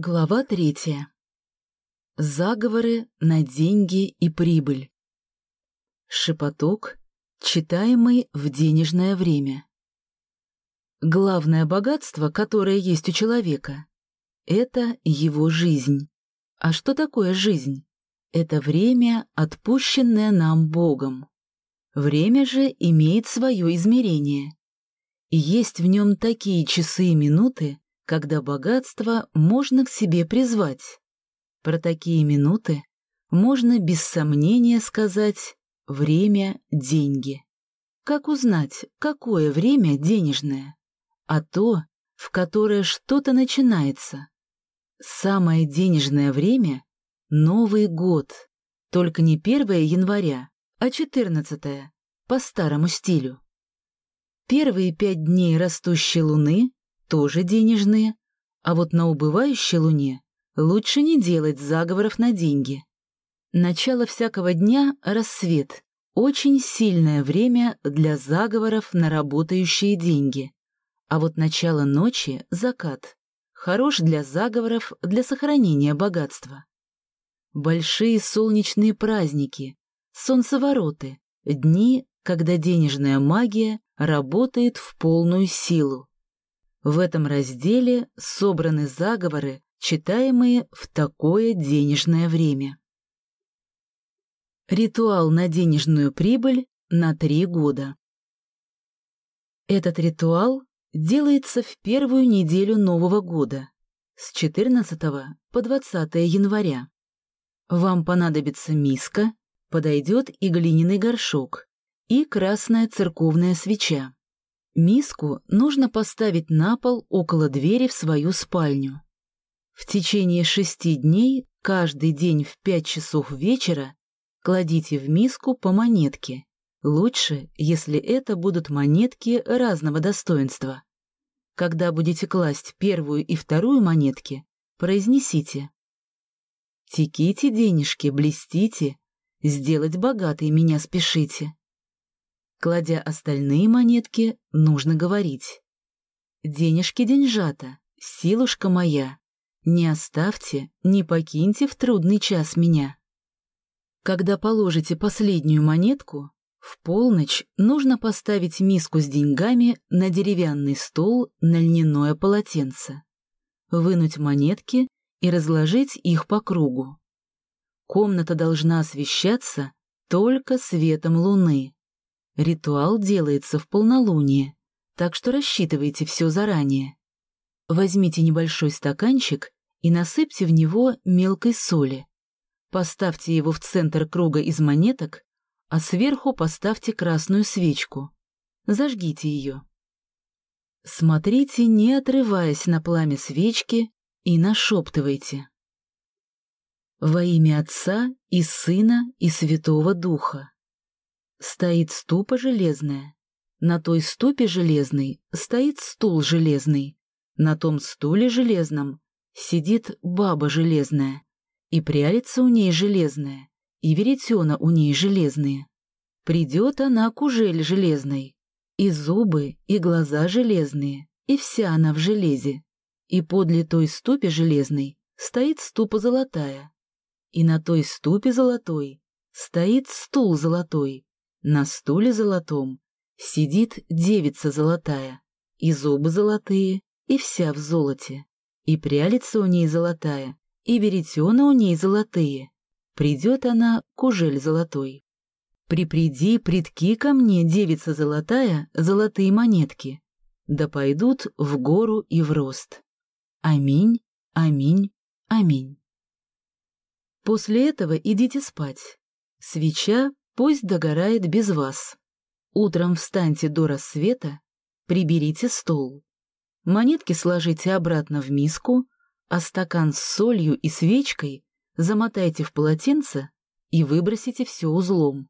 Глава третья. Заговоры на деньги и прибыль. Шепоток, читаемый в денежное время. Главное богатство, которое есть у человека, это его жизнь. А что такое жизнь? Это время, отпущенное нам Богом. Время же имеет свое измерение. И есть в нем такие часы и минуты, когда богатство можно к себе призвать. Про такие минуты можно без сомнения сказать «время – деньги». Как узнать, какое время денежное? А то, в которое что-то начинается. Самое денежное время – Новый год, только не 1 января, а 14 по старому стилю. Первые пять дней растущей луны тоже денежные, а вот на убывающей луне лучше не делать заговоров на деньги. Начало всякого дня — рассвет, очень сильное время для заговоров на работающие деньги. А вот начало ночи — закат, хорош для заговоров для сохранения богатства. Большие солнечные праздники, солнцевороты, дни, когда денежная магия работает в полную силу. В этом разделе собраны заговоры, читаемые в такое денежное время. Ритуал на денежную прибыль на три года. Этот ритуал делается в первую неделю Нового года, с 14 по 20 января. Вам понадобится миска, подойдет и глиняный горшок, и красная церковная свеча. Миску нужно поставить на пол около двери в свою спальню. В течение шести дней, каждый день в пять часов вечера, кладите в миску по монетке. Лучше, если это будут монетки разного достоинства. Когда будете класть первую и вторую монетки, произнесите «Теките денежки, блестите, сделать богатой меня спешите». Кладя остальные монетки, нужно говорить. «Денежки деньжата, силушка моя, не оставьте, не покиньте в трудный час меня». Когда положите последнюю монетку, в полночь нужно поставить миску с деньгами на деревянный стол на льняное полотенце, вынуть монетки и разложить их по кругу. Комната должна освещаться только светом луны. Ритуал делается в полнолуние, так что рассчитывайте все заранее. Возьмите небольшой стаканчик и насыпьте в него мелкой соли. Поставьте его в центр круга из монеток, а сверху поставьте красную свечку. Зажгите ее. Смотрите, не отрываясь на пламя свечки, и нашептывайте. Во имя Отца и Сына и Святого Духа. Стоит ступа железная. На той ступе железной стоит стул железный. На том стуле железном сидит баба железная. И прялится у ней железная, и веретена у ней железные. Придет она к ужель железной, и зубы, и глаза железные, и вся она в железе. И подле той ступе железной стоит ступа золотая. И на той ступе золотой стоит стул золотой, на стуле золотом сидит девица золотая, и зубы золотые, и вся в золоте, и прялица у ней золотая, и веретена у ней золотые. Придет она к ужель золотой. Припреди, предки ко мне, девица золотая, золотые монетки, да пойдут в гору и в рост. Аминь, аминь, аминь. После этого идите спать. Свеча Пусть догорает без вас. Утром встаньте до рассвета, приберите стол. Монетки сложите обратно в миску, а стакан с солью и свечкой замотайте в полотенце и выбросите все узлом.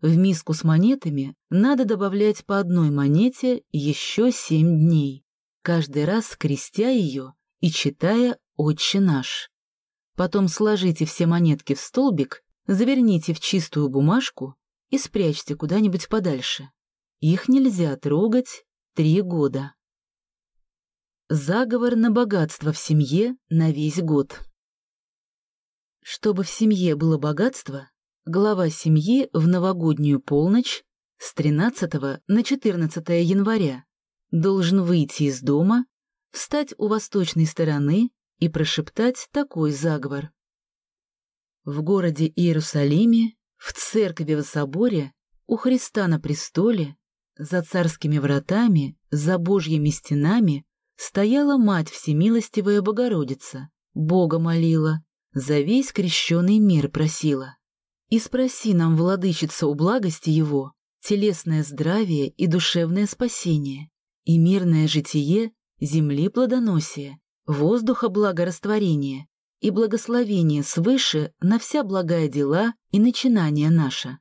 В миску с монетами надо добавлять по одной монете еще семь дней, каждый раз крестя ее и читая «Отче наш». Потом сложите все монетки в столбик заверните в чистую бумажку и спрячьте куда-нибудь подальше. Их нельзя трогать три года. Заговор на богатство в семье на весь год. Чтобы в семье было богатство, глава семьи в новогоднюю полночь с 13 на 14 января должен выйти из дома, встать у восточной стороны и прошептать такой заговор. В городе Иерусалиме, в церкви в соборе, у Христа на престоле, за царскими вратами, за божьими стенами стояла Мать Всемилостивая Богородица, Бога молила, за весь крещенный мир просила. И спроси нам, владычица, у благости Его, телесное здравие и душевное спасение, и мирное житие, земли плодоносие, воздуха благорастворение и благословение свыше на вся благая дела и начинания наша.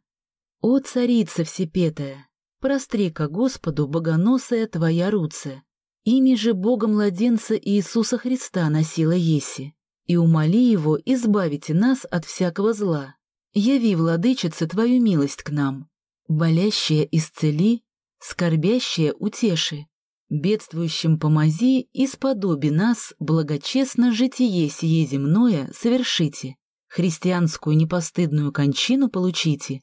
О, царица всепетая, простри-ка Господу богоносая твоя руце, Ими же Бога-младенца Иисуса Христа носила Еси, и умоли Его избавите нас от всякого зла. Яви, владычица, Твою милость к нам. Болящее исцели, скорбящее утеши, бедствующим помози и сподоби нас благочестно житие сие земное совершите, христианскую непостыдную кончину получите,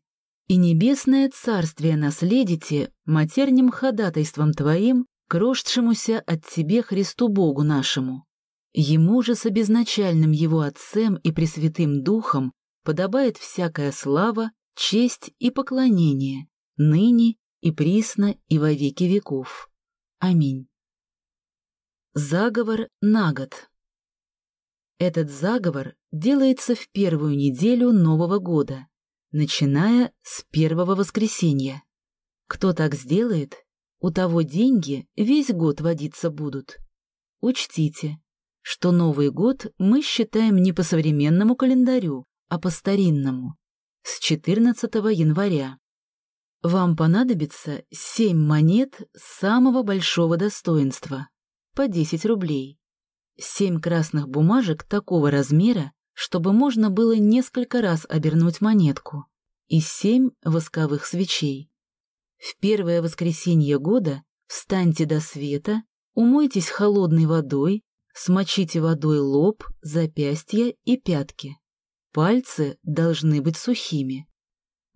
и небесное царствие наследите матерним ходатайством Твоим крошшемуся от Тебе Христу Богу нашему. Ему же с обезначальным Его Отцем и Пресвятым Духом подобает всякая слава, честь и поклонение, ныне и присно и во веки веков. Аминь. Заговор на год. Этот заговор делается в первую неделю Нового года, начиная с первого воскресенья. Кто так сделает, у того деньги весь год водиться будут. Учтите, что Новый год мы считаем не по современному календарю, а по старинному, с 14 января. Вам понадобится 7 монет самого большого достоинства, по 10 рублей, 7 красных бумажек такого размера, чтобы можно было несколько раз обернуть монетку, и 7 восковых свечей. В первое воскресенье года встаньте до света, умойтесь холодной водой, смочите водой лоб, запястья и пятки. Пальцы должны быть сухими.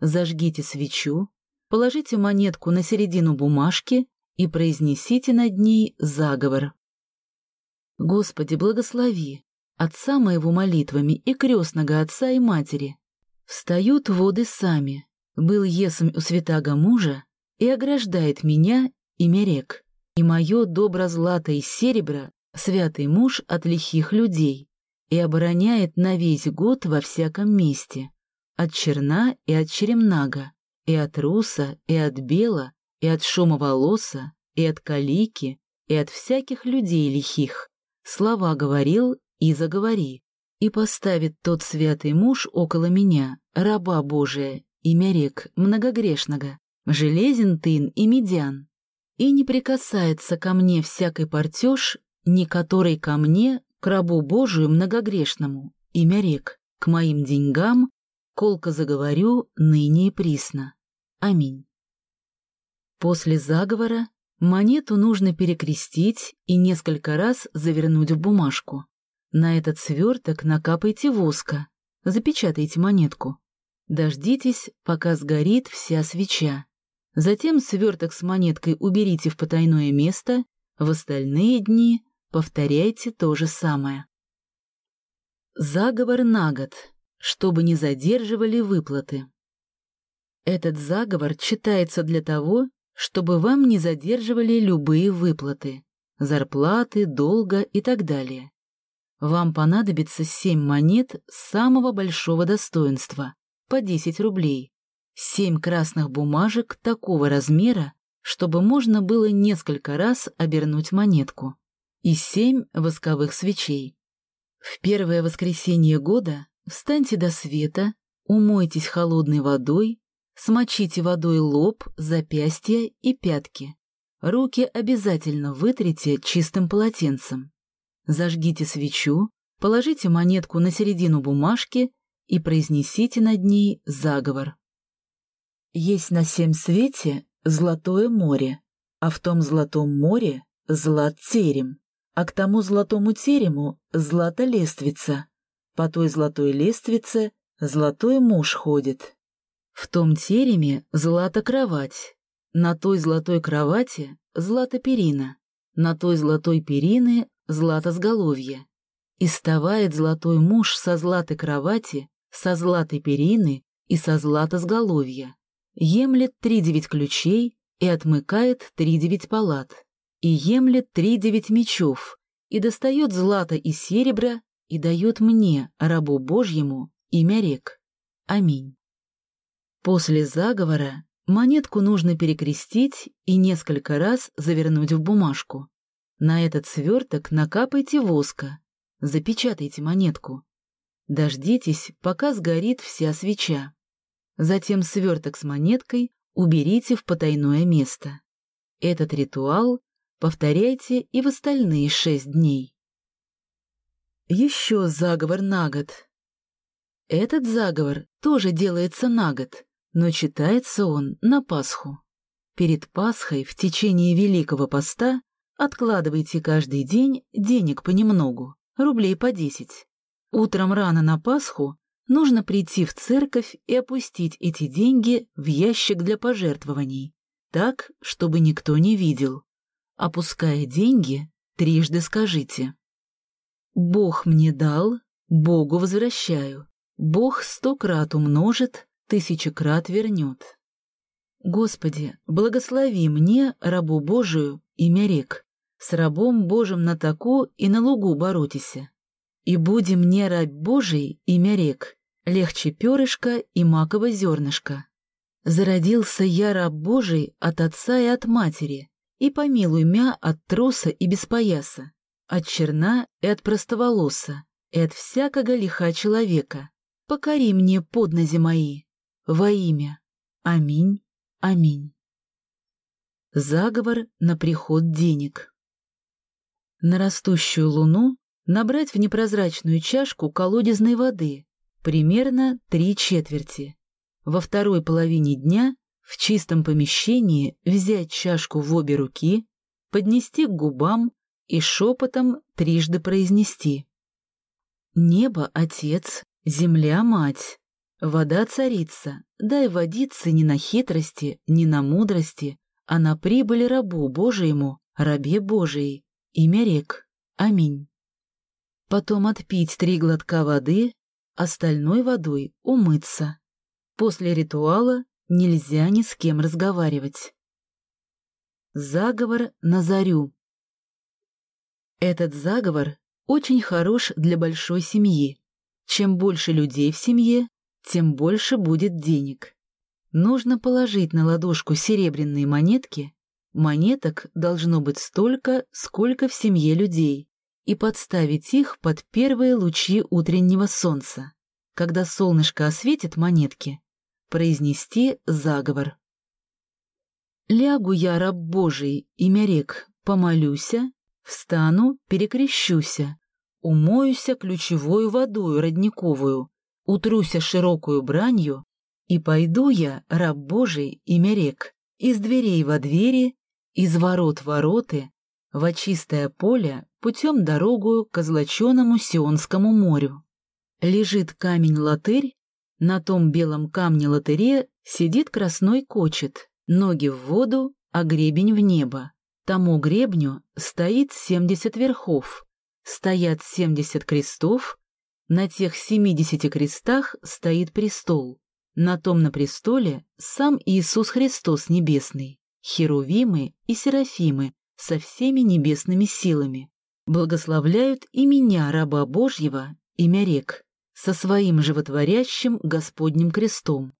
Зажгите свечу, положите монетку на середину бумажки и произнесите над ней заговор. Господи, благослови отца моего молитвами и крестного отца и матери. Встают воды сами. Был есмь у святаго мужа, и ограждает меня имя рек, и мое добро-злато и серебро, святый муж от лихих людей, и обороняет на весь год во всяком месте, от черна и от черемнага, и от руса, и от бела, и от шума волоса, и от калики, и от всяких людей лихих. Слова говорил и заговори, и поставит тот святый муж около меня, раба Божия, имя рек многогрешного, железен тын и медян, и не прикасается ко мне всякой портеж, ни который ко мне, к рабу Божию многогрешному, имя рек, к моим деньгам, колко заговорю ныне и присно. Аминь. После заговора монету нужно перекрестить и несколько раз завернуть в бумажку. На этот сверток накапайте воска, запечатайте монетку. Дождитесь, пока сгорит вся свеча. Затем сверток с монеткой уберите в потайное место, в остальные дни повторяйте то же самое. Заговор на год, чтобы не задерживали выплаты. Этот заговор читается для того, чтобы вам не задерживали любые выплаты, зарплаты, долга и так далее. Вам понадобится семь монет самого большого достоинства, по 10 рублей, Семь красных бумажек такого размера, чтобы можно было несколько раз обернуть монетку. И семь восковых свечей. В первое воскресенье года встаньте до света, умойтесь холодной водой, смочите водой лоб, запястья и пятки. Руки обязательно вытрите чистым полотенцем. Зажгите свечу, положите монетку на середину бумажки и произнесите над ней заговор. Есть на всем свете золотое море, а в том золотом море злат терем. а к тому золотому терему злата лествица. По той золотой лествице золотой муж ходит. В том тереме злата кровать, на той золотой кровати злата перина, на той золотой перины злато сголовье. И ставает золотой муж со златой кровати, со златой перины и со злато сголовья. Емлет три девять ключей и отмыкает три девять палат, и емлет три девять мечов, и достает злато и серебра, и дает мне, рабу Божьему, имя рек. Аминь. После заговора монетку нужно перекрестить и несколько раз завернуть в бумажку. На этот сверток накапайте воска, запечатайте монетку. Дождитесь, пока сгорит вся свеча. Затем сверток с монеткой уберите в потайное место. Этот ритуал повторяйте и в остальные шесть дней. Еще заговор на год. Этот заговор тоже делается на год, но читается он на Пасху. Перед Пасхой в течение Великого Поста откладывайте каждый день денег понемногу, рублей по десять. Утром рано на Пасху нужно прийти в церковь и опустить эти деньги в ящик для пожертвований, так, чтобы никто не видел. Опуская деньги, трижды скажите «Бог мне дал, Богу возвращаю, Бог сто крат умножит, тысячекрат вернет. Господи, благослови мне, рабу Божию, имя рек, с рабом Божьим на таку и на лугу боротися. И буди мне раб Божий, имя рек, легче перышка и маково зернышко. Зародился я раб Божий от отца и от матери, и помилуй мя от труса и беспояса, от черна и от простоволоса, и от всякого лиха человека. Покори мне поднози мои, во имя. Аминь, аминь. Заговор на приход денег. На растущую луну набрать в непрозрачную чашку колодезной воды, примерно три четверти. Во второй половине дня в чистом помещении взять чашку в обе руки, поднести к губам и шепотом трижды произнести. «Небо — Отец, земля — Мать, Вода царица, дай водиться не на хитрости, не на мудрости, а на прибыли рабу Божьему, рабе Божией, имя рек. Аминь. Потом отпить три глотка воды, остальной водой умыться. После ритуала нельзя ни с кем разговаривать. Заговор на зарю. Этот заговор очень хорош для большой семьи. Чем больше людей в семье, тем больше будет денег. Нужно положить на ладошку серебряные монетки, монеток должно быть столько, сколько в семье людей, и подставить их под первые лучи утреннего солнца. Когда солнышко осветит монетки, произнести заговор. Лягу я, раб Божий, имя рек, помолюся, встану, перекрещуся, умоюся ключевую водою родниковую, утруся широкую бранью, и пойду я, раб Божий, имя рек, из дверей во двери, из ворот вороты, во чистое поле путем дорогую к озлоченному Сионскому морю. Лежит камень-латырь, на том белом камне-латыре сидит красной кочет, ноги в воду, а гребень в небо. Тому гребню стоит семьдесят верхов, стоят семьдесят крестов, на тех семидесяти крестах стоит престол. На том на престоле сам Иисус Христос Небесный, Херувимы и Серафимы со всеми небесными силами. Благословляют и меня, раба Божьего, имя рек, со своим животворящим Господним крестом.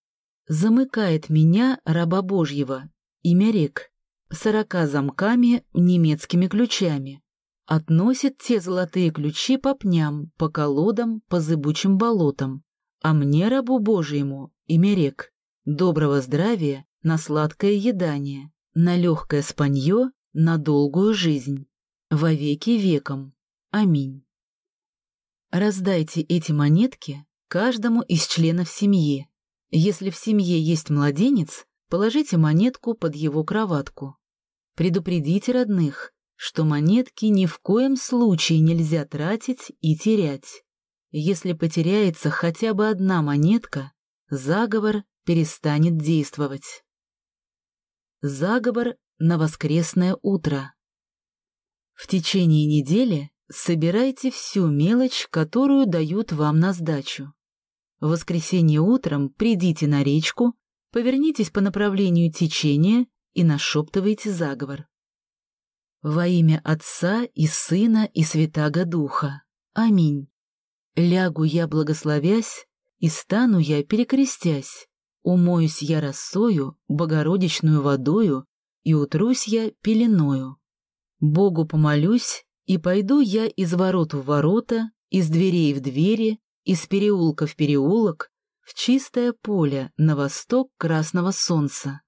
Замыкает меня, раба Божьего, имя рек, сорока замками немецкими ключами, относит те золотые ключи по пням, по колодам, по зыбучим болотам, а мне, рабу Божьему, имя рек, доброго здравия на сладкое едание, на легкое спанье, на долгую жизнь, во веки веком. Аминь. Раздайте эти монетки каждому из членов семьи. Если в семье есть младенец, положите монетку под его кроватку. Предупредите родных, что монетки ни в коем случае нельзя тратить и терять. Если потеряется хотя бы одна монетка, заговор перестанет действовать. Заговор на воскресное утро. В течение недели собирайте всю мелочь, которую дают вам на сдачу. В воскресенье утром придите на речку, повернитесь по направлению течения и нашептывайте заговор. Во имя Отца и Сына и Святаго Духа. Аминь. Лягу я, благословясь, и стану я, перекрестясь. Умоюсь я росою, богородичную водою, и утрусь я пеленою. Богу помолюсь, и пойду я из ворот в ворота, из дверей в двери, из переулка в переулок, в чистое поле на восток красного солнца.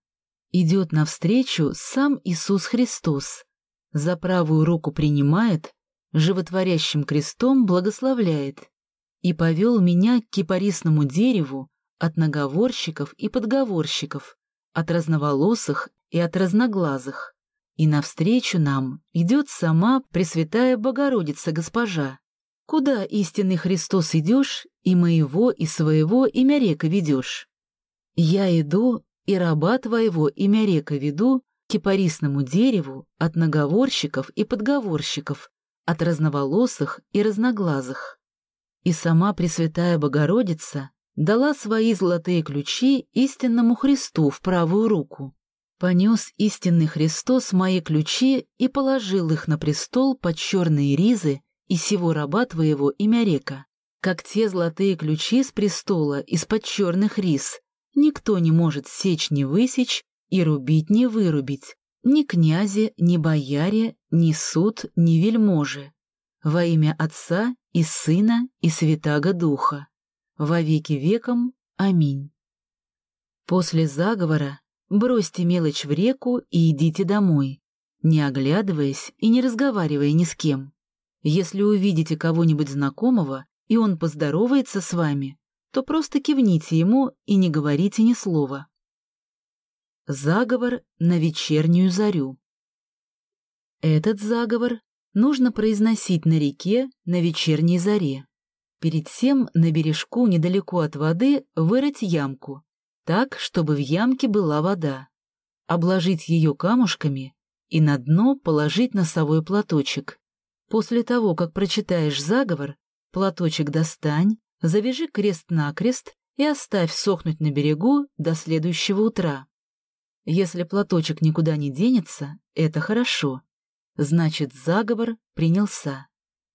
Идет навстречу сам Иисус Христос, за правую руку принимает, животворящим крестом благословляет и повел меня к кипарисному дереву от наговорщиков и подговорщиков, от разноволосых и от разноглазых. И навстречу нам идет сама Пресвятая Богородица Госпожа. Куда истинный Христос идешь, и моего, и своего имя река ведешь? Я иду, и раба твоего имя река веду, кипарисному дереву от наговорщиков и подговорщиков, от разноволосых и разноглазых. И сама Пресвятая Богородица дала свои золотые ключи истинному Христу в правую руку. Понес истинный Христос мои ключи и положил их на престол под черные ризы и сего раба твоего имя река, как те золотые ключи с престола из-под черных риз. Никто не может сечь не высечь и рубить не вырубить, ни князи, ни бояре, ни суд, ни вельможи. Во имя Отца и Сына и Святаго Духа. Во веки веком. Аминь. После заговора бросьте мелочь в реку и идите домой, не оглядываясь и не разговаривая ни с кем. Если увидите кого-нибудь знакомого, и он поздоровается с вами, то просто кивните ему и не говорите ни слова. Заговор на вечернюю зарю. Этот заговор нужно произносить на реке на вечерней заре. Перед тем на бережку недалеко от воды вырыть ямку, так, чтобы в ямке была вода, обложить ее камушками и на дно положить носовой платочек. После того, как прочитаешь заговор, платочек достань, завяжи крест-накрест и оставь сохнуть на берегу до следующего утра. Если платочек никуда не денется, это хорошо. Значит, заговор принялся.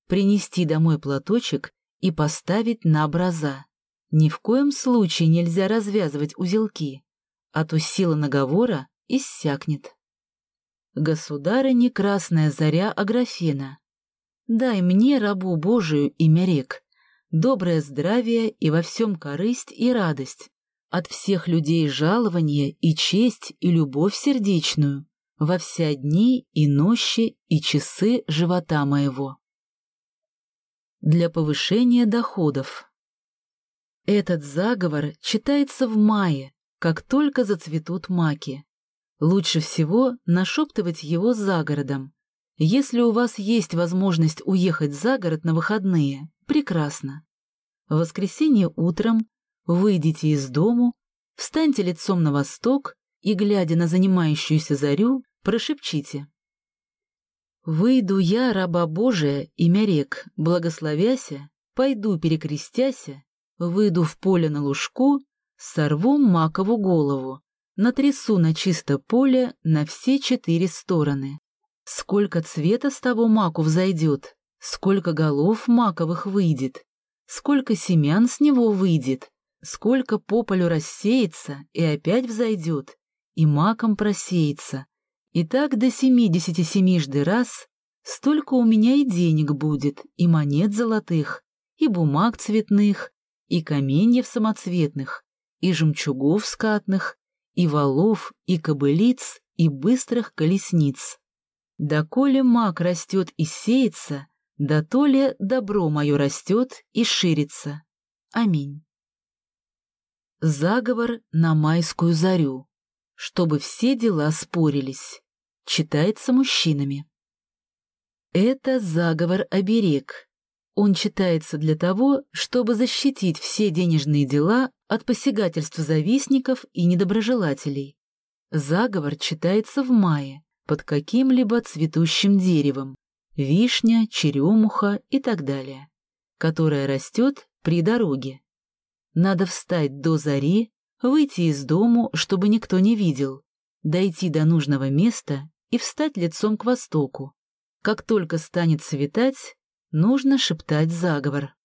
Принести домой платочек и поставить на образа. Ни в коем случае нельзя развязывать узелки, а то сила наговора иссякнет. Государыня Красная Заря Аграфена, дай мне, рабу Божию, имя рек, доброе здравие и во всем корысть и радость, от всех людей жалование и честь и любовь сердечную во все дни и нощи и часы живота моего. Для повышения доходов. Этот заговор читается в мае, как только зацветут маки. Лучше всего нашептывать его за городом. Если у вас есть возможность уехать за город на выходные, прекрасно. В воскресенье утром Выйдите из дому, встаньте лицом на восток и, глядя на занимающуюся зарю, прошепчите. «Выйду я, раба Божия, имя рек, благословяся, пойду перекрестяся, выйду в поле на лужку, сорву макову голову, натрясу на чисто поле на все четыре стороны. Сколько цвета с того маку взойдет, сколько голов маковых выйдет, сколько семян с него выйдет, Сколько по полю рассеется и опять взойдет, и маком просеется. И так до семидесяти семижды раз столько у меня и денег будет, и монет золотых, и бумаг цветных, и каменьев самоцветных, и жемчугов скатных, и валов, и кобылиц, и быстрых колесниц. Да коли мак растет и сеется, да то ли добро мое растет и ширится. Аминь. Заговор на майскую зарю, чтобы все дела спорились. Читается мужчинами. Это заговор-оберег. Он читается для того, чтобы защитить все денежные дела от посягательств завистников и недоброжелателей. Заговор читается в мае под каким-либо цветущим деревом – вишня, черемуха и так далее, которое растет при дороге. Надо встать до зари, выйти из дому, чтобы никто не видел, дойти до нужного места и встать лицом к востоку. Как только станет светать, нужно шептать заговор.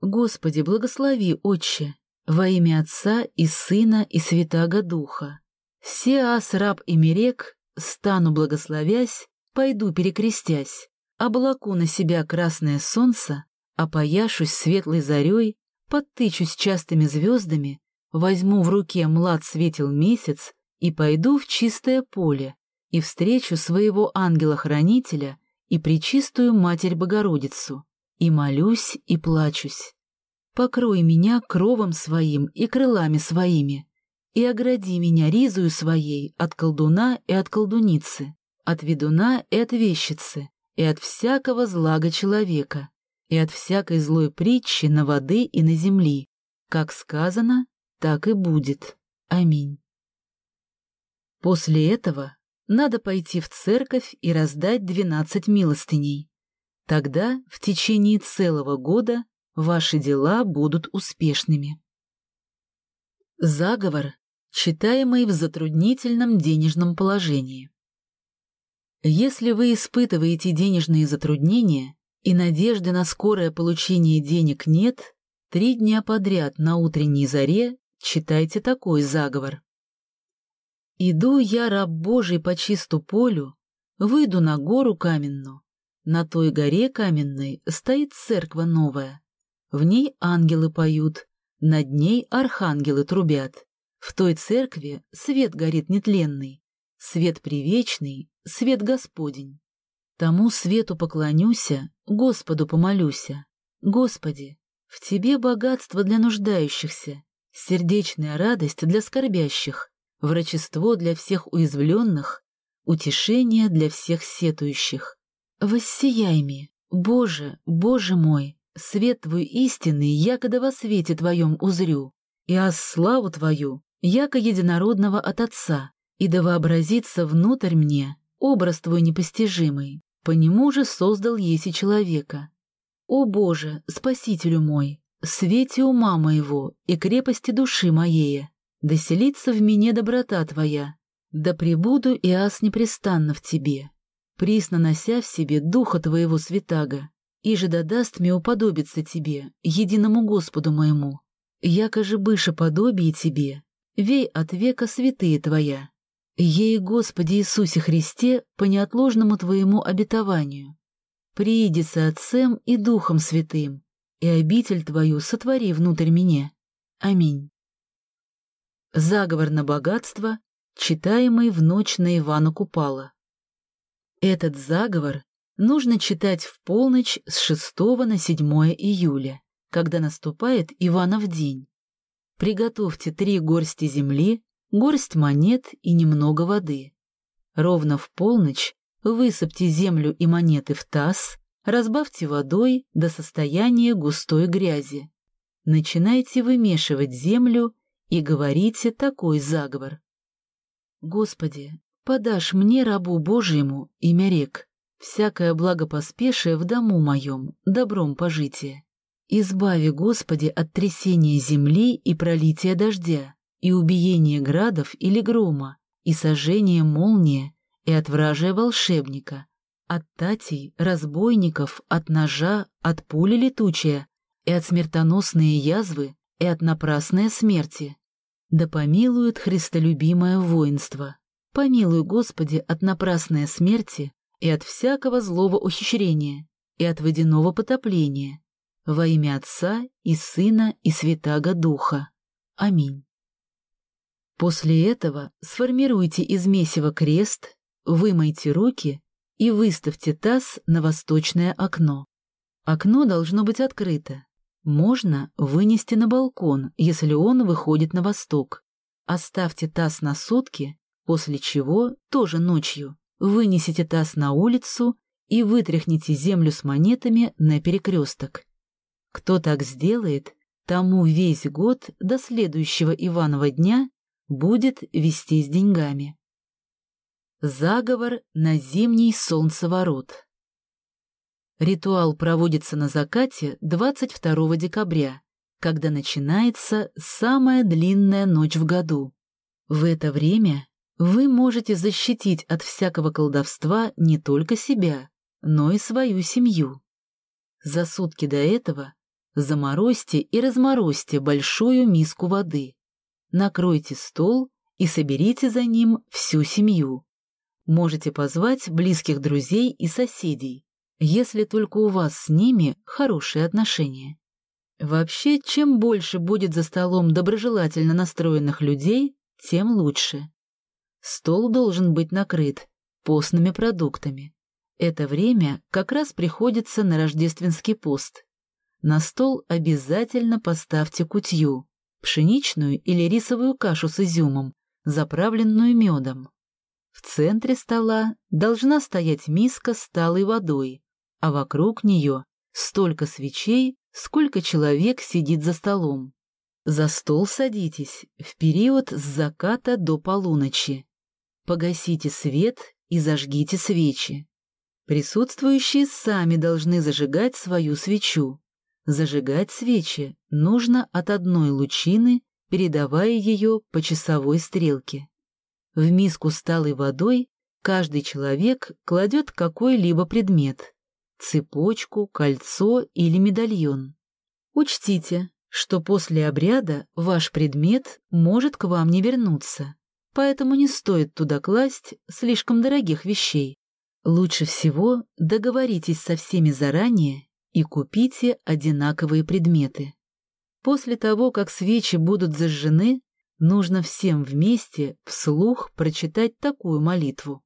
Господи, благослови, Отче, во имя Отца и Сына и Святаго Духа. Сеас, раб и мерек, стану благословясь, пойду перекрестясь, облаку на себя красное солнце, опояшусь светлой зарей, подтычусь частыми звездами, возьму в руке млад светил месяц и пойду в чистое поле, и встречу своего ангела-хранителя и пречистую Матерь Богородицу, и молюсь и плачусь. Покрой меня кровом своим и крылами своими, и огради меня ризою своей от колдуна и от колдуницы, от ведуна и от вещицы, и от всякого злага человека, и от всякой злой притчи на воды и на земли. Как сказано, так и будет. Аминь. После этого надо пойти в церковь и раздать двенадцать милостыней. Тогда в течение целого года ваши дела будут успешными. Заговор, читаемый в затруднительном денежном положении. Если вы испытываете денежные затруднения и надежды на скорое получение денег нет, три дня подряд на утренней заре читайте такой заговор. Иду я, раб Божий, по чисту полю, выйду на гору каменную. На той горе каменной стоит церква новая. В ней ангелы поют, над ней архангелы трубят. В той церкви свет горит нетленный, свет привечный, свет Господень. Тому свету поклонюся, Господу помолюся. Господи, в Тебе богатство для нуждающихся, сердечная радость для скорбящих, врачество для всех уязвленных, утешение для всех сетующих. Воссияй Боже, Боже мой, свет Твой истинный, якода во свете Твоем узрю, и аз славу Твою, яко единородного от Отца, и да вообразится внутрь мне образ Твой непостижимый, по нему же создал еси человека. О Боже, Спасителю мой, свете ума моего и крепости души моей, да селится в мне доброта Твоя, да пребуду и ас непрестанно в Тебе, присно нося в себе Духа Твоего святаго, и же дадаст мне уподобиться Тебе, единому Господу моему, яко же быше подобие Тебе, вей от века святые Твоя. Ей, Господи Иисусе Христе, по неотложному Твоему обетованию. Прииди со Отцем и Духом Святым, и обитель Твою сотвори внутрь меня. Аминь. Заговор на богатство, читаемый в ночь на Ивана Купала. Этот заговор нужно читать в полночь с 6 на 7 июля, когда наступает Иванов день. Приготовьте три горсти земли, горсть монет и немного воды. Ровно в полночь высыпьте землю и монеты в таз, разбавьте водой до состояния густой грязи. Начинайте вымешивать землю и говорите такой заговор. Господи, подашь мне, рабу Божьему, имя рек, всякое благопоспешие в дому моем, добром пожитие. Избави, Господи, от трясения земли и пролития дождя, и убиения градов или грома, и сожжения молнии, и от вражия волшебника, от татей, разбойников, от ножа, от пули летучая, и от смертоносные язвы, и от напрасной смерти. Да помилует христолюбимое воинство. Помилуй, Господи, от напрасной смерти и от всякого злого ухищрения, и от водяного потопления. Во имя Отца и Сына и Святаго Духа. Аминь. После этого сформируйте из месива крест, вымойте руки и выставьте таз на восточное окно. Окно должно быть открыто, можно вынести на балкон, если он выходит на восток. Оставьте таз на сутки, после чего, тоже ночью, вынесите таз на улицу и вытряхните землю с монетами на перекресток. Кто так сделает, тому весь год до следующего Иванова дня будет вести с деньгами. Заговор на зимний солнцеворот Ритуал проводится на закате 22 декабря, когда начинается самая длинная ночь в году. В это время вы можете защитить от всякого колдовства не только себя, но и свою семью. За сутки до этого заморозьте и разморозьте большую миску воды, накройте стол и соберите за ним всю семью. Можете позвать близких друзей и соседей, если только у вас с ними хорошие отношения. Вообще, чем больше будет за столом доброжелательно настроенных людей, тем лучше. Стол должен быть накрыт постными продуктами. Это время как раз приходится на рождественский пост. На стол обязательно поставьте кутью, пшеничную или рисовую кашу с изюмом, заправленную медом. В центре стола должна стоять миска с талой водой, а вокруг нее столько свечей, сколько человек сидит за столом. За стол садитесь в период с заката до полуночи. Погасите свет и зажгите свечи. Присутствующие сами должны зажигать свою свечу. Зажигать свечи нужно от одной лучины, передавая ее по часовой стрелке. В миску с талой водой каждый человек кладет какой-либо предмет – цепочку, кольцо или медальон. Учтите, что после обряда ваш предмет может к вам не вернуться, поэтому не стоит туда класть слишком дорогих вещей. Лучше всего договоритесь со всеми заранее и купите одинаковые предметы. После того, как свечи будут зажжены, нужно всем вместе вслух прочитать такую молитву.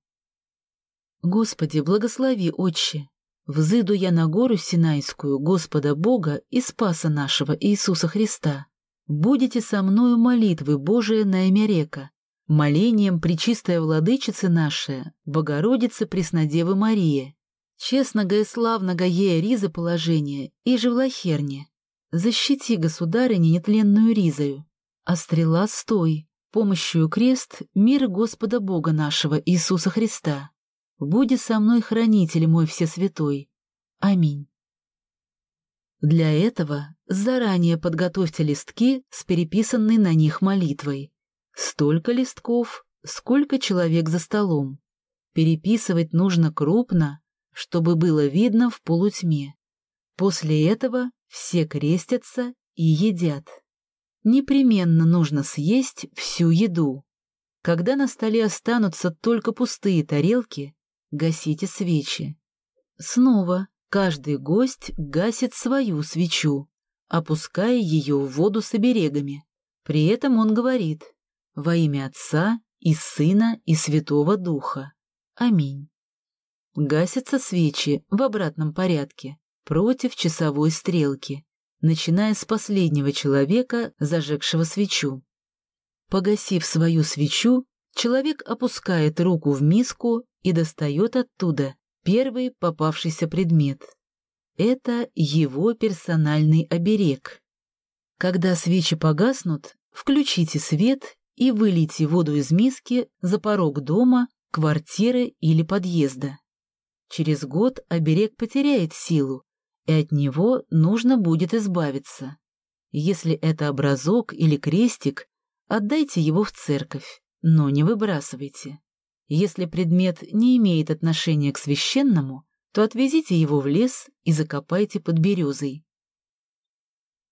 «Господи, благослови, Отче, Взыду я на гору Синайскую Господа Бога и Спаса нашего Иисуса Христа. Будете со мною молитвы Божия на имя река, молением Пречистая Владычицы наша, Богородицы Преснодевы Мария, честного и славного ея риза положения и живлахерне. Защити, государыня, нетленную ризою, а стрела стой, помощью крест мира Господа Бога нашего Иисуса Христа. Буди со мной хранитель мой всесвятой. Аминь. Для этого заранее подготовьте листки с переписанной на них молитвой. Столько листков, сколько человек за столом. Переписывать нужно крупно, чтобы было видно в полутьме. После этого все крестятся и едят. Непременно нужно съесть всю еду. Когда на столе останутся только пустые тарелки, гасите свечи. Снова каждый гость гасит свою свечу, опуская ее в воду с оберегами. При этом он говорит «Во имя Отца и Сына и Святого Духа. Аминь». Гасятся свечи в обратном порядке, против часовой стрелки, начиная с последнего человека, зажегшего свечу. Погасив свою свечу, человек опускает руку в миску и достает оттуда первый попавшийся предмет. Это его персональный оберег. Когда свечи погаснут, включите свет и вылейте воду из миски за порог дома, квартиры или подъезда. Через год оберег потеряет силу, и от него нужно будет избавиться. Если это образок или крестик, отдайте его в церковь, но не выбрасывайте. Если предмет не имеет отношения к священному, то отвезите его в лес и закопайте под березой.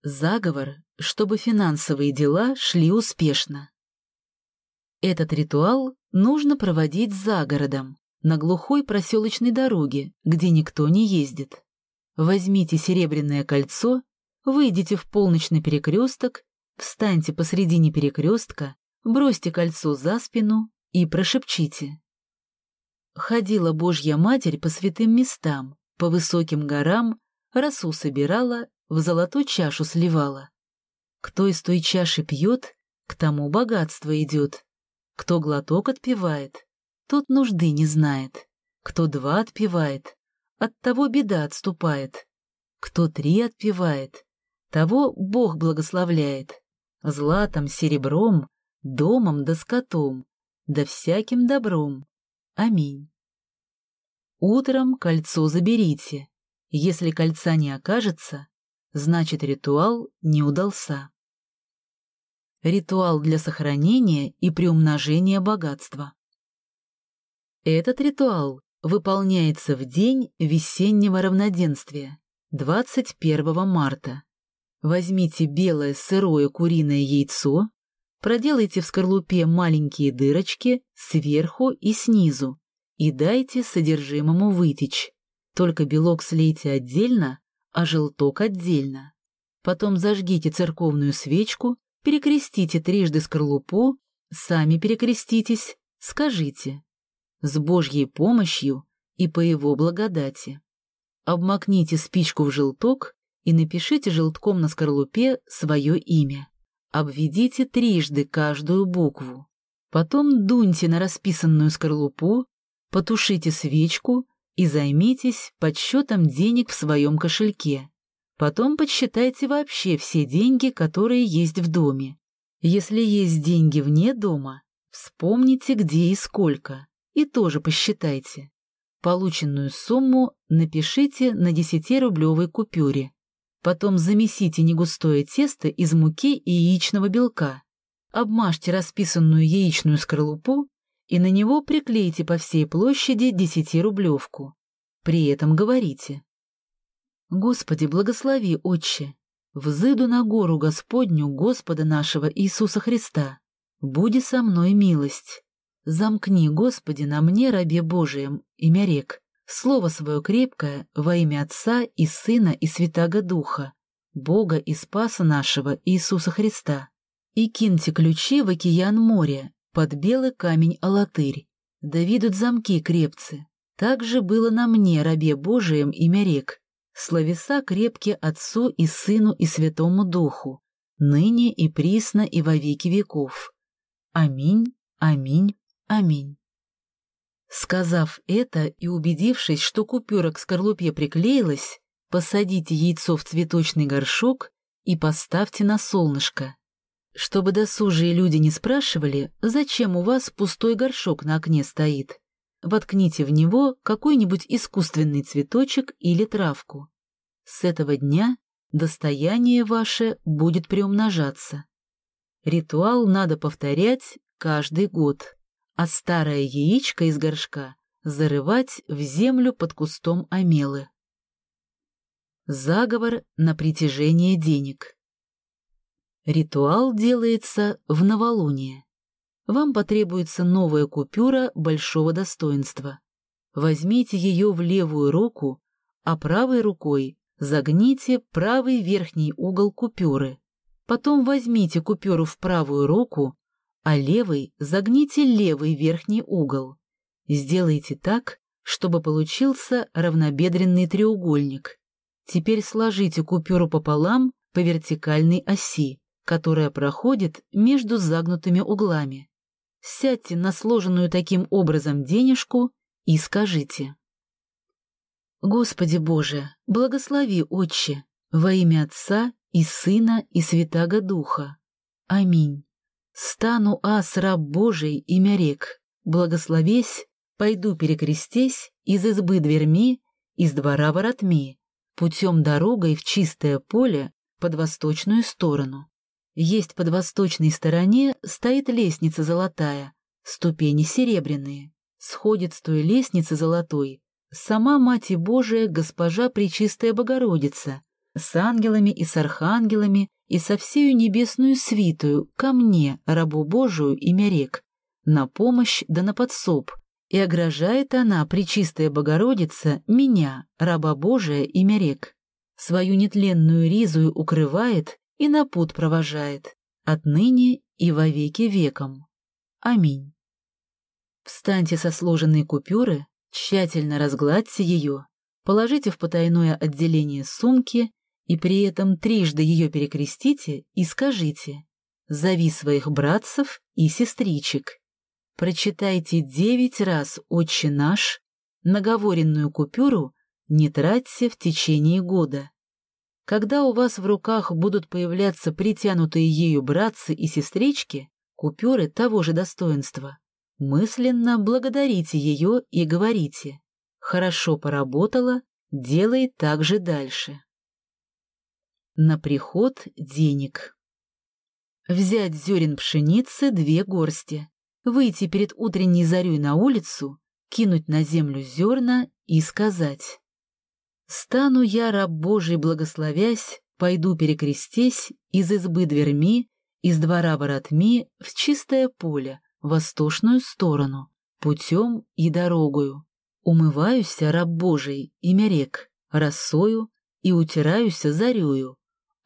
Заговор, чтобы финансовые дела шли успешно. Этот ритуал нужно проводить за городом, на глухой проселочной дороге, где никто не ездит. Возьмите серебряное кольцо, выйдите в полночный перекресток, встаньте посредине перекрестка, бросьте кольцо за спину и прошепчите. Ходила Божья Матерь по святым местам, по высоким горам, росу собирала, в золотую чашу сливала. Кто из той чаши пьет, к тому богатство идет. Кто глоток отпивает, тот нужды не знает. Кто два отпивает, от того беда отступает. Кто три отпевает, того Бог благословляет. Златом, серебром, домом да скотом, да всяким добром. Аминь. Утром кольцо заберите. Если кольца не окажется, значит ритуал не удался. Ритуал для сохранения и приумножения богатства. Этот ритуал выполняется в день весеннего равноденствия, 21 марта. Возьмите белое сырое куриное яйцо, проделайте в скорлупе маленькие дырочки сверху и снизу и дайте содержимому вытечь. Только белок слейте отдельно, а желток отдельно. Потом зажгите церковную свечку, перекрестите трижды скорлупу, сами перекреститесь, скажите «С Божьей помощью и по Его благодати». Обмакните спичку в желток и напишите желтком на скорлупе свое имя. Обведите трижды каждую букву. Потом дуньте на расписанную скорлупу, потушите свечку и займитесь подсчетом денег в своем кошельке. Потом подсчитайте вообще все деньги, которые есть в доме. Если есть деньги вне дома, вспомните, где и сколько, и тоже посчитайте. Полученную сумму напишите на 10-рублевой купюре. Потом замесите негустое тесто из муки и яичного белка. Обмажьте расписанную яичную скорлупу и на него приклейте по всей площади десятирублевку. При этом говорите. «Господи, благослови, Отче! Взыду на гору Господню Господа нашего Иисуса Христа. Буди со мной милость. Замкни, Господи, на мне, рабе Божием, имя рек, слово свое крепкое во имя Отца и Сына и Святаго Духа, Бога и Спаса нашего Иисуса Христа. И киньте ключи в океан моря, под белый камень-алатырь. Да видут замки крепцы. Так же было на мне, рабе Божием, имя рек. Словеса крепкие Отцу и Сыну и Святому Духу, ныне и присно и во веки веков. Аминь, аминь, аминь. Сказав это и убедившись, что купюра к скорлупе приклеилась, посадите яйцо в цветочный горшок и поставьте на солнышко. Чтобы досужие люди не спрашивали, зачем у вас пустой горшок на окне стоит. Воткните в него какой-нибудь искусственный цветочек или травку. С этого дня достояние ваше будет приумножаться. Ритуал надо повторять каждый год, а старое яичко из горшка зарывать в землю под кустом омелы. Заговор на притяжение денег. Ритуал делается в новолуние. Вам потребуется новая купюра большого достоинства. Возьмите ее в левую руку, а правой рукой загните правый верхний угол купюры. Потом возьмите купюру в правую руку, а левой загните левый верхний угол. Сделайте так, чтобы получился равнобедренный треугольник. Теперь сложите купюру пополам по вертикальной оси которая проходит между загнутыми углами. Сядьте на сложенную таким образом денежку и скажите. Господи Боже, благослови, Отче, во имя Отца и Сына и Святаго Духа. Аминь. Стану ас раб Божий имя рек, благословесь, пойду перекрестесь из избы дверьми, из двора воротми, путем дорогой в чистое поле под восточную сторону. Есть под восточной стороне стоит лестница золотая, ступени серебряные. Сходит с той лестницы золотой сама Мать Божия, Госпожа Пречистая Богородица, с ангелами и с архангелами и со всею небесную свитую ко мне, рабу Божию, имя рек, на помощь да на подсоб, и огражает она, Пречистая Богородица, меня, раба Божия, имя рек. Свою нетленную ризую укрывает и на путь провожает, отныне и во веки веком. Аминь. Встаньте со сложенной купюры, тщательно разгладьте ее, положите в потайное отделение сумки и при этом трижды ее перекрестите и скажите «Зови своих братцев и сестричек». Прочитайте девять раз «Отче наш», наговоренную купюру не тратьте в течение года. Когда у вас в руках будут появляться притянутые ею братцы и сестрички, купюры того же достоинства, мысленно благодарите ее и говорите «Хорошо поработала, делай так же дальше». На приход денег. Взять зерен пшеницы две горсти, выйти перед утренней зарей на улицу, кинуть на землю зерна и сказать Стану я, раб Божий, благословясь, пойду перекрестись из избы дверьми, из двора воротми в чистое поле, восточную сторону, путем и дорогою. Умываюся, раб Божий, имя рек, росою и утираюся зарею,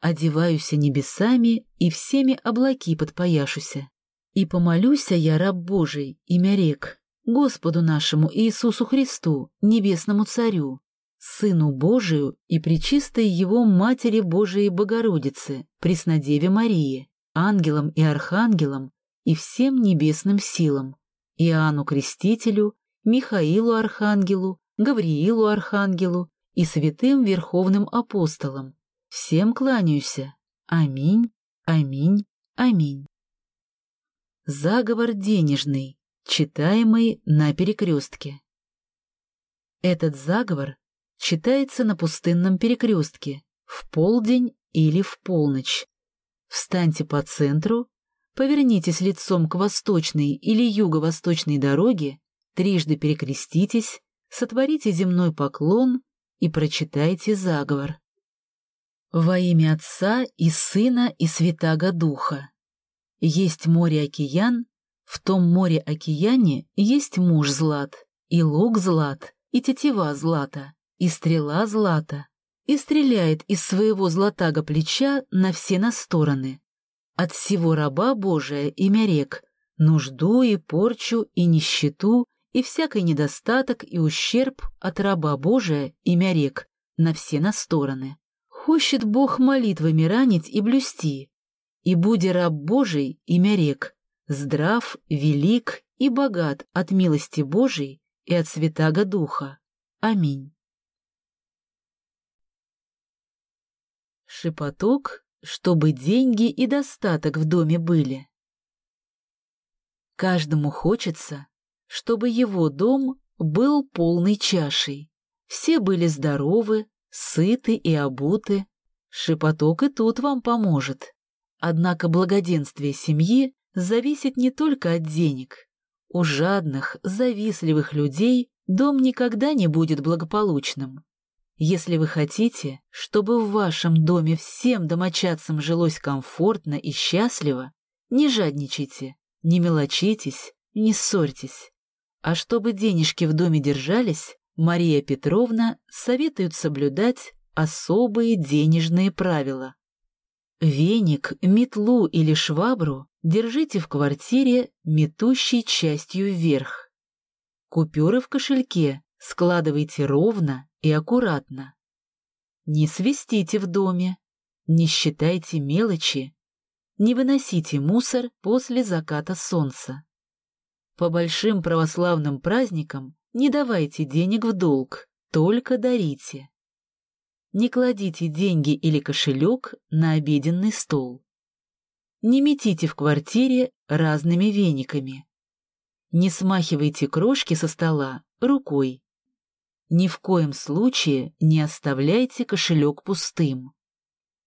одеваюся небесами и всеми облаки подпояшуся. И помолюся я, раб Божий, имя рек, Господу нашему Иисусу Христу, небесному Царю, Сыну Божию и Пречистой Его Матери Божией Богородице, Преснодеве Марии, ангелам и архангелам и всем небесным силам, Иоанну Крестителю, Михаилу Архангелу, Гавриилу Архангелу и святым Верховным Апостолам. Всем кланяюся. Аминь, аминь, аминь. Заговор денежный, читаемый на перекрестке. Этот заговор читается на пустынном перекрестке в полдень или в полночь. Встаньте по центру, повернитесь лицом к восточной или юго-восточной дороге, трижды перекреститесь, сотворите земной поклон и прочитайте заговор. Во имя Отца и Сына и Святаго Духа. Есть море-океан, в том море-океане есть муж злат, и лук злат, и тетива злата и стрела злата, и стреляет из своего златага плеча на все на стороны. От всего раба Божия имя рек, нужду и порчу и нищету, и всякий недостаток и ущерб от раба Божия имя рек на все на стороны. Хочет Бог молитвами ранить и блюсти, и буди раб Божий имя рек, здрав, велик и богат от милости Божией и от святаго Духа. Аминь. Шепоток, чтобы деньги и достаток в доме были. Каждому хочется, чтобы его дом был полной чашей. Все были здоровы, сыты и обуты. Шепоток и тут вам поможет. Однако благоденствие семьи зависит не только от денег. У жадных, завистливых людей дом никогда не будет благополучным. Если вы хотите, чтобы в вашем доме всем домочадцам жилось комфортно и счастливо, не жадничайте, не мелочитесь, не ссорьтесь. А чтобы денежки в доме держались, Мария Петровна советует соблюдать особые денежные правила. Веник, метлу или швабру держите в квартире метущей частью вверх. Купюры в кошельке складывайте ровно и аккуратно. Не свистите в доме, не считайте мелочи, не выносите мусор после заката солнца. По большим православным праздникам не давайте денег в долг, только дарите. Не кладите деньги или кошелек на обеденный стол. Не метите в квартире разными вениками. Не смахивайте крошки со стола рукой. Ни в коем случае не оставляйте кошелек пустым.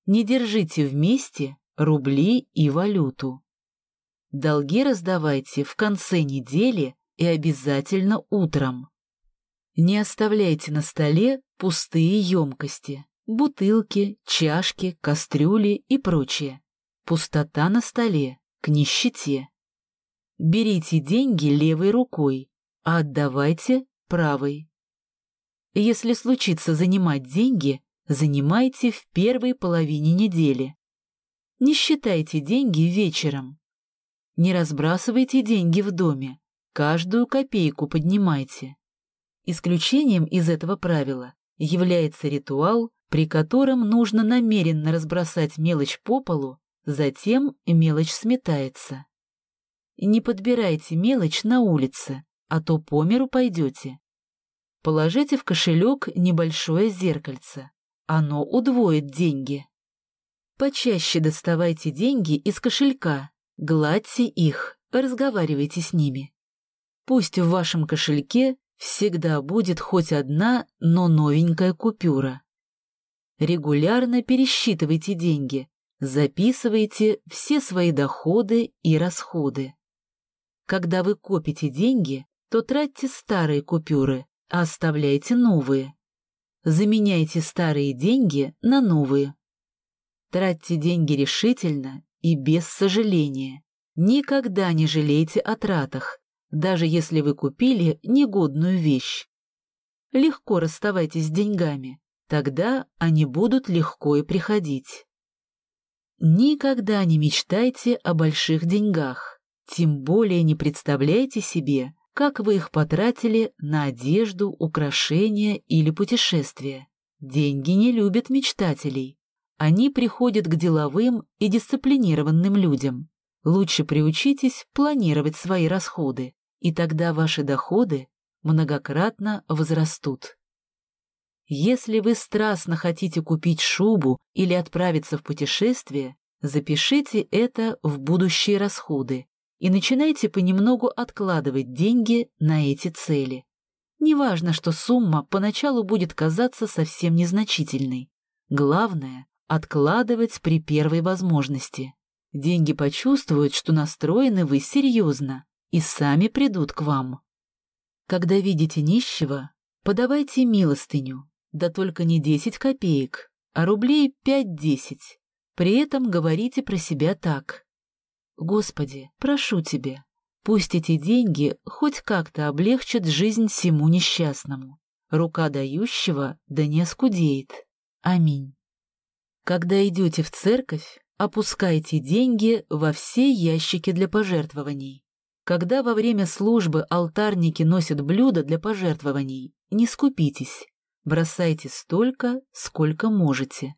Не держите вместе рубли и валюту. Долги раздавайте в конце недели и обязательно утром. Не оставляйте на столе пустые емкости, бутылки, чашки, кастрюли и прочее. Пустота на столе, к нищете. Берите деньги левой рукой, а отдавайте правой. Если случится занимать деньги, занимайте в первой половине недели. Не считайте деньги вечером. Не разбрасывайте деньги в доме, каждую копейку поднимайте. Исключением из этого правила является ритуал, при котором нужно намеренно разбросать мелочь по полу, затем мелочь сметается. Не подбирайте мелочь на улице, а то по миру пойдете. Положите в кошелек небольшое зеркальце. Оно удвоит деньги. Почаще доставайте деньги из кошелька, гладьте их, разговаривайте с ними. Пусть в вашем кошельке всегда будет хоть одна, но новенькая купюра. Регулярно пересчитывайте деньги, записывайте все свои доходы и расходы. Когда вы копите деньги, то тратьте старые купюры, а оставляйте новые. Заменяйте старые деньги на новые. Тратьте деньги решительно и без сожаления. Никогда не жалейте о тратах, даже если вы купили негодную вещь. Легко расставайтесь с деньгами, тогда они будут легко и приходить. Никогда не мечтайте о больших деньгах, тем более не представляйте себе, как вы их потратили на одежду, украшения или путешествия. Деньги не любят мечтателей. Они приходят к деловым и дисциплинированным людям. Лучше приучитесь планировать свои расходы, и тогда ваши доходы многократно возрастут. Если вы страстно хотите купить шубу или отправиться в путешествие, запишите это в будущие расходы и начинайте понемногу откладывать деньги на эти цели. Неважно, что сумма поначалу будет казаться совсем незначительной. Главное — откладывать при первой возможности. Деньги почувствуют, что настроены вы серьезно, и сами придут к вам. Когда видите нищего, подавайте милостыню, да только не 10 копеек, а рублей 5-10. При этом говорите про себя так. «Господи, прошу Тебя, пусть эти деньги хоть как-то облегчат жизнь всему несчастному. Рука дающего да не оскудеет. Аминь». Когда идете в церковь, опускайте деньги во все ящики для пожертвований. Когда во время службы алтарники носят блюда для пожертвований, не скупитесь, бросайте столько, сколько можете.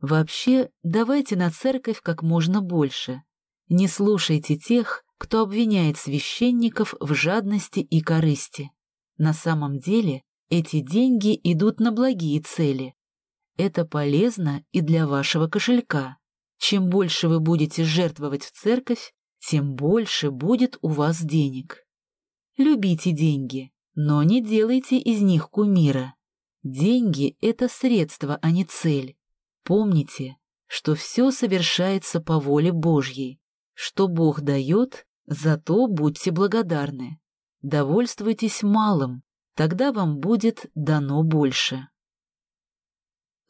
Вообще, давайте на церковь как можно больше. Не слушайте тех, кто обвиняет священников в жадности и корысти. На самом деле эти деньги идут на благие цели. Это полезно и для вашего кошелька. Чем больше вы будете жертвовать в церковь, тем больше будет у вас денег. Любите деньги, но не делайте из них кумира. Деньги — это средство, а не цель. Помните, что все совершается по воле Божьей. Что Бог дает, зато будьте благодарны. Довольствуйтесь малым, тогда вам будет дано больше.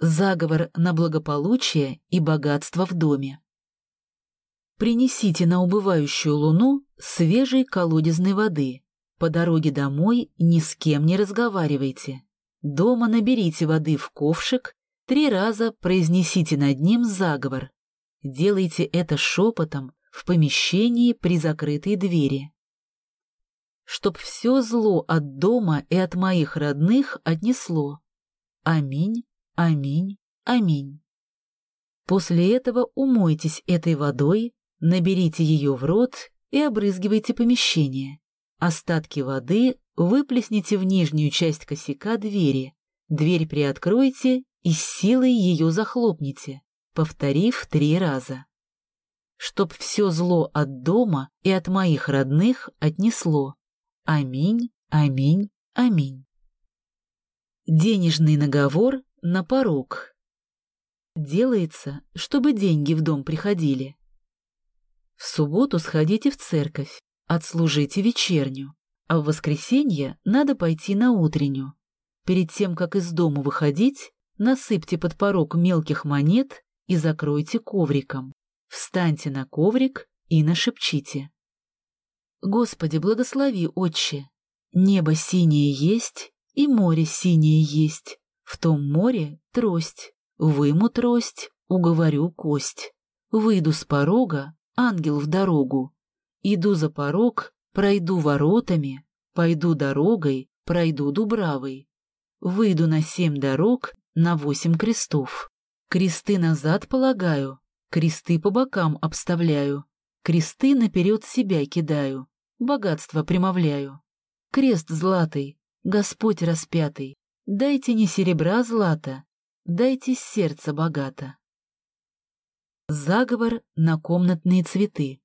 Заговор на благополучие и богатство в доме. Принесите на убывающую луну свежей колодезной воды. По дороге домой ни с кем не разговаривайте. Дома наберите воды в ковшик, три раза произнесите над ним заговор. Делайте это шепотом в помещении при закрытой двери. Чтоб все зло от дома и от моих родных отнесло. Аминь, аминь, аминь. После этого умойтесь этой водой, Наберите ее в рот и обрызгивайте помещение. Остатки воды выплесните в нижнюю часть косяка двери. Дверь приоткройте и с силой ее захлопните, повторив три раза. Чтоб все зло от дома и от моих родных отнесло. Аминь, аминь, аминь. Денежный наговор на порог. Делается, чтобы деньги в дом приходили. В субботу сходите в церковь, отслужите вечерню, а в воскресенье надо пойти на утреннюю. Перед тем, как из дома выходить, насыпьте под порог мелких монет и закройте ковриком. Встаньте на коврик и нашепчите. Господи, благослови, Отче! Небо синее есть, и море синее есть. В том море трость, выму трость, уговорю кость. Выйду с порога, ангел в дорогу. Иду за порог, пройду воротами, пойду дорогой, пройду дубравой. Выйду на семь дорог, на восемь крестов. Кресты назад полагаю, кресты по бокам обставляю, кресты наперед себя кидаю, богатство примовляю. Крест златый, Господь распятый, дайте не серебра злата, дайте сердце богато. Заговор на комнатные цветы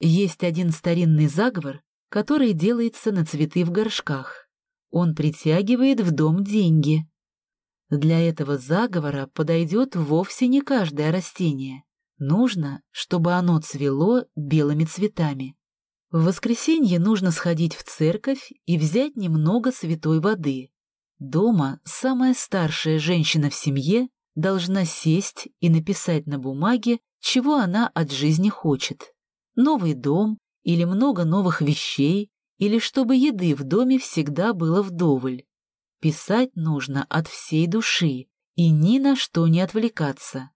Есть один старинный заговор, который делается на цветы в горшках. Он притягивает в дом деньги. Для этого заговора подойдет вовсе не каждое растение. Нужно, чтобы оно цвело белыми цветами. В воскресенье нужно сходить в церковь и взять немного святой воды. Дома самая старшая женщина в семье должна сесть и написать на бумаге, чего она от жизни хочет. Новый дом или много новых вещей, или чтобы еды в доме всегда было вдоволь. Писать нужно от всей души и ни на что не отвлекаться.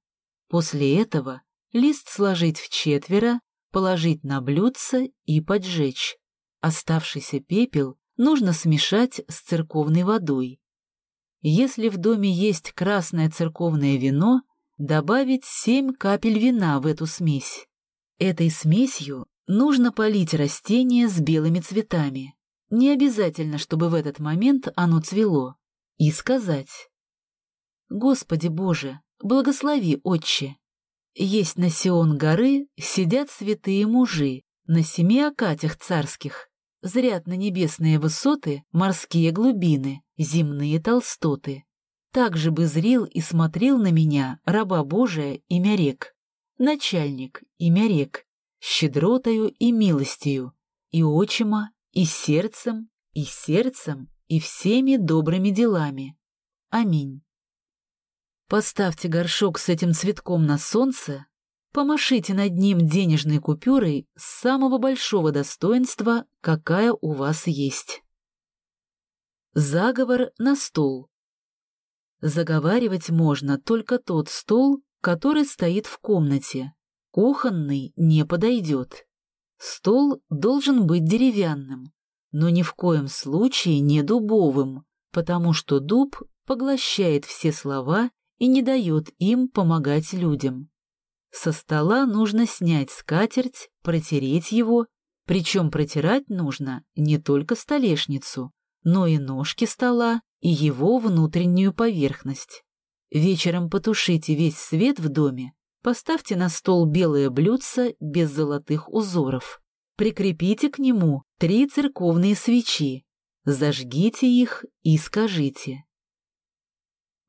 После этого лист сложить в четверо, положить на блюдце и поджечь. Оставшийся пепел нужно смешать с церковной водой. Если в доме есть красное церковное вино, добавить 7 капель вина в эту смесь. Этой смесью нужно полить растение с белыми цветами. Не обязательно, чтобы в этот момент оно цвело. И сказать «Господи Боже, благослови, Отче, есть на Сион горы сидят святые мужи, на семи окатях царских, зрят на небесные высоты морские глубины, земные толстоты. Так же бы зрил и смотрел на меня раба Божия имя рек, начальник имя рек, щедротою и милостью, и очима, и сердцем, и сердцем, и всеми добрыми делами. Аминь. Поставьте горшок с этим цветком на солнце, помашите над ним денежной купюрой самого большого достоинства, какая у вас есть. Заговор на стол. Заговаривать можно только тот стол, который стоит в комнате. Кухонный не подойдет. Стол должен быть деревянным, но ни в коем случае не дубовым, потому что дуб поглощает все слова и не дает им помогать людям. Со стола нужно снять скатерть, протереть его, причем протирать нужно не только столешницу, но и ножки стола и его внутреннюю поверхность. Вечером потушите весь свет в доме, поставьте на стол белое блюдце без золотых узоров. Прикрепите к нему три церковные свечи, зажгите их и скажите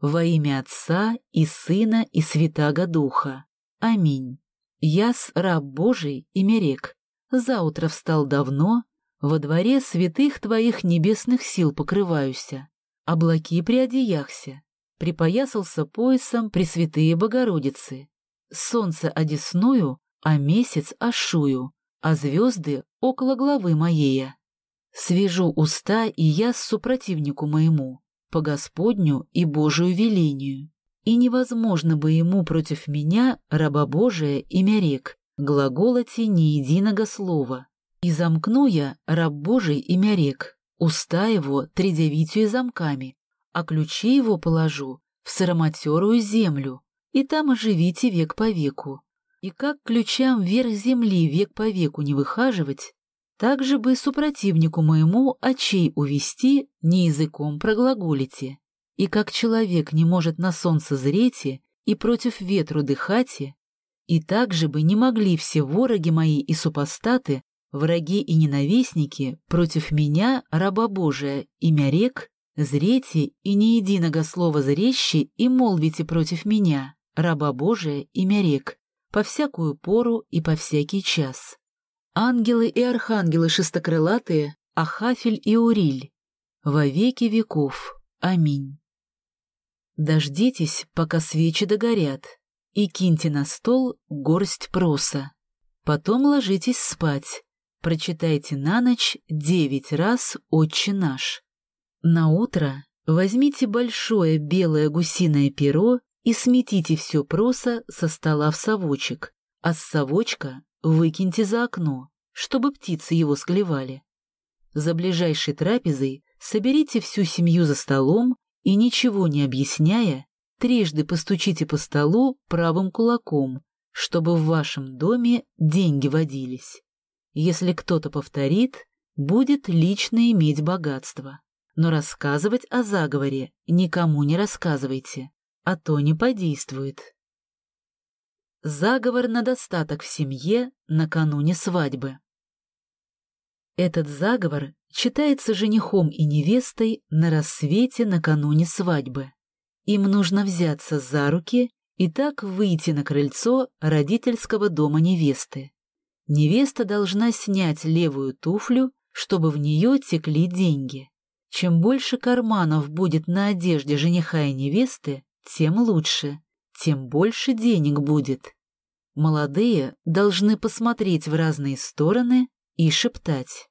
во имя Отца и Сына и Святаго Духа. Аминь. Яс, раб Божий и мерек, заутро встал давно, во дворе святых твоих небесных сил покрываюся, облаки приодеяхся, припоясался поясом Пресвятые Богородицы, солнце одесную, а месяц ошую, а звезды около главы моея. Свяжу уста и я супротивнику моему, по Господню и Божию велению. И невозможно бы ему против меня, раба Божия, имя рек, глаголоти ни единого слова. И замкну я, раб Божий, имя рек, уста его тридевитью замками, а ключи его положу в сыроматерую землю, и там оживите век по веку. И как ключам вверх земли век по веку не выхаживать, так же бы супротивнику моему очей увести, не языком проглаголите. И как человек не может на солнце зреть и против ветру дыхать, и так же бы не могли все вороги мои и супостаты, враги и ненавистники, против меня, раба Божия, имя рек, зрете и ни единого слова зрещи и молвите против меня, раба Божия, имя рек, по всякую пору и по всякий час. Ангелы и архангелы шестокрылатые, Ахафель и Уриль, во веки веков. Аминь. Дождитесь, пока свечи догорят, и киньте на стол горсть проса. Потом ложитесь спать, прочитайте на ночь девять раз «Отче наш». На утро возьмите большое белое гусиное перо и сметите все проса со стола в совочек, а с совочка Выкиньте за окно, чтобы птицы его склевали. За ближайшей трапезой соберите всю семью за столом и, ничего не объясняя, трижды постучите по столу правым кулаком, чтобы в вашем доме деньги водились. Если кто-то повторит, будет лично иметь богатство. Но рассказывать о заговоре никому не рассказывайте, а то не подействует. Заговор на достаток в семье накануне свадьбы. Этот заговор читается женихом и невестой на рассвете накануне свадьбы. Им нужно взяться за руки и так выйти на крыльцо родительского дома невесты. Невеста должна снять левую туфлю, чтобы в нее текли деньги. Чем больше карманов будет на одежде жениха и невесты, тем лучше, тем больше денег будет. Молодые должны посмотреть в разные стороны и шептать.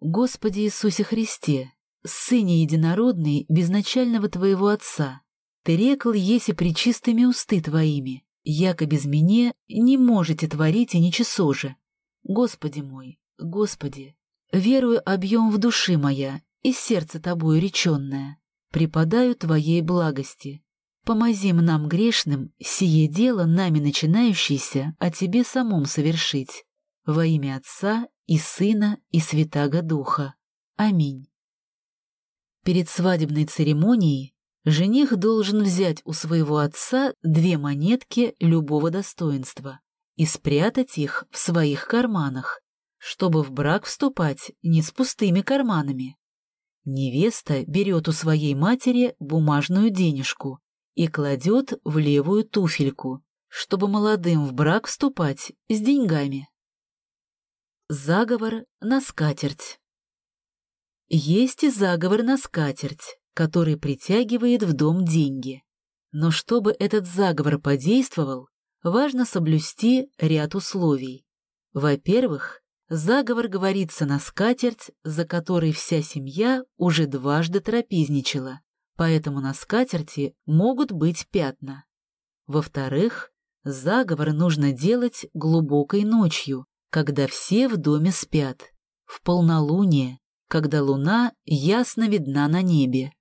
«Господи Иисусе Христе, Сыне Единородный, безначального Твоего Отца, Ты рекл, еси причистыми усты Твоими, яко без меня не можете творить и ничего же. Господи мой, Господи, верую объем в души моя и сердце Тобою реченное, преподаю Твоей благости. Помози нам грешным сие дело нами начинающееся о Тебе самом совершить. Во имя Отца и Сына и Святаго Духа. Аминь. Перед свадебной церемонией жених должен взять у своего отца две монетки любого достоинства и спрятать их в своих карманах, чтобы в брак вступать не с пустыми карманами. Невеста берет у своей матери бумажную денежку и кладет в левую туфельку, чтобы молодым в брак вступать с деньгами. Заговор на скатерть Есть и заговор на скатерть, который притягивает в дом деньги. Но чтобы этот заговор подействовал, важно соблюсти ряд условий. Во-первых, Заговор говорится на скатерть, за которой вся семья уже дважды трапезничала, поэтому на скатерти могут быть пятна. Во-вторых, заговор нужно делать глубокой ночью, когда все в доме спят, в полнолуние, когда луна ясно видна на небе.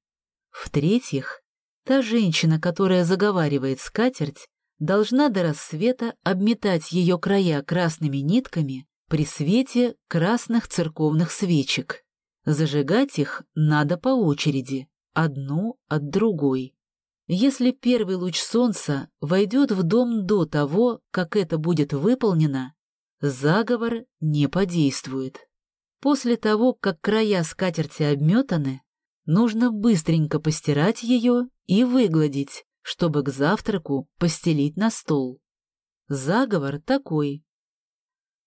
В-третьих, та женщина, которая заговаривает скатерть, должна до рассвета обметать ее края красными нитками при свете красных церковных свечек. Зажигать их надо по очереди, одну от другой. Если первый луч солнца войдет в дом до того, как это будет выполнено, заговор не подействует. После того, как края скатерти обметаны, нужно быстренько постирать ее и выгладить, чтобы к завтраку постелить на стол. Заговор такой.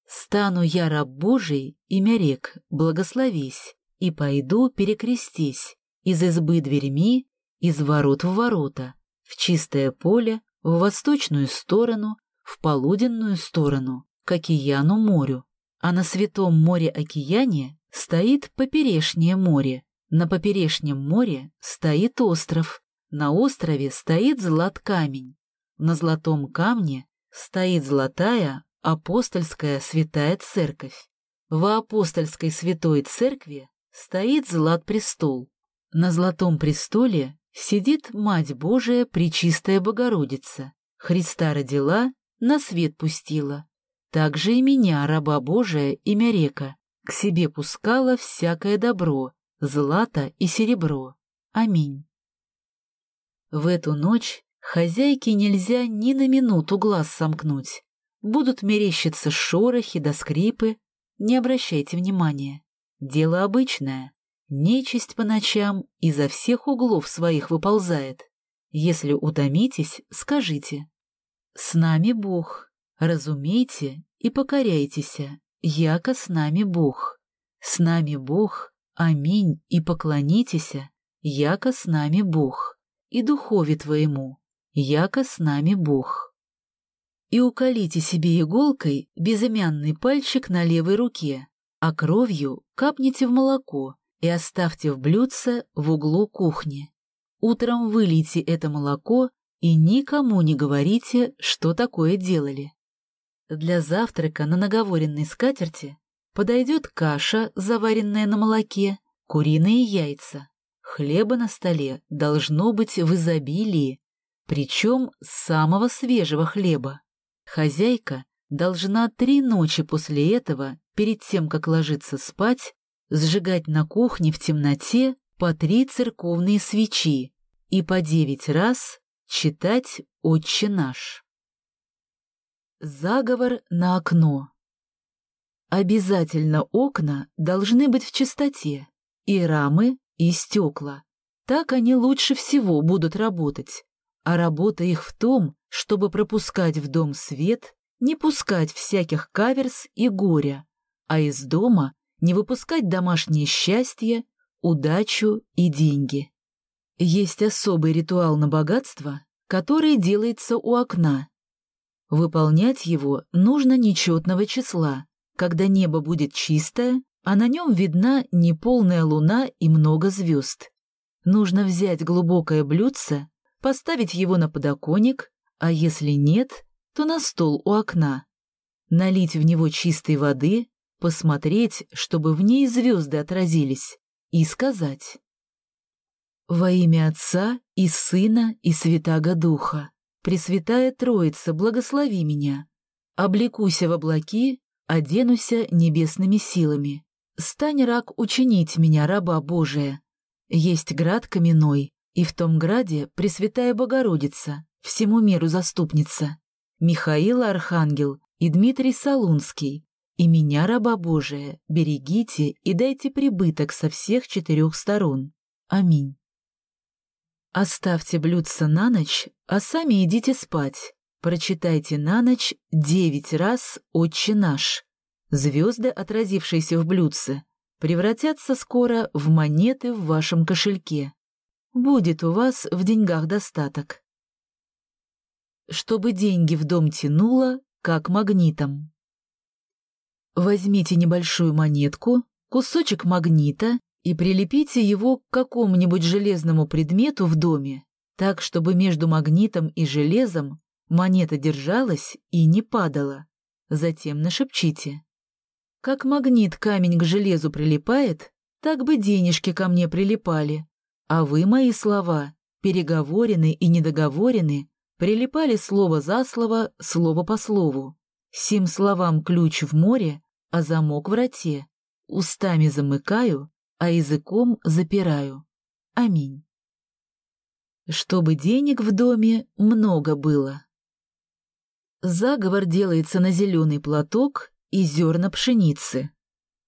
Стану я раб Божий, имя рек, благословись, и пойду перекрестись, из избы дверьми, из ворот в ворота, в чистое поле, в восточную сторону, в полуденную сторону, к океану морю. А на святом море-океане стоит поперешнее море, на поперешнем море стоит остров, на острове стоит злат камень, на золотом камне стоит золотая Апостольская святая церковь. В апостольской святой церкви стоит злат престол. На золотом престоле сидит Мать Божия Пречистая Богородица. Христа родила, на свет пустила. Также и меня, раба Божия, имя река, к себе пускала всякое добро, злато и серебро. Аминь. В эту ночь хозяйке нельзя ни на минуту глаз сомкнуть, Будут мерещиться шорохи да скрипы. Не обращайте внимания. Дело обычное. Нечисть по ночам изо всех углов своих выползает. Если утомитесь, скажите. С нами Бог. Разумейте и покоряйтесь, яко с нами Бог. С нами Бог. Аминь и поклонитесь, яко с нами Бог. И духове твоему, яко с нами Бог и уколите себе иголкой безымянный пальчик на левой руке, а кровью капните в молоко и оставьте в блюдце в углу кухни. Утром вылейте это молоко и никому не говорите, что такое делали. Для завтрака на наговоренной скатерти подойдет каша, заваренная на молоке, куриные яйца. Хлеба на столе должно быть в изобилии, причем самого свежего хлеба. Хозяйка должна три ночи после этого, перед тем, как ложиться спать, сжигать на кухне в темноте по три церковные свечи и по девять раз читать «Отче наш». Заговор на окно. Обязательно окна должны быть в чистоте, и рамы, и стекла. Так они лучше всего будут работать. А работа их в том, чтобы пропускать в дом свет, не пускать всяких каверс и горя, а из дома не выпускать домашнее счастье, удачу и деньги. Есть особый ритуал на богатство, который делается у окна. Выполнять его нужно нечетного числа, когда небо будет чистое, а на нем видна неполная луна и много звезд. Нужно взять глубокое блюдце, поставить его на подоконник, а если нет, то на стол у окна. Налить в него чистой воды, посмотреть, чтобы в ней звезды отразились, и сказать «Во имя Отца и Сына и Святаго Духа, Пресвятая Троица, благослови меня, облекуся в облаки, оденуся небесными силами, стань рак учинить меня, раба Божия. Есть град каменной, и в том граде Пресвятая Богородица, всему миру заступница, Михаил Архангел и Дмитрий Солунский, и меня, раба Божия, берегите и дайте прибыток со всех четырех сторон. Аминь. Оставьте блюдце на ночь, а сами идите спать. Прочитайте на ночь девять раз «Отче наш». Звезды, отразившиеся в блюдце, превратятся скоро в монеты в вашем кошельке. Будет у вас в деньгах достаток. Чтобы деньги в дом тянуло, как магнитом. Возьмите небольшую монетку, кусочек магнита и прилепите его к какому-нибудь железному предмету в доме, так, чтобы между магнитом и железом монета держалась и не падала. Затем нашепчите. Как магнит камень к железу прилипает, так бы денежки ко мне прилипали. А вы, мои слова, переговорены и недоговорены, прилипали слово за слово, слово по слову. Сим словам ключ в море, а замок в роте. Устами замыкаю, а языком запираю. Аминь. Чтобы денег в доме много было. Заговор делается на зеленый платок и зерна пшеницы.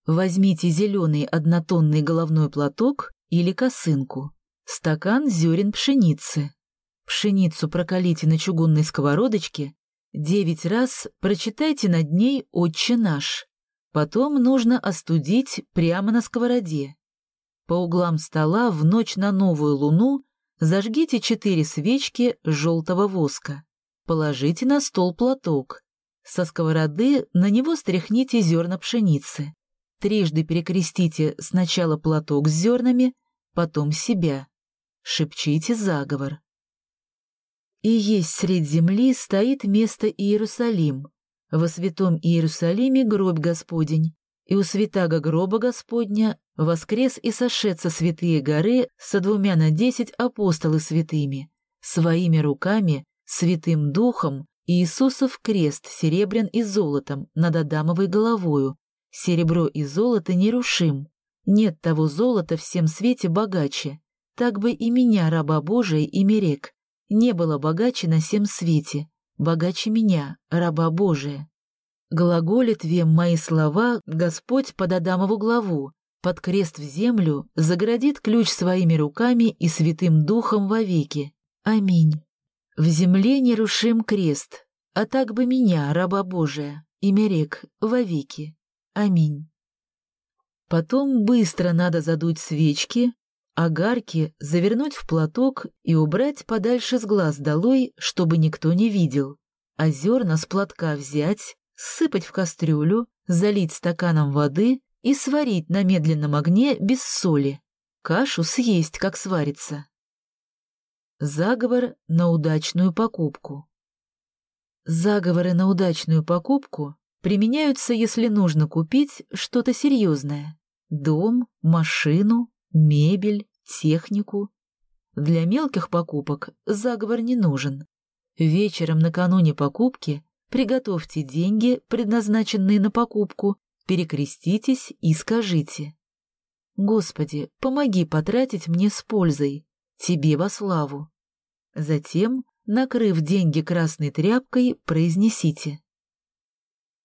Возьмите зеленый однотонный головной платок или косынку, стакан зерен пшеницы. Пшеницу прокалите на чугунной сковородочке Девять раз прочитайте над ней «Отче наш». Потом нужно остудить прямо на сковороде. По углам стола в ночь на новую луну зажгите четыре свечки желтого воска. Положите на стол платок. Со сковороды на него стряхните зерна пшеницы. Трижды перекрестите сначала платок с зернами, потом себя. Шепчите заговор. И есть средь земли стоит место Иерусалим. Во святом Иерусалиме гроб Господень, и у святаго гроба Господня воскрес и сошедся святые горы со двумя на десять апостолы святыми, своими руками, святым духом, Иисусов крест серебрян и золотом над Адамовой головою, серебро и золото нерушим, нет того золота всем свете богаче, так бы и меня, раба Божия, и мерек, не было богаче на всем свете, богаче меня, раба Божия. Глаголит вем мои слова Господь под Адамову главу, под крест в землю заградит ключ своими руками и святым духом вовеки. Аминь. В земле нерушим крест, а так бы меня, раба Божия, имя рек, вовеки. Аминь. Потом быстро надо задуть свечки, Огарки завернуть в платок и убрать подальше с глаз долой, чтобы никто не видел. А зерна с платка взять, сыпать в кастрюлю, залить стаканом воды и сварить на медленном огне без соли. Кашу съесть, как сварится. Заговор на удачную покупку. Заговоры на удачную покупку применяются, если нужно купить что-то серьезное. Дом, машину, мебель, технику. Для мелких покупок заговор не нужен. Вечером накануне покупки приготовьте деньги, предназначенные на покупку, перекреститесь и скажите. Господи, помоги потратить мне с пользой, Тебе во славу. Затем, накрыв деньги красной тряпкой, произнесите.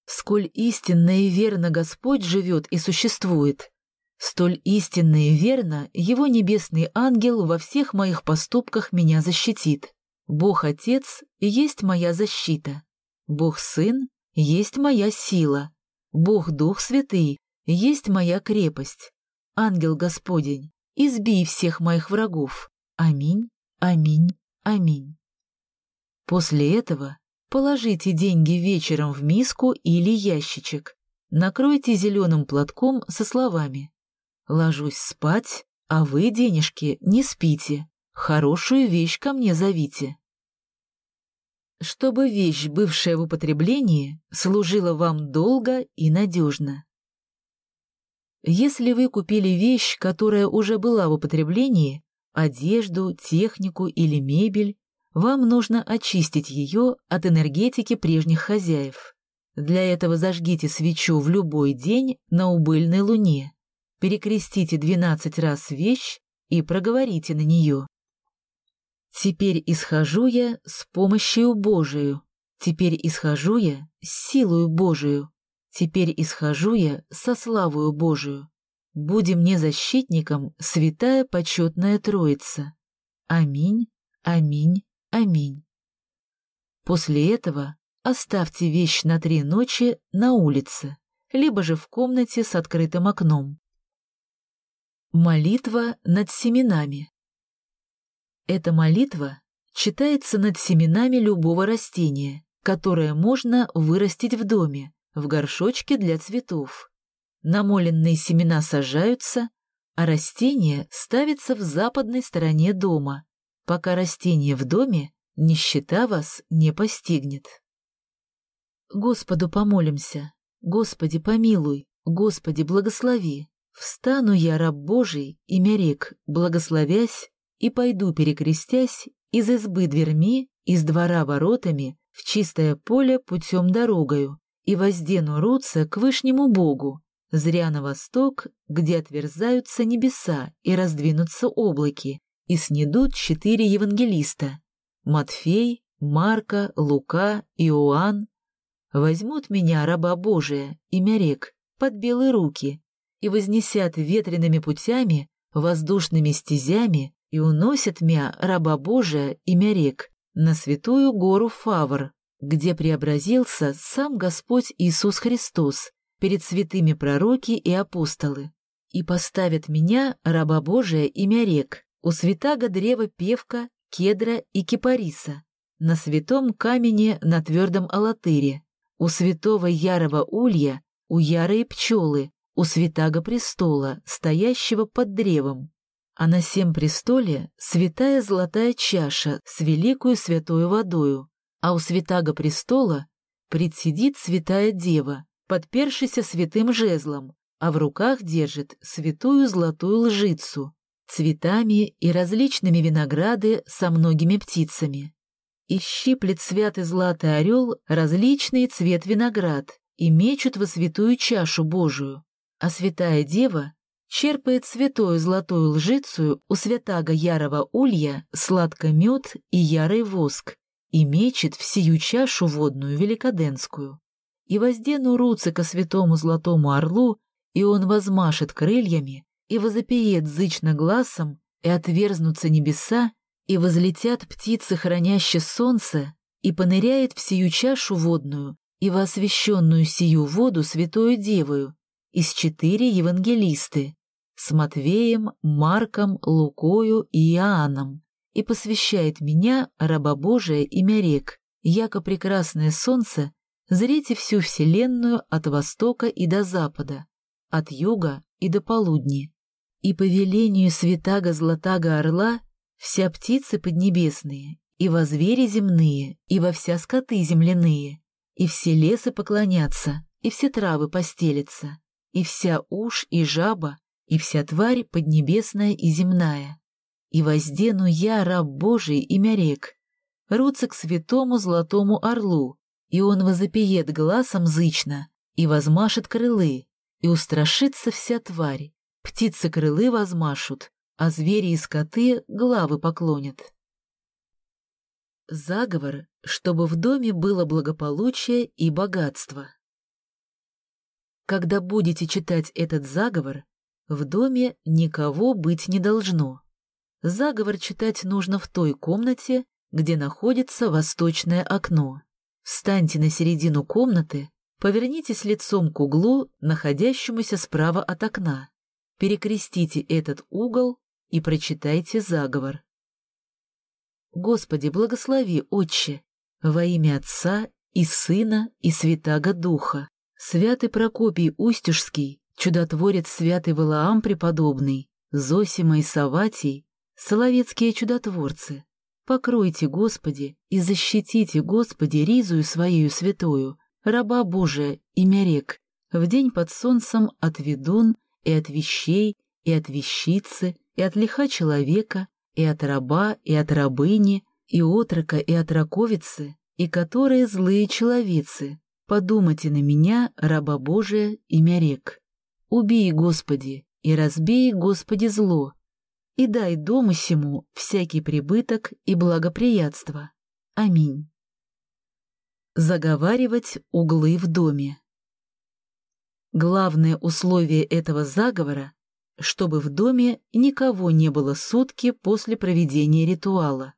Сколь истинно и верно Господь живет и существует, столь истинно и верно Его небесный ангел во всех моих поступках меня защитит. Бог Отец есть моя защита. Бог Сын есть моя сила. Бог Дух Святый есть моя крепость. Ангел Господень, избей всех моих врагов. Аминь, аминь, аминь. После этого Положите деньги вечером в миску или ящичек. Накройте зеленым платком со словами «Ложусь спать, а вы, денежки, не спите. Хорошую вещь ко мне зовите». Чтобы вещь, бывшая в употреблении, служила вам долго и надежно. Если вы купили вещь, которая уже была в употреблении, одежду, технику или мебель, вам нужно очистить ее от энергетики прежних хозяев. Для этого зажгите свечу в любой день на убыльной луне, перекрестите 12 раз вещь и проговорите на нее. Теперь исхожу я с помощью Божию, теперь исхожу я с силою Божию, теперь исхожу я со славою Божию. Будем мне защитником, святая почетная Троица. Аминь, аминь, Аминь. После этого оставьте вещь на три ночи на улице, либо же в комнате с открытым окном. Молитва над семенами. Эта молитва читается над семенами любого растения, которое можно вырастить в доме, в горшочке для цветов. Намоленные семена сажаются, а растение ставится в западной стороне дома, пока растение в доме, нищета вас не постигнет. Господу помолимся, Господи помилуй, Господи благослови. Встану я, раб Божий, имя рек, благословясь, и пойду, перекрестясь, из избы дверьми, из двора воротами, в чистое поле путем дорогою, и воздену руца к вышнему Богу, зря на восток, где отверзаются небеса и раздвинутся облаки, и снедут четыре евангелиста — Матфей, Марка, Лука, Иоанн. Возьмут меня, раба Божия, имя рек, под белые руки, и вознесят ветреными путями, воздушными стезями, и уносят меня, раба Божия, имя рек, на святую гору Фавр, где преобразился сам Господь Иисус Христос перед святыми пророки и апостолы, и поставят меня, раба Божия, имя рек, у святаго древа певка, кедра и кипариса, на святом камене на твердом алатыре, у святого ярого улья, у ярой пчелы, у святаго престола, стоящего под древом. А на всем престоле святая золотая чаша с великою святою водою, а у святаго престола предсидит святая дева, подпершися святым жезлом, а в руках держит святую золотую лжицу, цветами и различными винограды со многими птицами. И щиплет святый златый орел различный цвет виноград и мечут во святую чашу Божию, а святая дева черпает святую золотую лжицу у святаго ярого улья сладко мед и ярый воск и мечет в сию чашу водную великоденскую. И воздену руцы ко святому золотому орлу, и он возмашет крыльями, и возопиет зычно глазом, и отверзнутся небеса, и возлетят птицы, хранящие солнце, и поныряет в сию чашу водную, и во освященную сию воду святою девою, из четыре евангелисты, с Матвеем, Марком, Лукою и Иоанном, и посвящает меня, раба Божия, имя рек, яко прекрасное солнце, зрите всю вселенную от востока и до запада, от юга и до полудня. И по велению святаго златаго орла вся птицы поднебесные, и во звери земные, и во вся скоты земляные, и все лесы поклонятся, и все травы постелятся, и вся уж и жаба, и вся тварь поднебесная и земная. И воздену я, раб Божий, имя рек, руца к святому золотому орлу, и он возопиет глазом зычно, и возмашет крылы, и устрашится вся тварь. Птицы крылы возмашут, а звери и скоты главы поклонят. Заговор, чтобы в доме было благополучие и богатство. Когда будете читать этот заговор, в доме никого быть не должно. Заговор читать нужно в той комнате, где находится восточное окно. Встаньте на середину комнаты, повернитесь лицом к углу, находящемуся справа от окна. Перекрестите этот угол и прочитайте заговор. Господи, благослови, Отче, во имя Отца и Сына и Святаго Духа. Святый Прокопий Устюжский, чудотворец Святый Валаам Преподобный, Зосима и Саватий, Соловецкие чудотворцы, покройте, Господи, и защитите, Господи, ризую Своею святою, раба Божия, имя рек, в день под солнцем от ведун и от вещей, и от вещицы, и от лиха человека, и от раба, и от рабыни, и отрока, и от раковицы, и которые злые человецы, Подумайте на меня, раба Божия, имя рек. Убей, Господи, и разбей, Господи, зло, и дай дому сему всякий прибыток и благоприятство. Аминь. Заговаривать углы в доме. Главное условие этого заговора — чтобы в доме никого не было сутки после проведения ритуала.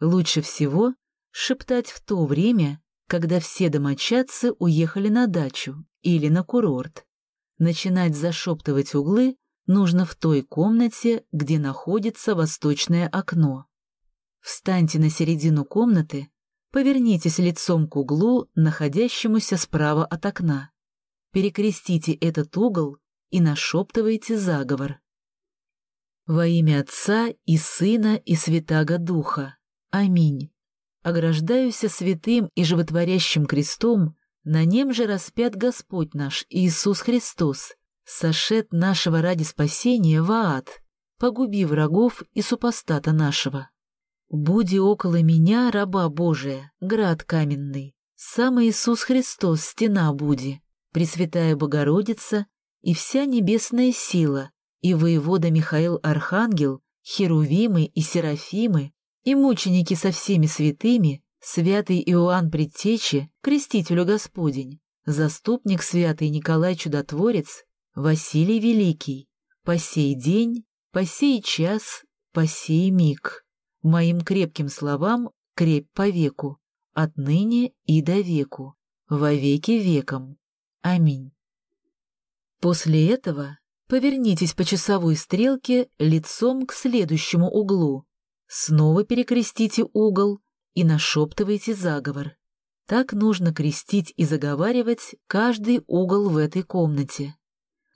Лучше всего шептать в то время, когда все домочадцы уехали на дачу или на курорт. Начинать зашептывать углы нужно в той комнате, где находится восточное окно. Встаньте на середину комнаты, повернитесь лицом к углу, находящемуся справа от окна. Перекрестите этот угол и нашептывайте заговор. Во имя Отца и Сына и Святаго Духа. Аминь ограждаюся святым и животворящим крестом, на нем же распят Господь наш Иисус Христос, сошед нашего ради спасения в ад, погуби врагов и супостата нашего. Буди около меня, раба Божия, град каменный, сам Иисус Христос, стена буди, Пресвятая Богородица и вся небесная сила, и воевода Михаил Архангел, Херувимы и Серафимы, и мученики со всеми святыми, святый Иоанн Предтечи, крестителю Господень, заступник святый Николай Чудотворец, Василий Великий, по сей день, по сей час, по сей миг. Моим крепким словам крепь по веку, отныне и до веку, во веки веком. Аминь. После этого повернитесь по часовой стрелке лицом к следующему углу, Снова перекрестите угол и нашептывайте заговор. Так нужно крестить и заговаривать каждый угол в этой комнате.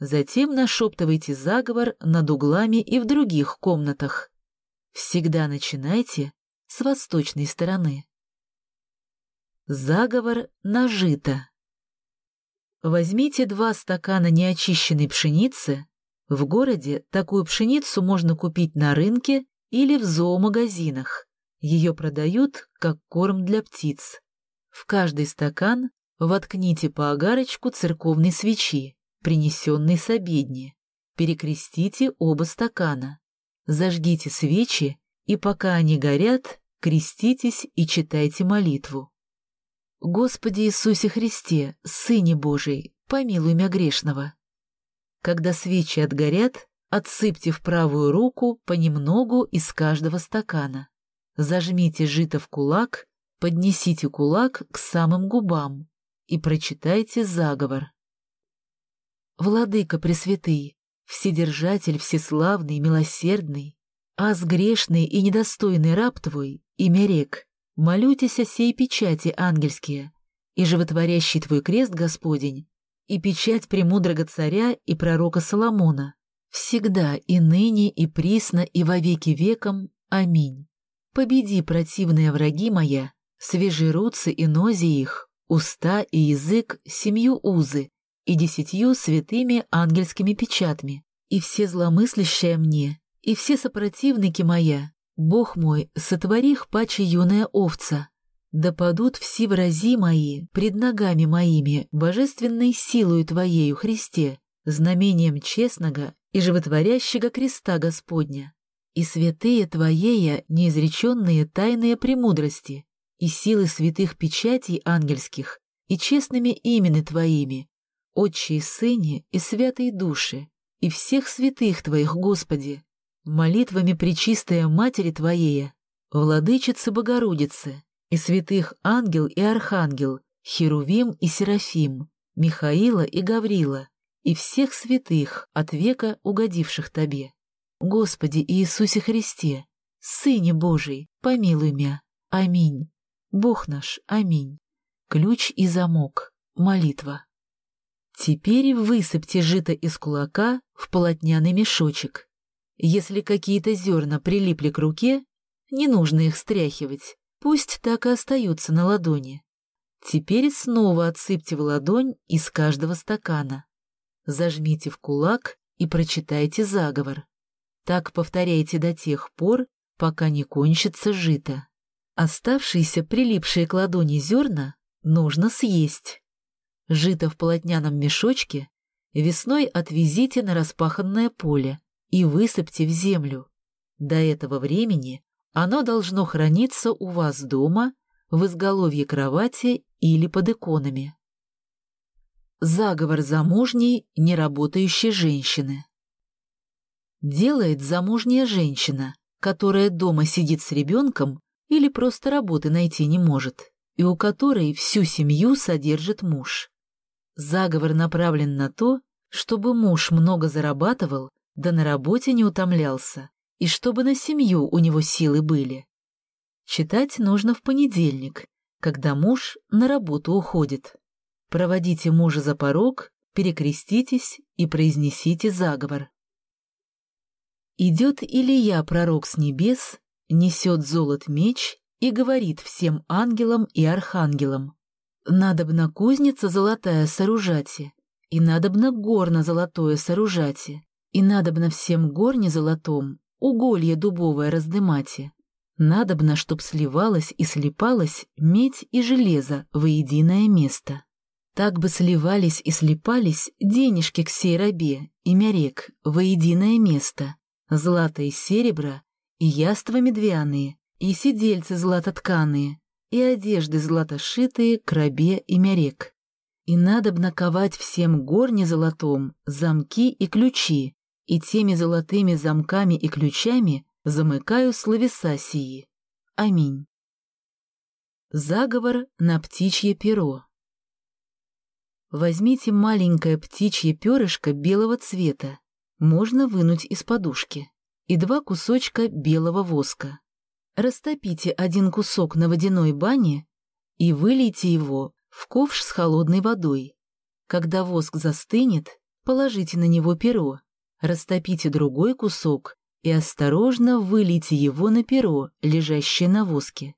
Затем нашептывайте заговор над углами и в других комнатах. Всегда начинайте с восточной стороны. Заговор на жито. Возьмите два стакана неочищенной пшеницы. В городе такую пшеницу можно купить на рынке или в зоомагазинах. Ее продают как корм для птиц. В каждый стакан воткните по огарочку церковной свечи, принесенной с обедни. Перекрестите оба стакана. Зажгите свечи, и пока они горят, креститесь и читайте молитву. Господи Иисусе Христе, Сыне Божий, помилуй меня грешного. Когда свечи отгорят, Отсыпьте в правую руку понемногу из каждого стакана. Зажмите жито в кулак, поднесите кулак к самым губам и прочитайте заговор. Владыка Пресвятый, Вседержатель Всеславный, Милосердный, аз грешный и недостойный раб Твой, имя рек, молютесь о сей печати ангельские, и животворящий Твой крест Господень, и печать премудрого царя и пророка Соломона, всегда и ныне, и присно, и во веки веком. Аминь. Победи, противные враги моя, свежи руцы и нози их, уста и язык, семью узы, и десятью святыми ангельскими печатми, и все зломыслящие мне, и все сопротивники моя, Бог мой, сотвори их паче юная овца, Да падут все врази мои пред ногами моими божественной силою Твоею, Христе, знамением честного и животворящего креста Господня, и святые Твоея неизреченные тайные премудрости, и силы святых печатей ангельских, и честными имени Твоими, Отче и Сыне и Святой Души, и всех святых Твоих, Господи, молитвами Пречистая Матери Твоей, Владычицы Богородицы, и святых ангел и архангел, Херувим и Серафим, Михаила и Гаврила, и всех святых от века угодивших Тебе. Господи Иисусе Христе, Сыне Божий, помилуй меня. Аминь. Бог наш, аминь. Ключ и замок. Молитва. Теперь высыпьте жито из кулака в полотняный мешочек. Если какие-то зерна прилипли к руке, не нужно их стряхивать, Пусть так и остаются на ладони. Теперь снова отсыпьте в ладонь из каждого стакана. Зажмите в кулак и прочитайте заговор. Так повторяйте до тех пор, пока не кончится жито. Оставшиеся прилипшие к ладони зерна нужно съесть. Жито в полотняном мешочке весной отвезите на распаханное поле и высыпьте в землю. До этого времени оно должно храниться у вас дома, в изголовье кровати или под иконами. Заговор замужней, неработающей женщины. Делает замужняя женщина, которая дома сидит с ребенком или просто работы найти не может, и у которой всю семью содержит муж. Заговор направлен на то, чтобы муж много зарабатывал, да на работе не утомлялся, и чтобы на семью у него силы были. Читать нужно в понедельник, когда муж на работу уходит. Проводите мужа за порог, перекреститесь и произнесите заговор. Идет Илья, пророк с небес, несет золот меч и говорит всем ангелам и архангелам. Надобна кузница золотая сооружати, и надобна горно золотое сооружати, и надобна всем горне золотом уголье дубовое раздымате. Надобно, чтоб сливалось и слипалось медь и железо в единое место. Так бы сливались и слипались денежки к сей рабе и мярек в единое место, злато и серебро, и яства медвяные, и сидельцы златотканые, и одежды златошитые к рабе и мярек. И надобно ковать всем горне золотом замки и ключи, и теми золотыми замками и ключами замыкаю словеса сии. Аминь. Заговор на птичье перо. Возьмите маленькое птичье перышко белого цвета, можно вынуть из подушки, и два кусочка белого воска. Растопите один кусок на водяной бане и вылейте его в ковш с холодной водой. Когда воск застынет, положите на него перо Растопите другой кусок и осторожно вылейте его на перо, лежащее на воске.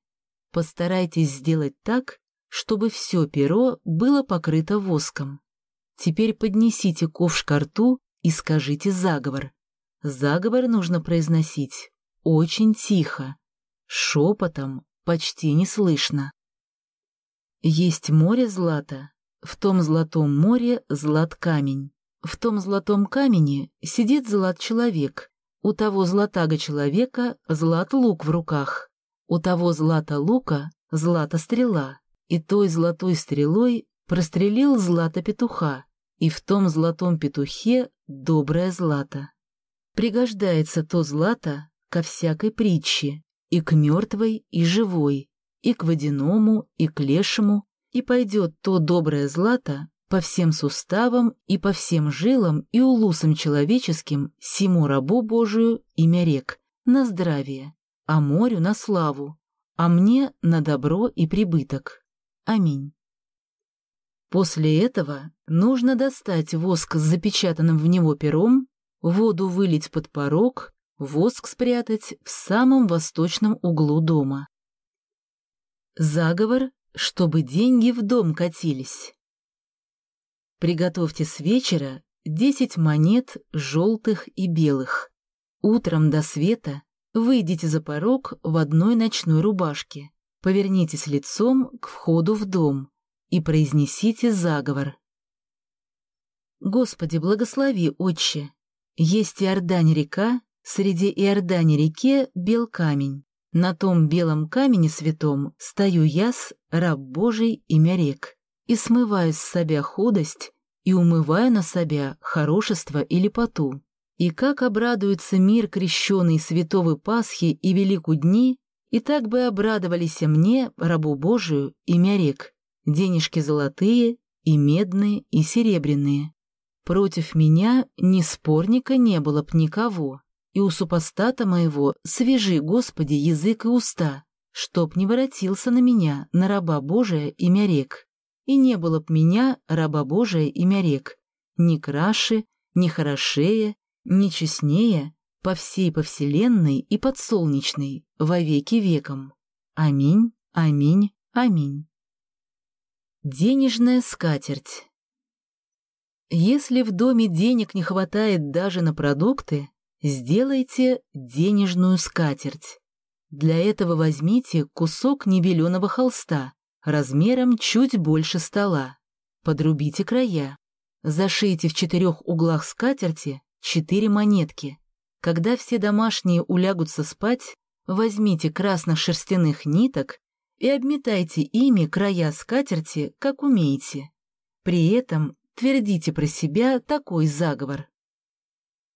Постарайтесь сделать так, чтобы все перо было покрыто воском. Теперь поднесите ковш к рту и скажите заговор. Заговор нужно произносить очень тихо, шепотом, почти не слышно. Есть море злата, в том золотом море злат камень. В том золотом камне сидит злат человек. У того златага человека злат лук в руках. У того злата лука злата стрела. И той золотой стрелой прострелил злата петуха. И в том золотом петухе доброе злато. Пригождается то злато ко всякой притче, и к мертвой, и живой, и к водяному, и к лешему, и пойдет то доброе злато по всем суставам и по всем жилам и улусам человеческим сему рабу Божию имя рек, на здравие, а морю на славу, а мне на добро и прибыток. Аминь. После этого нужно достать воск с запечатанным в него пером, воду вылить под порог, воск спрятать в самом восточном углу дома. Заговор, чтобы деньги в дом катились. Приготовьте с вечера 10 монет желтых и белых. Утром до света выйдите за порог в одной ночной рубашке. повернитесь лицом к входу в дом и произнесите заговор. Господи, благослови, Отче! Есть Иордань-река, среди Иордани-реке бел камень. На том белом камне святом стою яс, раб Божий, имя рек, и смываю с себя худость и умываю на себя хорошество и лепоту. И как обрадуется мир крещеный святого Пасхи и Велику дни, и так бы обрадовались мне, рабу Божию, имя рек, денежки золотые и медные и серебряные. Против меня ни спорника не было б никого, и у супостата моего свежи, Господи, язык и уста, чтоб не воротился на меня, на раба Божия, имя рек. И не было б меня, раба Божия, имя рек, ни краше, ни хорошее, ни честнее, по всей повселенной и подсолнечной, во веки веком. Аминь, аминь, аминь. Денежная скатерть Если в доме денег не хватает даже на продукты, сделайте денежную скатерть. Для этого возьмите кусок небеленого холста размером чуть больше стола. Подрубите края. Зашейте в четырех углах скатерти четыре монетки. Когда все домашние улягутся спать, возьмите красных шерстяных ниток и обметайте ими края скатерти, как умеете. При этом твердите про себя такой заговор.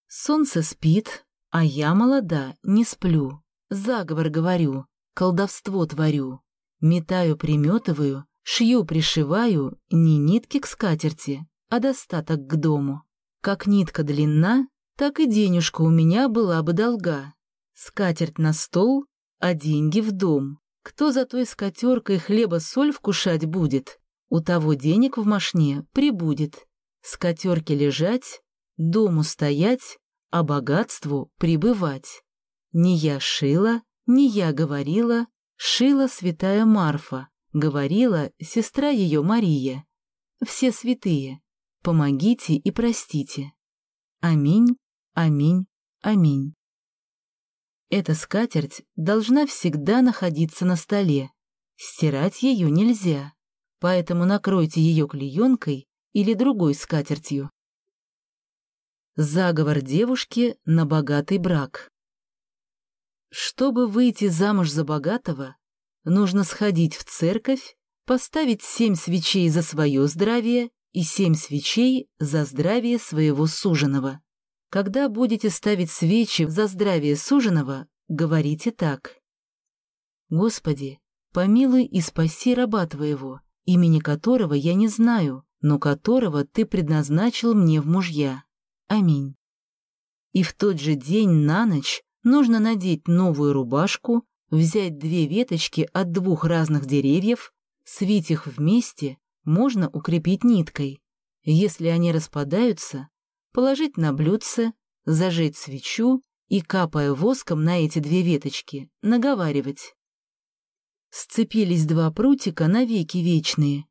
Солнце спит, а я молода, не сплю. Заговор говорю, колдовство творю. Метаю, приметываю, шью, пришиваю не нитки к скатерти, а достаток к дому. Как нитка длинна, так и денежка у меня была бы долга. Скатерть на стол, а деньги в дом. Кто за той скатеркой хлеба-соль вкушать будет, у того денег в машне прибудет. Скатерки лежать, дому стоять, а богатству прибывать. Не я шила, не я говорила, шила святая Марфа, говорила сестра ее Мария. Все святые, помогите и простите. Аминь. Аминь, аминь. Эта скатерть должна всегда находиться на столе. Стирать ее нельзя, поэтому накройте ее клеенкой или другой скатертью. Заговор девушки на богатый брак. Чтобы выйти замуж за богатого, нужно сходить в церковь, поставить семь свечей за свое здравие и семь свечей за здравие своего суженого. Когда будете ставить свечи за здравие суженого, говорите так. «Господи, помилуй и спаси раба Твоего, имени которого я не знаю, но которого Ты предназначил мне в мужья. Аминь». И в тот же день на ночь нужно надеть новую рубашку, взять две веточки от двух разных деревьев, свить их вместе, можно укрепить ниткой. Если они распадаются, положить на блюдце, зажечь свечу и, капая воском на эти две веточки, наговаривать. Сцепились два прутика навеки вечные.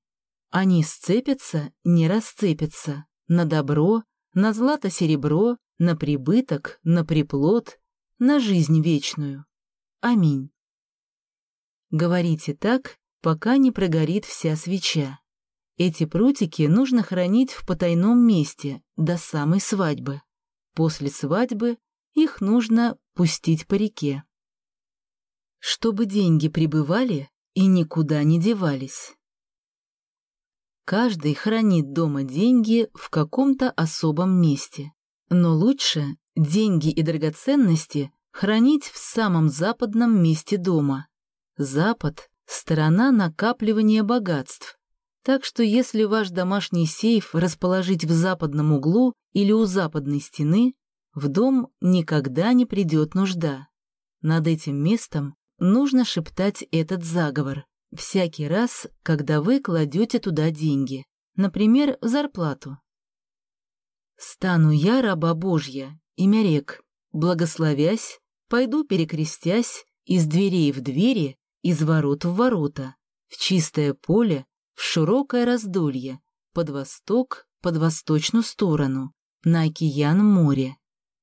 Они сцепятся, не расцепятся, на добро, на злато-серебро, на прибыток, на приплод, на жизнь вечную. Аминь. Говорите так, пока не прогорит вся свеча. Эти прутики нужно хранить в потайном месте до самой свадьбы. После свадьбы их нужно пустить по реке. Чтобы деньги прибывали и никуда не девались. Каждый хранит дома деньги в каком-то особом месте. Но лучше деньги и драгоценности хранить в самом западном месте дома. Запад – сторона накапливания богатств, так что если ваш домашний сейф расположить в западном углу или у западной стены, в дом никогда не придет нужда. Над этим местом нужно шептать этот заговор всякий раз, когда вы кладете туда деньги, например, зарплату. «Стану я, раба Божья, имя рек, благословясь, пойду перекрестясь из дверей в двери, из ворот в ворота, в чистое поле, в широкое раздолье, под восток, под восточную сторону, на океан-море.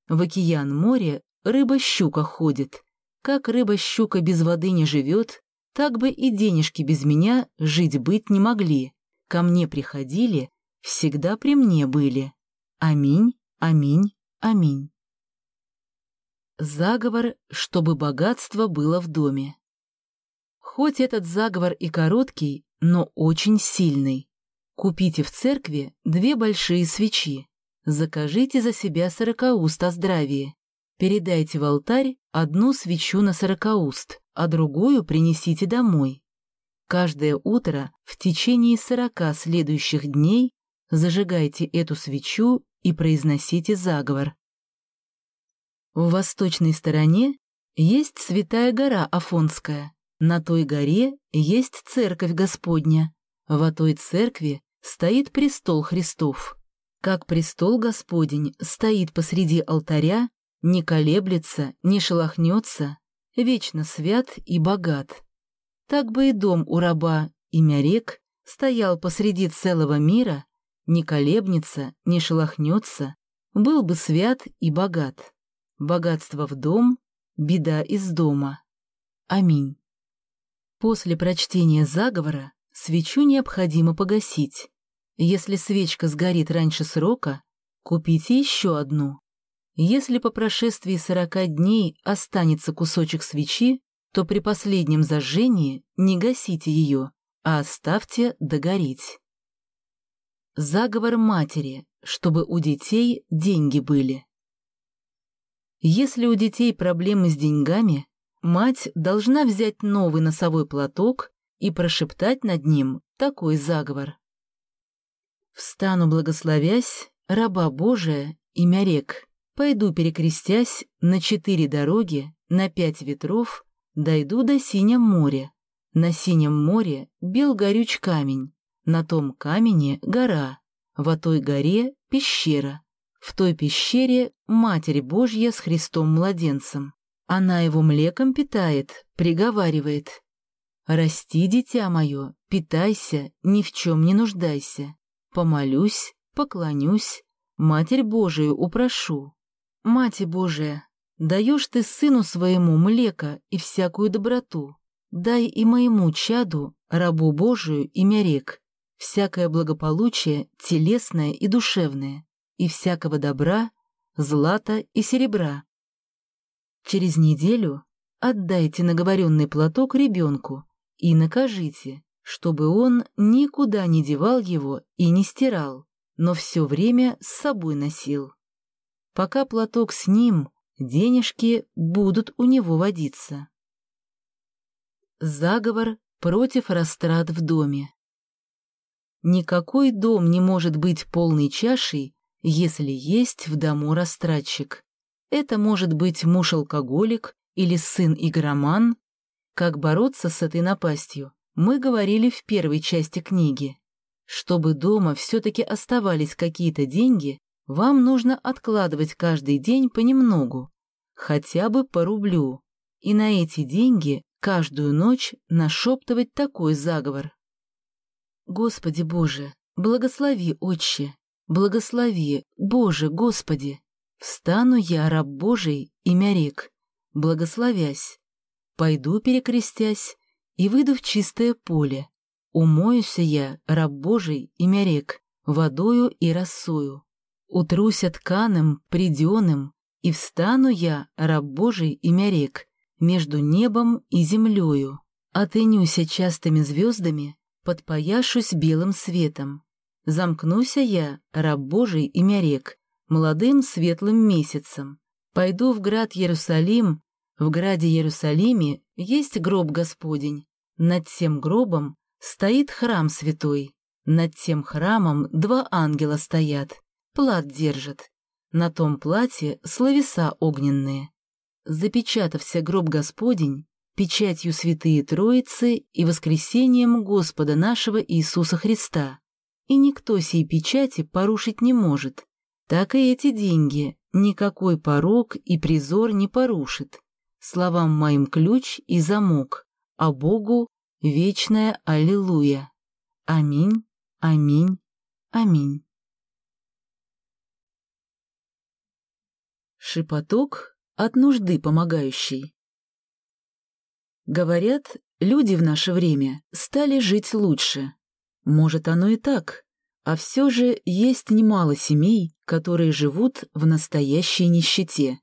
В океан-море рыба-щука ходит. Как рыба-щука без воды не живет, так бы и денежки без меня жить быть не могли. Ко мне приходили, всегда при мне были. Аминь, аминь, аминь. Заговор, чтобы богатство было в доме. Хоть этот заговор и короткий, но очень сильный. Купите в церкви две большие свечи. Закажите за себя сорокауст о здравии. Передайте в алтарь одну свечу на сорокауст, а другую принесите домой. Каждое утро в течение сорока следующих дней зажигайте эту свечу и произносите заговор. В восточной стороне есть святая гора Афонская. На той горе есть церковь Господня. В той церкви стоит престол Христов. Как престол Господень стоит посреди алтаря, не колеблется, не шелохнется, вечно свят и богат. Так бы и дом у раба, имя рек, стоял посреди целого мира, не колеблется, не шелохнется, был бы свят и богат. Богатство в дом, беда из дома. Аминь. После прочтения заговора свечу необходимо погасить. Если свечка сгорит раньше срока, купите еще одну. Если по прошествии сорока дней останется кусочек свечи, то при последнем зажжении не гасите ее, а оставьте догореть. Заговор матери, чтобы у детей деньги были. Если у детей проблемы с деньгами, мать должна взять новый носовой платок и прошептать над ним такой заговор. «Встану, благословясь, раба Божия, имя рек, пойду перекрестясь на четыре дороги, на пять ветров, дойду до синем моря. На синем море бел горюч камень, на том камне гора, в той горе пещера. В той пещере Матерь Божья с Христом-младенцем. Она его млеком питает, приговаривает. «Расти, дитя мое, питайся, ни в чем не нуждайся. Помолюсь, поклонюсь, Матерь Божию упрошу. Мать Божия, даешь ты сыну своему млека и всякую доброту. Дай и моему чаду, рабу Божию, имя рек, всякое благополучие телесное и душевное, и всякого добра, злата и серебра. Через неделю отдайте наговоренный платок ребенку и накажите, чтобы он никуда не девал его и не стирал, но все время с собой носил. Пока платок с ним, денежки будут у него водиться. Заговор против растрат в доме. Никакой дом не может быть полной чашей, если есть в дому растратчик. Это может быть муж-алкоголик или сын-игроман. Как бороться с этой напастью, мы говорили в первой части книги. Чтобы дома все-таки оставались какие-то деньги, вам нужно откладывать каждый день понемногу, хотя бы по рублю, и на эти деньги каждую ночь нашептывать такой заговор. Господи Боже, благослови, Отче, благослови, Боже, Господи. Встану я, раб Божий, имя рек, благословясь. Пойду перекрестясь и выйду в чистое поле. Умоюся я, раб Божий, имя рек, водою и росою. Утруся тканым, приденым, и встану я, раб Божий, имя рек, между небом и землею. Отынюся частыми звездами, подпояшусь белым светом. Замкнуся я, раб Божий, имя рек, молодым светлым месяцем. Пойду в град Иерусалим, в граде Иерусалиме есть гроб Господень. Над тем гробом стоит храм святой. Над тем храмом два ангела стоят, плат держат. На том платье словеса огненные. Запечатався гроб Господень, печатью святые Троицы и воскресением Господа нашего Иисуса Христа. И никто сей печати порушить не может. Так и эти деньги никакой порог и призор не порушит. Словам моим ключ и замок, а Богу вечная Аллилуйя. Аминь, аминь, аминь. Шепоток от нужды помогающий. Говорят, люди в наше время стали жить лучше. Может, оно и так, а все же есть немало семей, которые живут в настоящей нищете.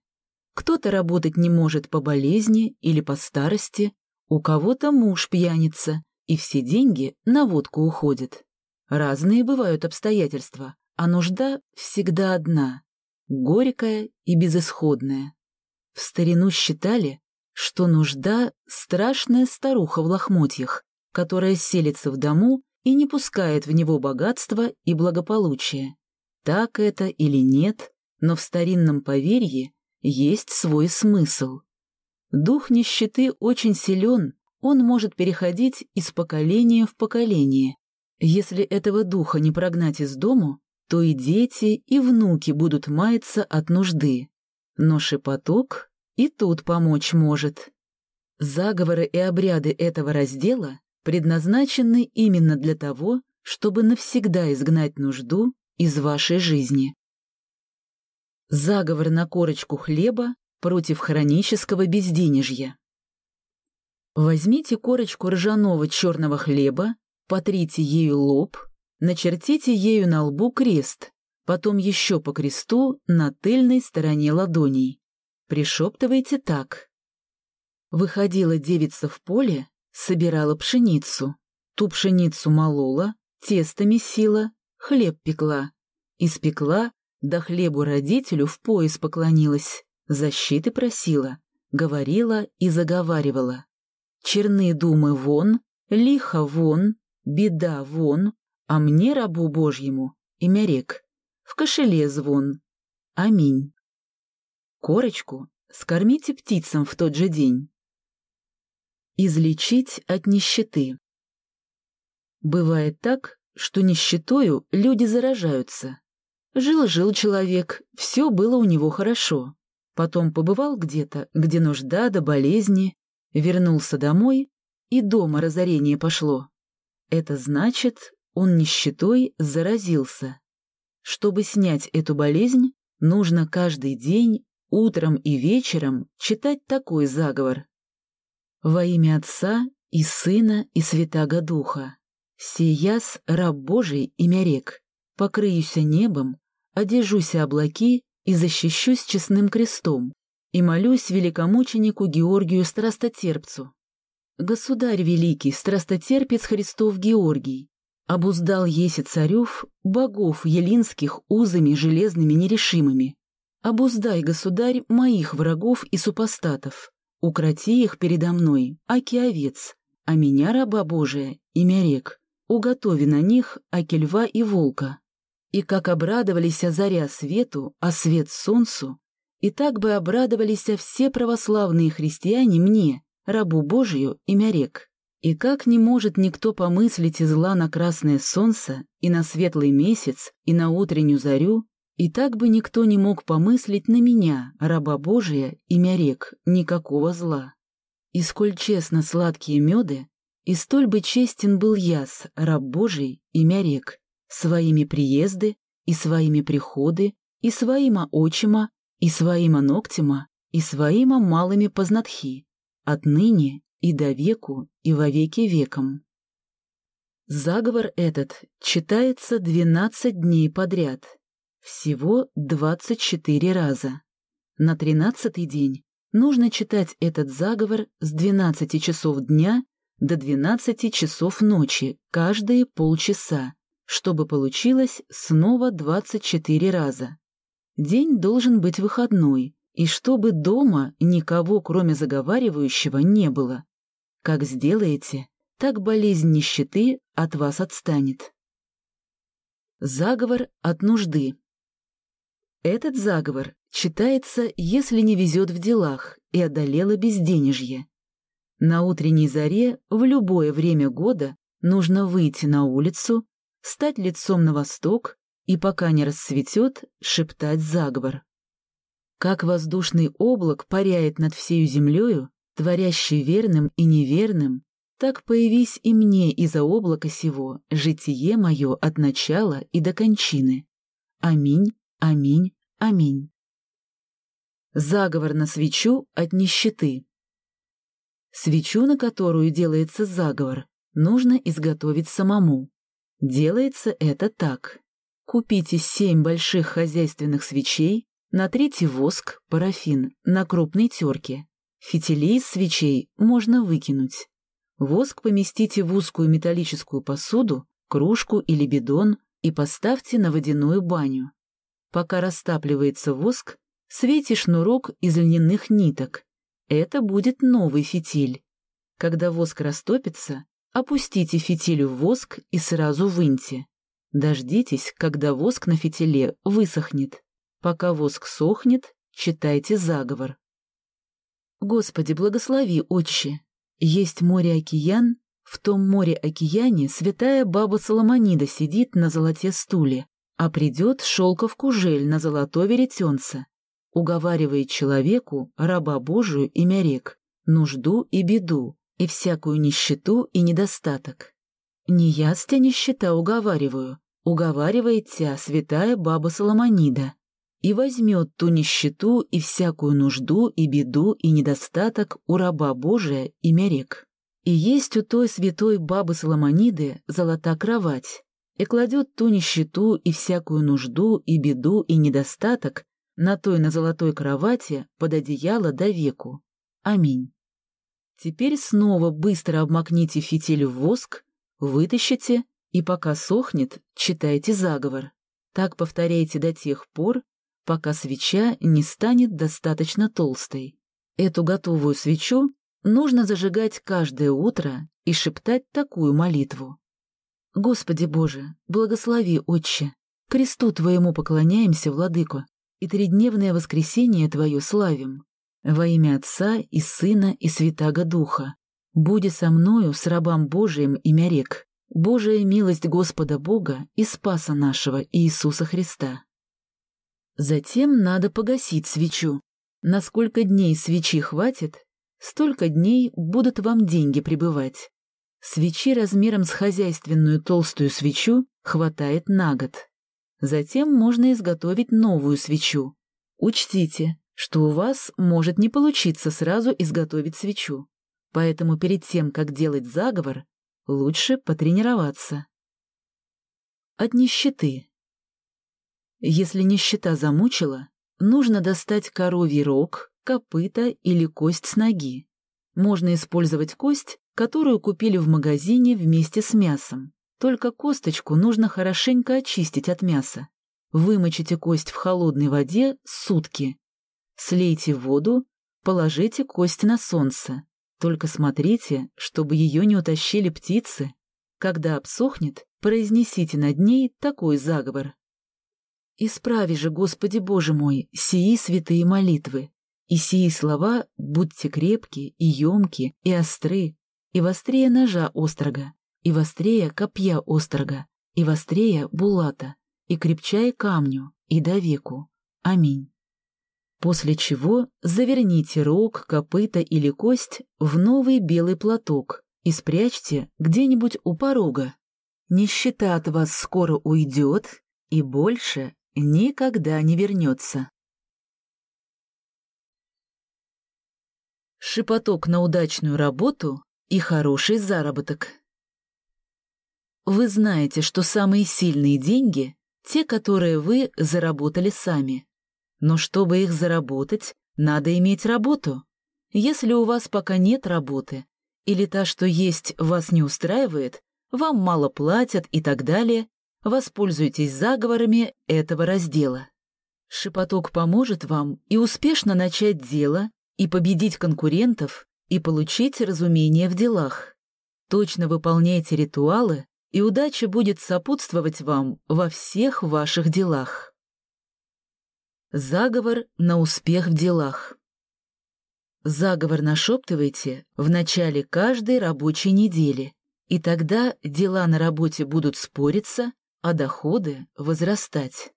Кто-то работать не может по болезни или по старости, у кого-то муж пьяница, и все деньги на водку уходят. Разные бывают обстоятельства, а нужда всегда одна — горькая и безысходная. В старину считали, что нужда — страшная старуха в лохмотьях, которая селится в дому и не пускает в него богатства и благополучие. Так это или нет, но в старинном поверье есть свой смысл. Дух нищеты очень силен, он может переходить из поколения в поколение. Если этого духа не прогнать из дому, то и дети, и внуки будут маяться от нужды. Но шепоток и тут помочь может. Заговоры и обряды этого раздела предназначены именно для того, чтобы навсегда изгнать нужду из вашей жизни. Заговор на корочку хлеба против хронического безденежья. Возьмите корочку ржаного черного хлеба, потрите ею лоб, начертите ею на лбу крест, потом еще по кресту на тыльной стороне ладоней. Пришептывайте так. Выходила девица в поле, собирала пшеницу, ту пшеницу молола, тесто месила, хлеб пекла. Испекла, да хлебу родителю в пояс поклонилась, защиты просила, говорила и заговаривала. Черны думы вон, лихо вон, беда вон, а мне, рабу Божьему, имя рек, в кошеле звон. Аминь. Корочку скормите птицам в тот же день. Излечить от нищеты. Бывает так, что нищетою люди заражаются. Жил-жил человек, все было у него хорошо. Потом побывал где-то, где нужда до болезни, вернулся домой, и дома разорение пошло. Это значит, он нищетой заразился. Чтобы снять эту болезнь, нужно каждый день, утром и вечером читать такой заговор. Во имя Отца и Сына и Святаго Духа. Сияс, раб Божий, имя рек, покрыюся небом, одежуся облаки и защищусь честным крестом, и молюсь великомученику Георгию Страстотерпцу. Государь великий, страстотерпец Христов Георгий, обуздал еси царев, богов елинских узами железными нерешимыми. Обуздай, государь, моих врагов и супостатов, укроти их передо мной, аки овец, а меня, раба Божия, имя рек, уготови на них, аки льва и волка. И как обрадовались заря свету, а свет солнцу, и так бы обрадовались все православные христиане мне, рабу Божию, имя рек. И как не может никто помыслить и зла на красное солнце, и на светлый месяц, и на утреннюю зарю, и так бы никто не мог помыслить на меня, раба Божия, имя рек, никакого зла. И сколь честно сладкие меды, и столь бы честен был яс, раб Божий, имя рек, своими приезды, и своими приходы, и своима очима, и своима ногтима, и своима малыми познатхи, отныне и до веку, и во веки веком. Заговор этот читается двенадцать дней подряд, всего двадцать четыре раза. На тринадцатый день нужно читать этот заговор с двенадцати часов дня до двенадцати часов ночи каждые полчаса, чтобы получилось снова двадцать четыре раза. День должен быть выходной, и чтобы дома никого, кроме заговаривающего, не было. Как сделаете, так болезнь нищеты от вас отстанет. Заговор от нужды. Этот заговор читается, если не везет в делах и одолело безденежье. На утренней заре в любое время года нужно выйти на улицу, стать лицом на восток и пока не расцветет, шептать заговор. Как воздушный облак паряет над всею землею, творящий верным и неверным, так появись и мне из-за облака сего житие мое от начала и до кончины. Аминь, аминь, аминь. Заговор на свечу от нищеты. Свечу, на которую делается заговор, нужно изготовить самому. Делается это так. Купите семь больших хозяйственных свечей, натрите воск, парафин на крупной терке. Фитили из свечей можно выкинуть. Воск поместите в узкую металлическую посуду, кружку или бидон и поставьте на водяную баню. Пока растапливается воск, свейте шнурок из льняных ниток. Это будет новый фитиль. Когда воск растопится, опустите фитиль в воск и сразу выньте. Дождитесь, когда воск на фитиле высохнет. Пока воск сохнет, читайте заговор. Господи, благослови, Отче! Есть море-океан, в том море-океане святая баба Соломонида сидит на золоте стуле, а придет шелков кужель на золото веретенца, уговаривает человеку, раба Божию, имя рек, нужду и беду, и всякую нищету и недостаток. Не я нищета уговариваю, уговаривает тебя святая баба Соломонида, и возьмет ту нищету и всякую нужду и беду и недостаток у раба Божия имя рек. И есть у той святой бабы Соломониды золота кровать, и кладет ту нищету и всякую нужду и беду и недостаток на той на золотой кровати под одеяло до веку. Аминь. Теперь снова быстро обмакните фитиль в воск, вытащите, и пока сохнет, читайте заговор. Так повторяйте до тех пор, пока свеча не станет достаточно толстой. Эту готовую свечу нужно зажигать каждое утро и шептать такую молитву. «Господи Боже, благослови, Отче, кресту Твоему поклоняемся, Владыко, и тридневное воскресение Твое славим. Во имя Отца и Сына и Святаго Духа. Буди со мною, с рабам Божиим имя рек, Божия милость Господа Бога и Спаса нашего Иисуса Христа. Затем надо погасить свечу. На сколько дней свечи хватит, столько дней будут вам деньги прибывать. Свечи размером с хозяйственную толстую свечу хватает на год. Затем можно изготовить новую свечу. Учтите, что у вас может не получиться сразу изготовить свечу. Поэтому перед тем, как делать заговор, лучше потренироваться. От нищеты. Если нищета замучила, нужно достать коровий рог, копыта или кость с ноги. Можно использовать кость, которую купили в магазине вместе с мясом. Только косточку нужно хорошенько очистить от мяса. Вымочите кость в холодной воде сутки. Слейте воду, положите кость на солнце. Только смотрите, чтобы ее не утащили птицы. Когда обсохнет, произнесите над ней такой заговор. Исправи же, Господи Боже мой, сии святые молитвы, и сии слова будьте крепки и емки и остры, и вострее ножа острога, и вострее копья острога, и вострее булата, и крепчая камню, и до веку. Аминь. После чего заверните рог, копыта или кость в новый белый платок и спрячьте где-нибудь у порога. Нищета от вас скоро уйдет и больше никогда не вернется. Шепоток на удачную работу и хороший заработок. Вы знаете, что самые сильные деньги — те, которые вы заработали сами. Но чтобы их заработать, надо иметь работу. Если у вас пока нет работы, или та, что есть, вас не устраивает, вам мало платят и так далее, воспользуйтесь заговорами этого раздела. Шепоток поможет вам и успешно начать дело, и победить конкурентов, и получить разумение в делах. Точно выполняйте ритуалы, и удача будет сопутствовать вам во всех ваших делах. Заговор на успех в делах. Заговор нашептывайте в начале каждой рабочей недели, и тогда дела на работе будут спориться, а доходы возрастать.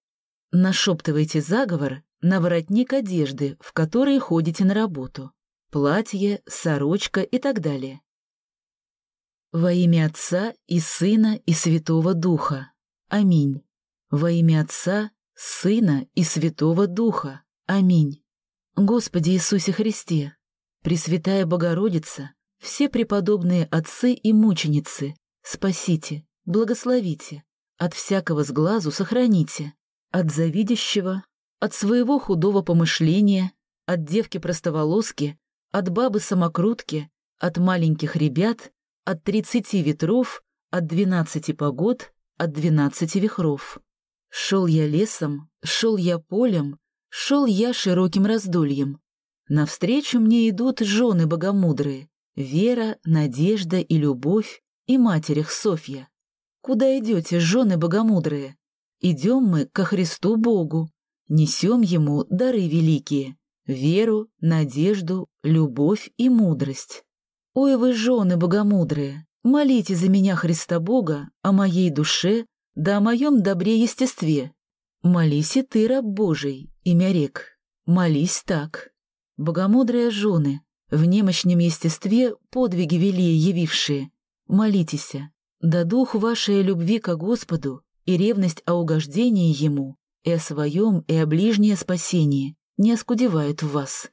Нашептывайте заговор на воротник одежды, в которой ходите на работу, платье, сорочка и так далее. Во имя Отца и Сына и Святого Духа. Аминь. Во имя Отца, Сына и Святого Духа. Аминь. Господи Иисусе Христе, Пресвятая Богородица, все преподобные отцы и мученицы, спасите, благословите, от всякого сглазу сохраните, от завидящего, от своего худого помышления, от девки-простоволоски, от бабы-самокрутки, от маленьких ребят, от тридцати ветров, от двенадцати погод, от двенадцати вихров. Шел я лесом, шел я полем, шел я широким раздольем. Навстречу мне идут жены богомудрые, Вера, Надежда и Любовь, и матерь их Софья. Куда идете, жены богомудрые? Идем мы ко Христу Богу, несем Ему дары великие, веру, надежду, любовь и мудрость. Ой, вы, жены богомудрые, молите за меня Христа Бога о моей душе, да о моем добре естестве. Молись и ты, раб Божий, имя рек, молись так. Богомудрые жены, в немощном естестве подвиги велие явившие, молитесь, да дух вашей любви ко Господу и ревность о угождении Ему и о своем и о ближнее спасении не оскудевают в вас.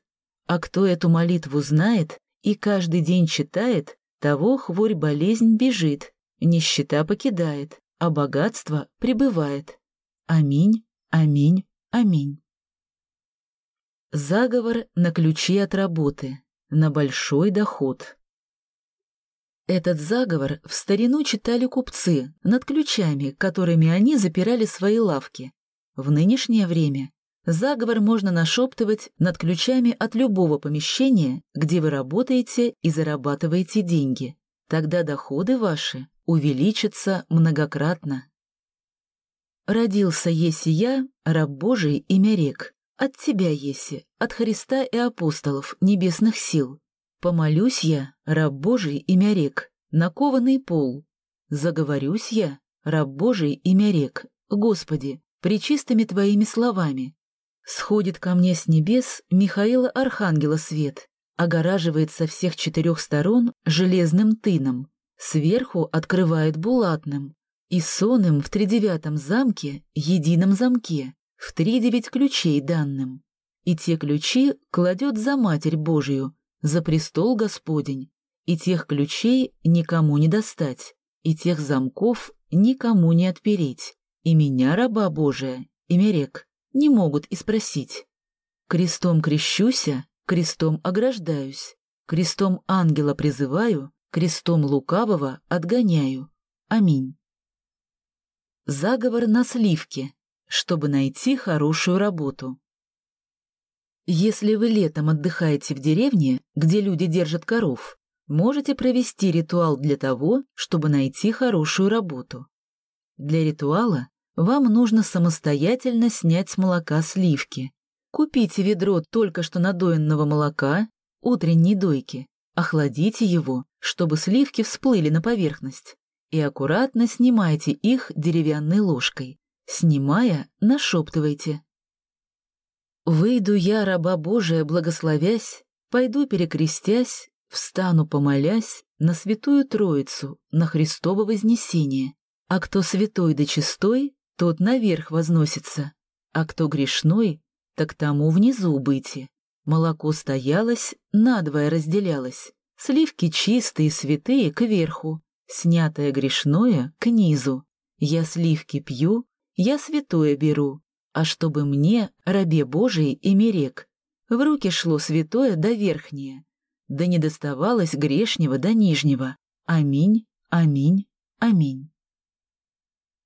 А кто эту молитву знает и каждый день читает, того хворь болезнь бежит, нищета покидает, а богатство пребывает. Аминь, аминь, аминь. Заговор на ключи от работы, на большой доход. Этот заговор в старину читали купцы над ключами, которыми они запирали свои лавки. В нынешнее время заговор можно нашептывать над ключами от любого помещения, где вы работаете и зарабатываете деньги. Тогда доходы ваши увеличатся многократно. Родился еси я, раб Божий, имя рек, от тебя еси, от Христа и апостолов, небесных сил. Помолюсь я, раб Божий, имя рек, на кованый пол. Заговорюсь я, раб Божий, имя рек, Господи, причистыми Твоими словами. Сходит ко мне с небес Михаила Архангела свет, огораживает со всех четырех сторон железным тыном, сверху открывает булатным, и сонным в тридевятом замке, едином замке, в тридевять ключей данным. И те ключи кладет за Матерь Божию, за престол Господень, и тех ключей никому не достать, и тех замков никому не отпереть, и меня, раба Божия, и мерек, не могут и спросить. Крестом крещуся, крестом ограждаюсь, крестом ангела призываю, крестом лукавого отгоняю. Аминь. Заговор на сливке, чтобы найти хорошую работу. Если вы летом отдыхаете в деревне, где люди держат коров, можете провести ритуал для того, чтобы найти хорошую работу. Для ритуала вам нужно самостоятельно снять с молока сливки. Купите ведро только что надоенного молока, утренней дойки, охладите его, чтобы сливки всплыли на поверхность, и аккуратно снимайте их деревянной ложкой. Снимая, нашептывайте. Выйду я, раба Божия, благословясь, пойду перекрестясь, встану, помолясь, на святую Троицу, на Христово вознесение. А кто святой да чистой, тот наверх возносится, а кто грешной, так тому внизу быти. Молоко стоялось, надвое разделялось, сливки чистые, святые, кверху, снятое грешное — к низу. Я сливки пью, я святое беру, а чтобы мне, рабе Божией и мерек, в руки шло святое до верхнее, да не доставалось грешнего до нижнего. Аминь, аминь, аминь.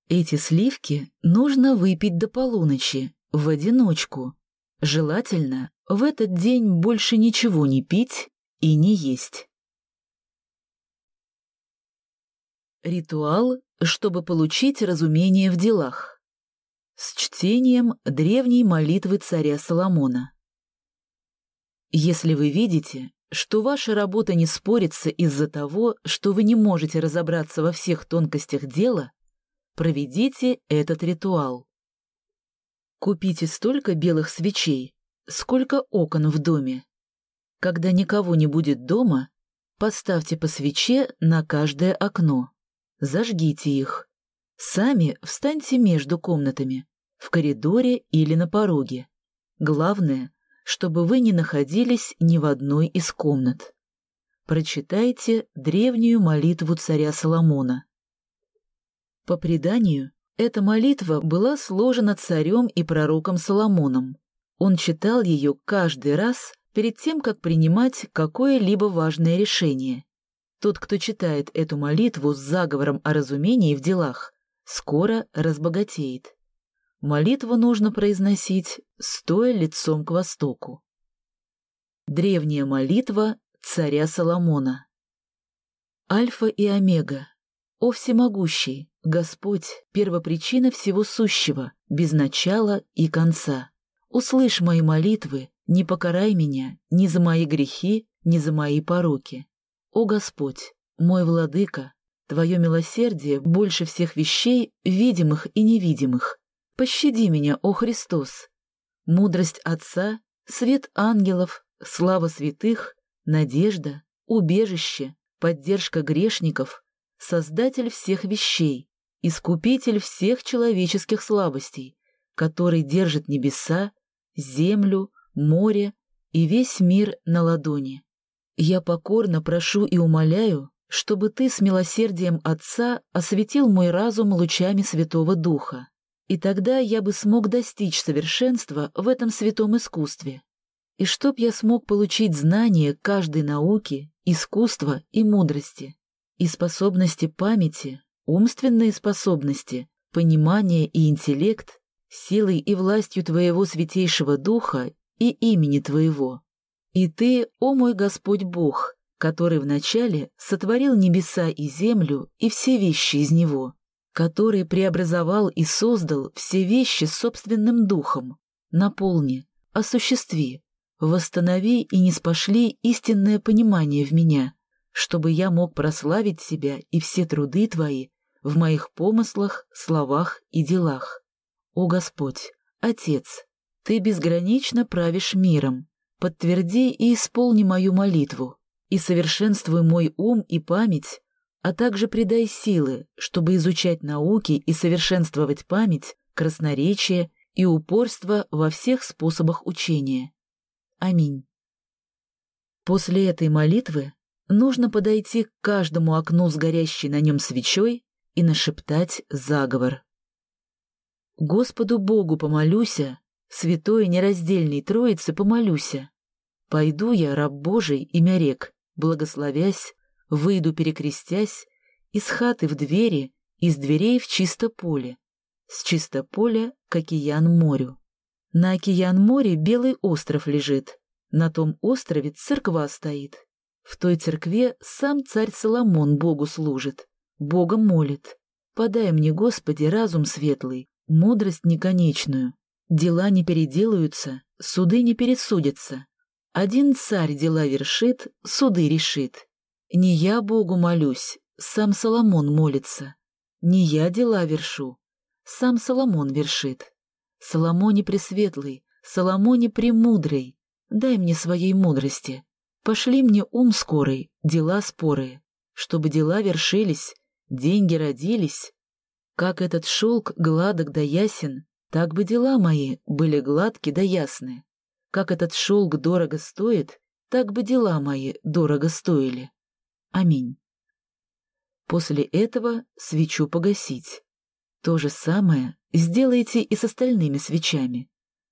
Эти сливки нужно выпить до полуночи, в одиночку. Желательно в этот день больше ничего не пить и не есть. Ритуал, чтобы получить разумение в делах с чтением древней молитвы царя Соломона. Если вы видите, что ваша работа не спорится из-за того, что вы не можете разобраться во всех тонкостях дела, проведите этот ритуал. Купите столько белых свечей, сколько окон в доме. Когда никого не будет дома, поставьте по свече на каждое окно. Зажгите их. Сами встаньте между комнатами, в коридоре или на пороге. Главное, чтобы вы не находились ни в одной из комнат. прочитайте древнюю молитву царя Соломона. По преданию, эта молитва была сложена царем и пророком Соломоном. Он читал ее каждый раз перед тем, как принимать какое-либо важное решение. Тот, кто читает эту молитву с заговором о разумении в делах, скоро разбогатеет. Молитву нужно произносить, стоя лицом к востоку. Древняя молитва царя Соломона. Альфа и Омега, о всемогущий, Господь, первопричина всего сущего, без начала и конца. Услышь мои молитвы, не покарай меня ни за мои грехи, ни за мои пороки. О Господь, мой владыка, Твое милосердие больше всех вещей, видимых и невидимых. Пощади меня, о Христос! Мудрость Отца, свет ангелов, слава святых, надежда, убежище, поддержка грешников, Создатель всех вещей, Искупитель всех человеческих слабостей, который держит небеса, землю, море и весь мир на ладони. Я покорно прошу и умоляю, чтобы ты с милосердием Отца осветил мой разум лучами Святого Духа, и тогда я бы смог достичь совершенства в этом святом искусстве, и чтоб я смог получить знания каждой науки, искусства и мудрости, и способности памяти, умственные способности, понимание и интеллект, силой и властью Твоего Святейшего Духа и имени Твоего. И Ты, о мой Господь Бог, который вначале сотворил небеса и землю и все вещи из него, который преобразовал и создал все вещи собственным духом, наполни, осуществи, восстанови и не спошли истинное понимание в меня, чтобы я мог прославить себя и все труды Твои в моих помыслах, словах и делах. О Господь, Отец, Ты безгранично правишь миром, подтверди и исполни мою молитву, и совершенствуй мой ум и память, а также придай силы, чтобы изучать науки и совершенствовать память, красноречие и упорство во всех способах учения. Аминь. После этой молитвы нужно подойти к каждому окну с горящей на нем свечой и нашептать заговор. Господу Богу помолюся, святой нераздельной Троице помолюся. Пойду я, раб Божий, имя рек, благословясь, выйду перекрестясь, из хаты в двери, из дверей в чисто поле, с чисто поля к океан-морю. На океан-море белый остров лежит, на том острове церква стоит. В той церкве сам царь Соломон Богу служит, Бога молит. Подай мне, Господи, разум светлый, мудрость неконечную. Дела не переделаются, суды не пересудятся, один царь дела вершит, суды решит. Не я Богу молюсь, сам Соломон молится. Не я дела вершу, сам Соломон вершит. Соломоне пресветлый, Соломоне премудрый, дай мне своей мудрости. Пошли мне ум скорый, дела спорые, чтобы дела вершились, деньги родились. Как этот шелк гладок да ясен, так бы дела мои были гладки да ясны. Как этот шелк дорого стоит, так бы дела мои дорого стоили. Аминь. После этого свечу погасить. То же самое сделайте и с остальными свечами.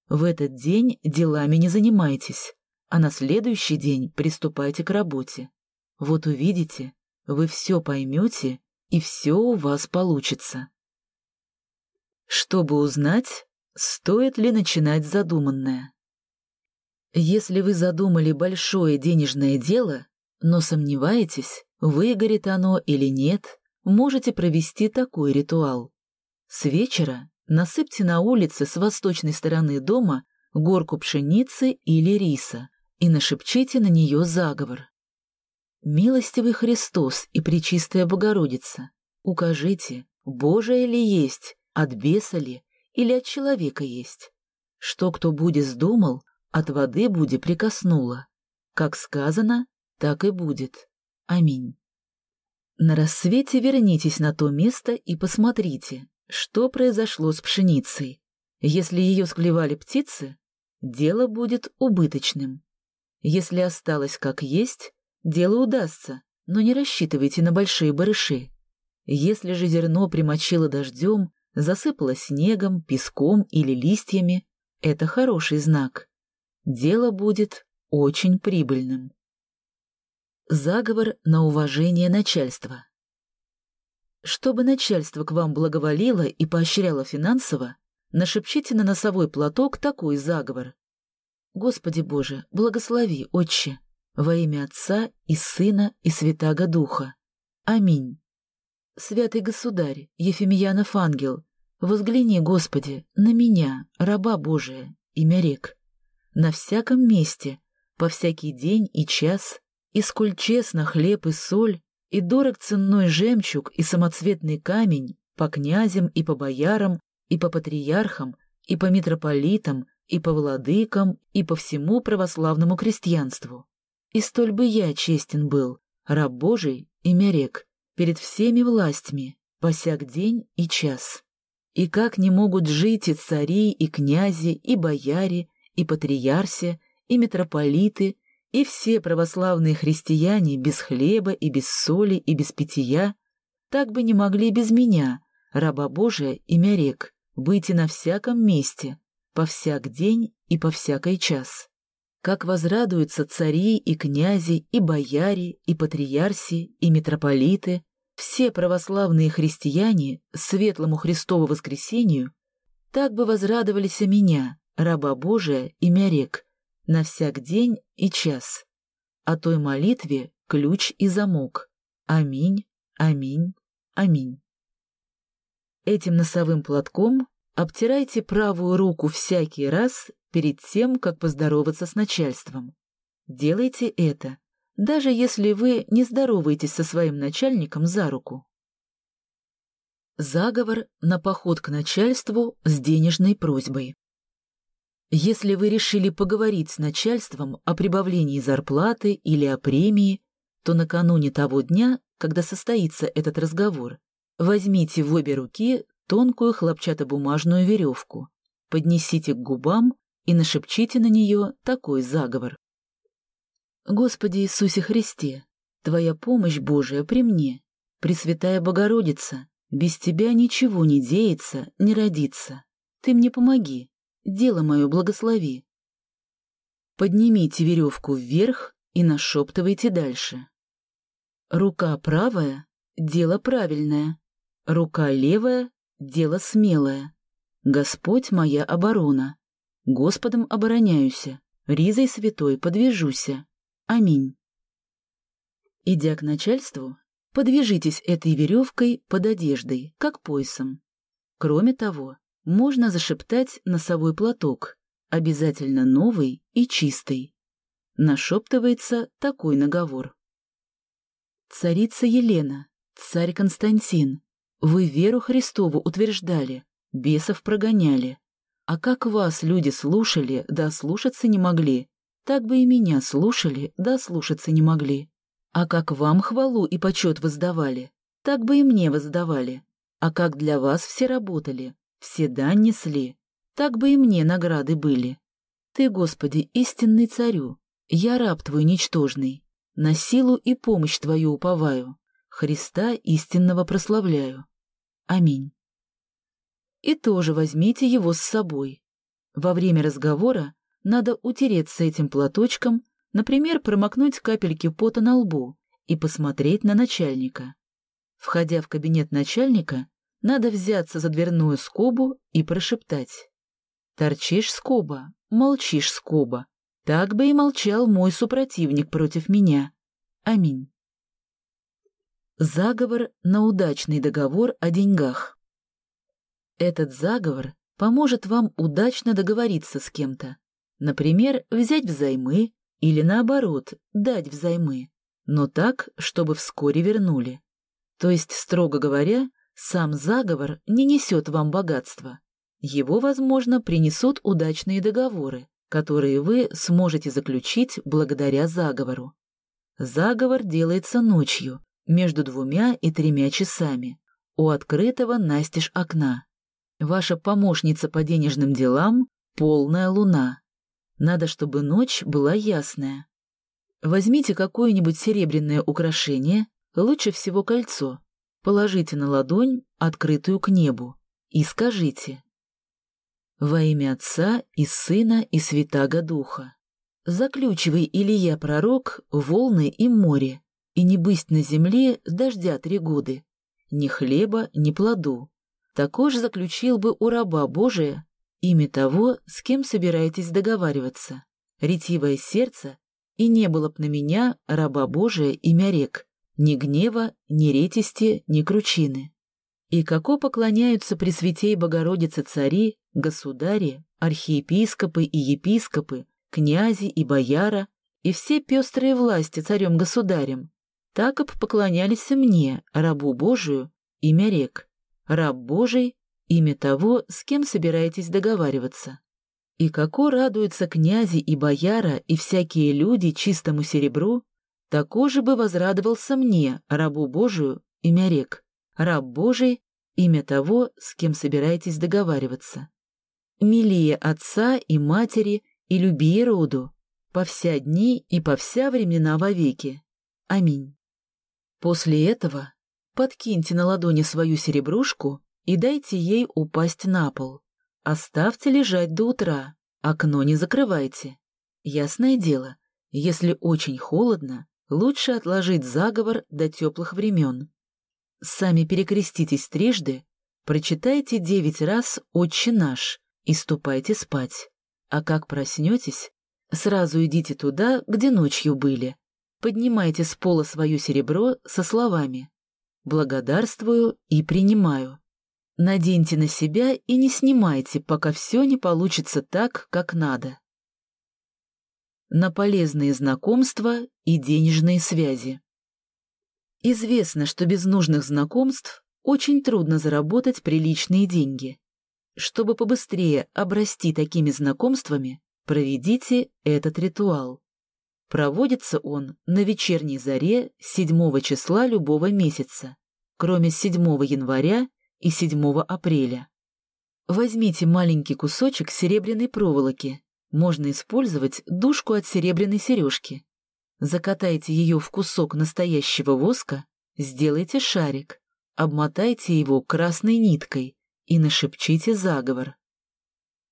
В этот день делами не занимайтесь, а на следующий день приступайте к работе. Вот увидите, вы все поймете, и все у вас получится. Чтобы узнать, стоит ли начинать задуманное. Если вы задумали большое денежное дело, но сомневаетесь, выгорит оно или нет, можете провести такой ритуал. С вечера насыпьте на улице с восточной стороны дома горку пшеницы или риса и нашепчите на нее заговор. «Милостивый Христос и Пречистая Богородица, укажите, Божие ли есть, от беса ли или от человека есть? Что кто будет сдумал, от воды Буди прикоснула. Как сказано, так и будет. Аминь. На рассвете вернитесь на то место и посмотрите, что произошло с пшеницей. Если ее склевали птицы, дело будет убыточным. Если осталось как есть, дело удастся, но не рассчитывайте на большие барыши. Если же зерно примочило дождем, засыпало снегом, песком или листьями, это хороший знак. Дело будет очень прибыльным. Заговор на уважение начальства. Чтобы начальство к вам благоволило и поощряло финансово, нашепчите на носовой платок такой заговор. Господи Боже, благослови, Отче, во имя Отца и Сына и Святаго Духа. Аминь. Святый Государь, Ефимьянов ангел, возгляни, Господи, на меня, раба Божия, имя рек, на всяком месте, по всякий день и час, и сколь честно хлеб и соль, и дорог ценной жемчуг и самоцветный камень по князям и по боярам, и по патриархам, и по митрополитам, и по владыкам, и по всему православному крестьянству. И столь бы я честен был, раб Божий, имя рек, перед всеми властями, по сяк день и час. И как не могут жить и цари, и князи, и бояре, и патриарси, и митрополиты, и все православные христиане без хлеба и без соли и без питья, так бы не могли без меня, раба Божия, имя рек, выйти на всяком месте, по всяк день и по всякий час. Как возрадуются цари и князи, и бояре, и патриарси, и митрополиты, все православные христиане светлому Христову воскресению, так бы возрадовались о меня, раба Божия, имя рек, на всяк день и час. О той молитве ключ и замок. Аминь, аминь, аминь. Этим носовым платком обтирайте правую руку всякий раз перед тем, как поздороваться с начальством. Делайте это, даже если вы не здороваетесь со своим начальником за руку. Заговор на поход к начальству с денежной просьбой. Если вы решили поговорить с начальством о прибавлении зарплаты или о премии, то накануне того дня, когда состоится этот разговор, возьмите в обе руки тонкую хлопчатобумажную веревку, поднесите к губам и нашепчите на нее такой заговор. Господи Иисусе Христе, Твоя помощь Божия при мне, Пресвятая Богородица, без Тебя ничего не деется, не родится. Ты мне помоги, дело мое благослови. Поднимите веревку вверх и нашептывайте дальше. Рука правая — дело правильное, рука левая — дело смелое. Господь моя оборона. Господом обороняюся, ризой святой подвяжуся. Аминь. Идя к начальству, подвяжитесь этой веревкой под одеждой, как поясом. Кроме того, можно зашептать носовой платок, обязательно новый и чистый. Нашептывается такой наговор. Царица Елена, царь Константин, вы веру Христову утверждали, бесов прогоняли, а как вас люди слушали, да слушаться не могли, так бы и меня слушали, да слушаться не могли. А как вам хвалу и почет воздавали, так бы и мне воздавали. А как для вас все работали, все дань несли, так бы и мне награды были. Ты, Господи, истинный царю, я раб твой ничтожный, на силу и помощь твою уповаю, Христа истинного прославляю. Аминь и тоже возьмите его с собой. Во время разговора надо утереться этим платочком, например, промокнуть капельки пота на лбу и посмотреть на начальника. Входя в кабинет начальника, надо взяться за дверную скобу и прошептать. «Торчишь скоба, молчишь скоба. Так бы и молчал мой супротивник против меня. Аминь». Заговор на удачный договор о деньгах. Этот заговор поможет вам удачно договориться с кем-то. Например, взять взаймы или, наоборот, дать взаймы, но так, чтобы вскоре вернули. То есть, строго говоря, сам заговор не несет вам богатства. Его, возможно, принесут удачные договоры, которые вы сможете заключить благодаря заговору. Заговор делается ночью, между двумя и тремя часами, у открытого настежь окна. Ваша помощница по денежным делам — полная луна. Надо, чтобы ночь была ясная. Возьмите какое-нибудь серебряное украшение, лучше всего кольцо, положите на ладонь, открытую к небу, и скажите. «Во имя Отца и Сына и Святаго Духа, заключивай Илья пророк волны и море, и не бысть на земле дождя три годы, ни хлеба, ни плоду. Також заключил бы у раба Божия имя того, с кем собираетесь договариваться, ретивое сердце, и не было б на меня, раба Божия, имя рек, ни гнева, ни ретисти, ни кручины. И како поклоняются Пресвятей Богородице цари, государи, архиепископы и епископы, князи и бояра, и все пестрые власти царем-государем, так об поклонялись мне, рабу Божию, имя рек, раб Божий, имя того, с кем собираетесь договариваться. И како радуются князи и бояра и всякие люди чистому серебру, тако же бы возрадовался мне, рабу Божию, имя рек, раб Божий, имя того, с кем собираетесь договариваться. Милие отца и матери и люби роду, по вся дни и по вся времена вовеки. Аминь. После этого подкиньте на ладони свою серебрушку и дайте ей упасть на пол. Оставьте лежать до утра, окно не закрывайте. Ясное дело, если очень холодно, лучше отложить заговор до теплых времен. Сами перекреститесь трижды, прочитайте девять раз «Отче наш» и ступайте спать. А как проснетесь, сразу идите туда, где ночью были. Поднимайте с пола свое серебро со словами «Благодарствую и принимаю». Наденьте на себя и не снимайте, пока все не получится так, как надо. На полезные знакомства и денежные связи. Известно, что без нужных знакомств очень трудно заработать приличные деньги. Чтобы побыстрее обрасти такими знакомствами, проведите этот ритуал. Проводится он на вечерней заре 7 числа любого месяца, кроме 7 января и 7 апреля. Возьмите маленький кусочек серебряной проволоки. Можно использовать дужку от серебряной сережки. Закатайте ее в кусок настоящего воска, сделайте шарик, обмотайте его красной ниткой и нашепчите заговор.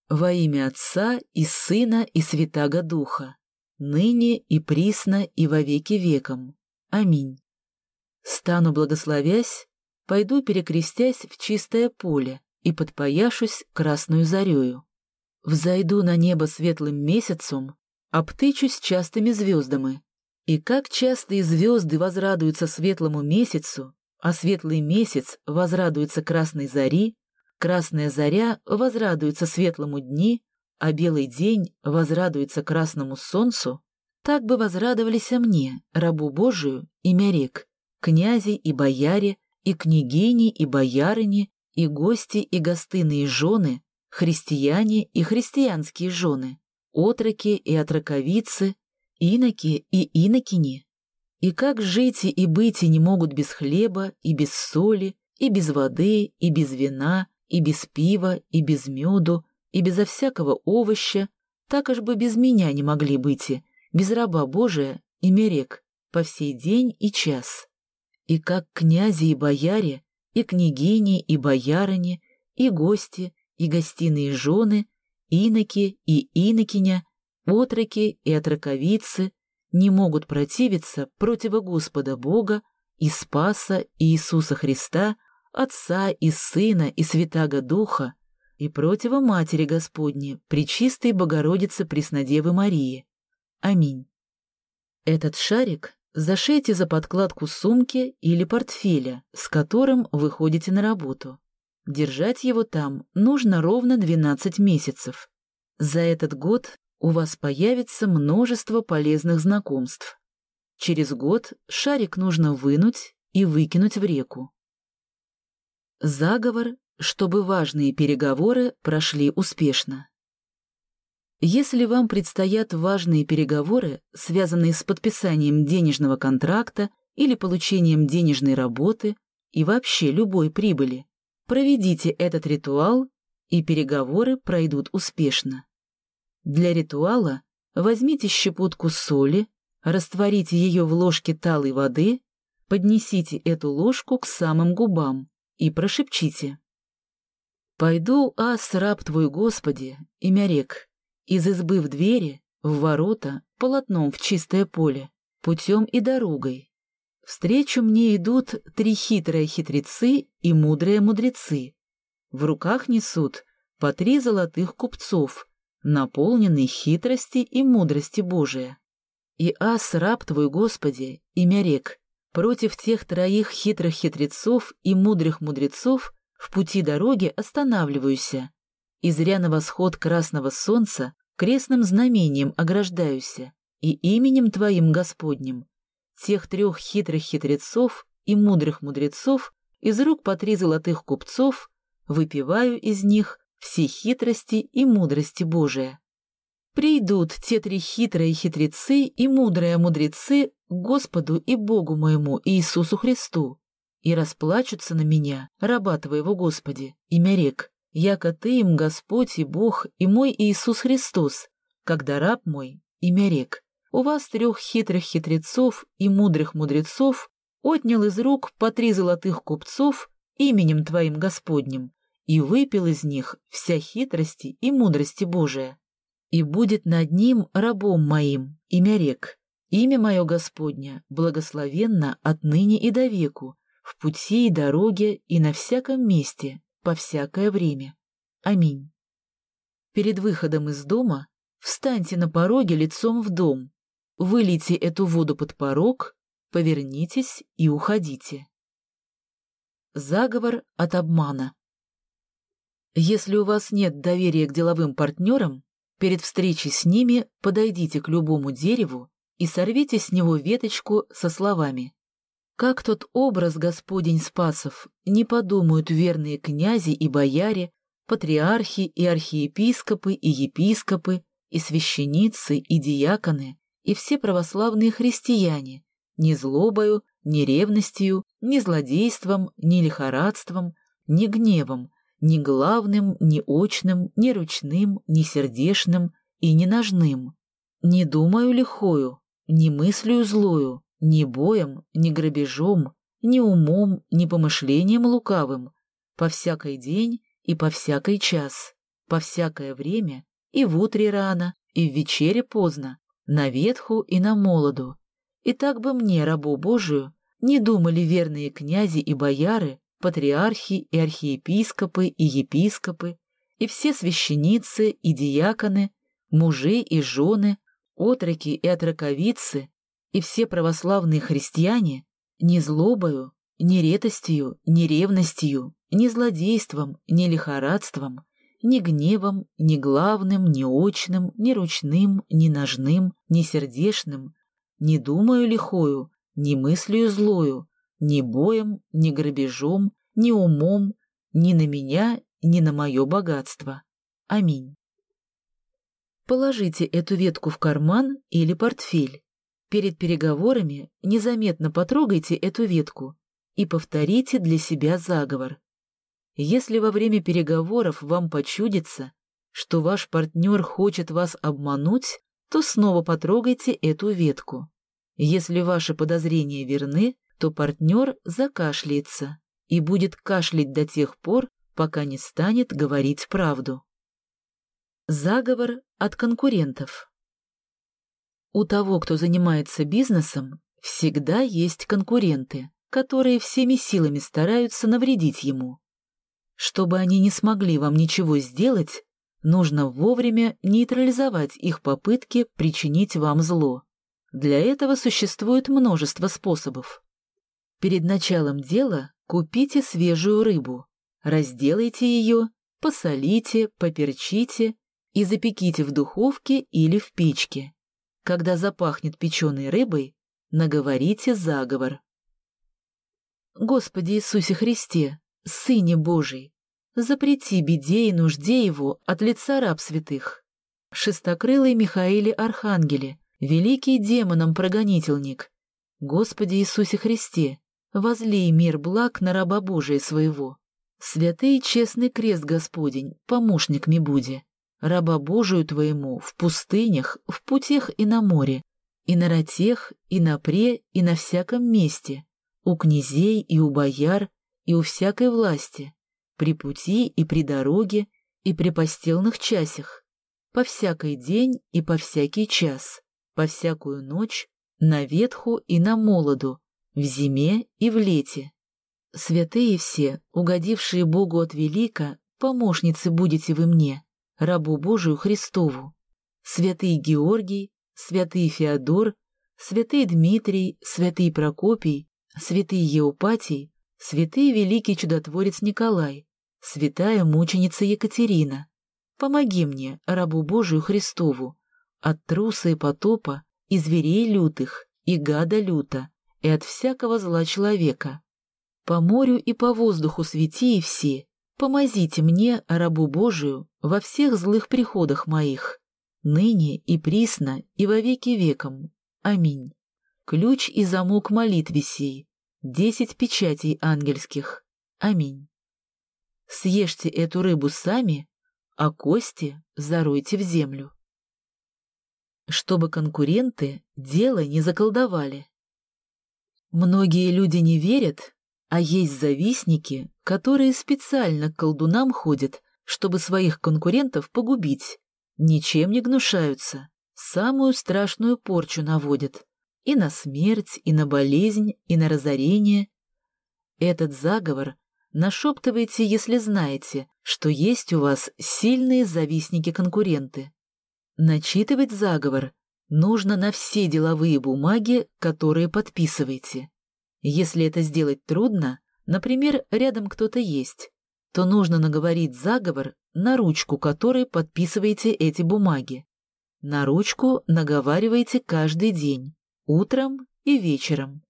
Во имя Отца и Сына и Святаго Духа, ныне и присно и во веки веком. Аминь. Стану благословясь, пойду перекрестясь в чистое поле и подпояшусь красную зарею. Взойду на небо светлым месяцем, обтычусь частыми звездами. И как частые звезды возрадуются светлому месяцу, а светлый месяц возрадуется красной зари, красная заря возрадуется светлому дни, а белый день возрадуется красному солнцу, так бы возрадовались мне, рабу Божию, имя рек, князи и бояре, и княгини, и боярыни, и гости, и гостыные жены, христиане и христианские жены, отроки и отроковицы, иноки и инокини. И как жить и быть не могут без хлеба, и без соли, и без воды, и без вина, и без пива, и без меду, и безо всякого овоща, так аж бы без меня не могли быть, без раба Божия и мерек, по всей день и час и как князи и бояре, и княгини и боярыни, и гости, и гостиные жены, иноки и инокиня, отроки и отроковицы не могут противиться против Господа Бога и Спаса Иисуса Христа, Отца и Сына и Святаго Духа, и против Матери Господни, Пречистой Богородицы Преснодевы Марии. Аминь. Этот шарик Зашейте за подкладку сумки или портфеля, с которым вы ходите на работу. Держать его там нужно ровно 12 месяцев. За этот год у вас появится множество полезных знакомств. Через год шарик нужно вынуть и выкинуть в реку. Заговор, чтобы важные переговоры прошли успешно. Если вам предстоят важные переговоры, связанные с подписанием денежного контракта или получением денежной работы и вообще любой прибыли, проведите этот ритуал, и переговоры пройдут успешно. Для ритуала возьмите щепотку соли, растворите ее в ложке талой воды, поднесите эту ложку к самым губам и прошепчите. «Пойду, ас, раб твой, Господи, имя рек, из избы в двери, в ворота, полотном в чистое поле, путем и дорогой. Встречу мне идут три хитрые хитрецы и мудрые мудрецы. В руках несут по три золотых купцов, наполненные хитрости и мудрости Божия. И ас, раб твой, Господи, имя рек, против тех троих хитрых хитрецов и мудрых мудрецов в пути дороги останавливаюся, и зря на восход красного солнца крестным знамением ограждаюся, и именем Твоим Господним, тех трех хитрых хитрецов и мудрых мудрецов из рук по три золотых купцов, выпиваю из них все хитрости и мудрости Божия. Придут те три хитрые хитрецы и мудрые мудрецы Господу и Богу моему Иисусу Христу и расплачутся на меня, раба Твоего Господи, имя рек, яко Ты им Господь и Бог и мой Иисус Христос, когда раб мой, имя рек. У вас трех хитрых хитрецов и мудрых мудрецов отнял из рук по три золотых купцов именем Твоим Господним и выпил из них вся хитрости и мудрости Божия. И будет над ним рабом моим, имя рек. Имя мое Господня благословенно отныне и до веку, в пути и дороге и на всяком месте, по всякое время. Аминь. Перед выходом из дома встаньте на пороге лицом в дом, вылейте эту воду под порог, повернитесь и уходите. Заговор от обмана Если у вас нет доверия к деловым партнерам, Перед встречей с ними подойдите к любому дереву и сорвите с него веточку со словами «Как тот образ Господень Спасов, не подумают верные князи и бояре, патриархи и архиепископы и епископы, и священницы и диаконы, и все православные христиане, ни злобою, ни ревностью, ни злодейством, ни лихорадством, ни гневом, ни главным, ни очным, ни ручным, ни сердешным и ни ножным. Не думаю лихою, ни мыслью злою, ни боем, ни грабежом, ни умом, ни помышлением лукавым, по всякий день и по всякий час, по всякое время, и в утре рано, и в вечере поздно, на ветху и на молоду. И так бы мне, рабу Божию, не думали верные князи и бояры, патриархи и архиепископы и епископы, и все священницы и диаконы, мужи и жены, отроки и отроковицы, и все православные христиане, ни злобою, ни ретостью, ни ревностью, ни злодейством, ни лихорадством, ни гневом, ни главным, ни очным, ни ручным, ни ножным, ни сердешным, не думаю лихою, ни мыслью злою, ни боем, ни грабежом, ни умом, ни на меня, ни на мое богатство. Аминь. Положите эту ветку в карман или портфель. Перед переговорами незаметно потрогайте эту ветку и повторите для себя заговор. Если во время переговоров вам почудится, что ваш партнер хочет вас обмануть, то снова потрогайте эту ветку. Если ваши подозрения верны, то партнер закашляется и будет кашлять до тех пор, пока не станет говорить правду. Заговор от конкурентов У того, кто занимается бизнесом, всегда есть конкуренты, которые всеми силами стараются навредить ему. Чтобы они не смогли вам ничего сделать, нужно вовремя нейтрализовать их попытки причинить вам зло. Для этого существует множество способов. Перед началом дела купите свежую рыбу, разделайте ее, посолите, поперчите и запеките в духовке или в печке. Когда запахнет печеной рыбой, наговорите заговор. Господи Иисусе Христе, Сыне Божий, запрети беде и нужде его от лица раб святых. Шестокрылый Михаиле Архангеле, великий демоном-прогонительник, Господи Иисусе Христе, возлей мир благ на раба Божия своего. Святый и честный крест Господень, помощник ми буди, раба Божию твоему в пустынях, в путях и на море, и на ротех, и на пре, и на всяком месте, у князей и у бояр, и у всякой власти, при пути и при дороге, и при постелных часях, по всякий день и по всякий час, по всякую ночь, на ветху и на молоду, в зиме и в лете. Святые все, угодившие Богу от велика, помощницы будете вы мне, рабу Божию Христову. Святый Георгий, святый Феодор, святый Дмитрий, святый Прокопий, святый Еупатий, святый великий чудотворец Николай, святая мученица Екатерина. Помоги мне, рабу Божию Христову, от труса и потопа, и зверей лютых, и гада люта, и от всякого зла человека. По морю и по воздуху святии все, помозите мне, рабу Божию, во всех злых приходах моих, ныне и присно и во веки веком. Аминь. Ключ и замок молитве сей, десять печатей ангельских. Аминь. Съешьте эту рыбу сами, а кости заройте в землю. Чтобы конкуренты дело не заколдовали. Многие люди не верят, а есть завистники, которые специально к колдунам ходят, чтобы своих конкурентов погубить. Ничем не гнушаются, самую страшную порчу наводят. И на смерть, и на болезнь, и на разорение. Этот заговор нашептывайте, если знаете, что есть у вас сильные завистники-конкуренты. Начитывать заговор нужно на все деловые бумаги, которые подписываете. Если это сделать трудно, например, рядом кто-то есть, то нужно наговорить заговор на ручку, которой подписываете эти бумаги. На ручку наговаривайте каждый день, утром и вечером.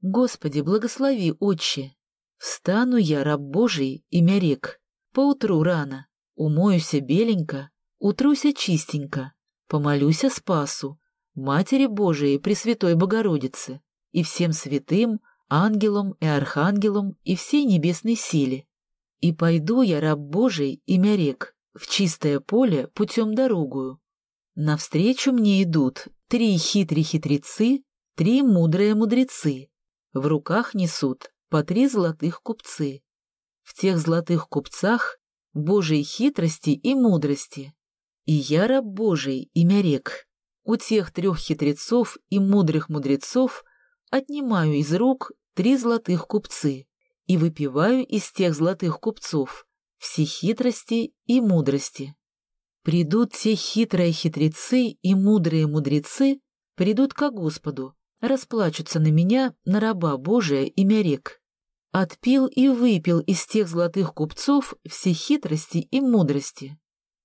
Господи, благослови, Отче! Встану я, раб Божий, имя рек, поутру рано, умоюся беленько, утруся чистенько, помолюся Спасу, Матери Божией Пресвятой Богородице, и всем святым, ангелам и архангелам и всей небесной силе. И пойду я, раб Божий, имя рек, в чистое поле путем дорогую. Навстречу мне идут три хитрые хитрецы, три мудрые мудрецы. В руках несут по три золотых купцы. В тех золотых купцах Божьей хитрости и мудрости. И я раб Божий, имя рек. У тех трех хитрецов и мудрых мудрецов отнимаю из рук три золотых купцы и выпиваю из тех золотых купцов все хитрости и мудрости. Придут те хитрые хитрецы и мудрые мудрецы, придут ко Господу, расплачутся на меня, на раба Божия имя рек. Отпил и выпил из тех золотых купцов все хитрости и мудрости.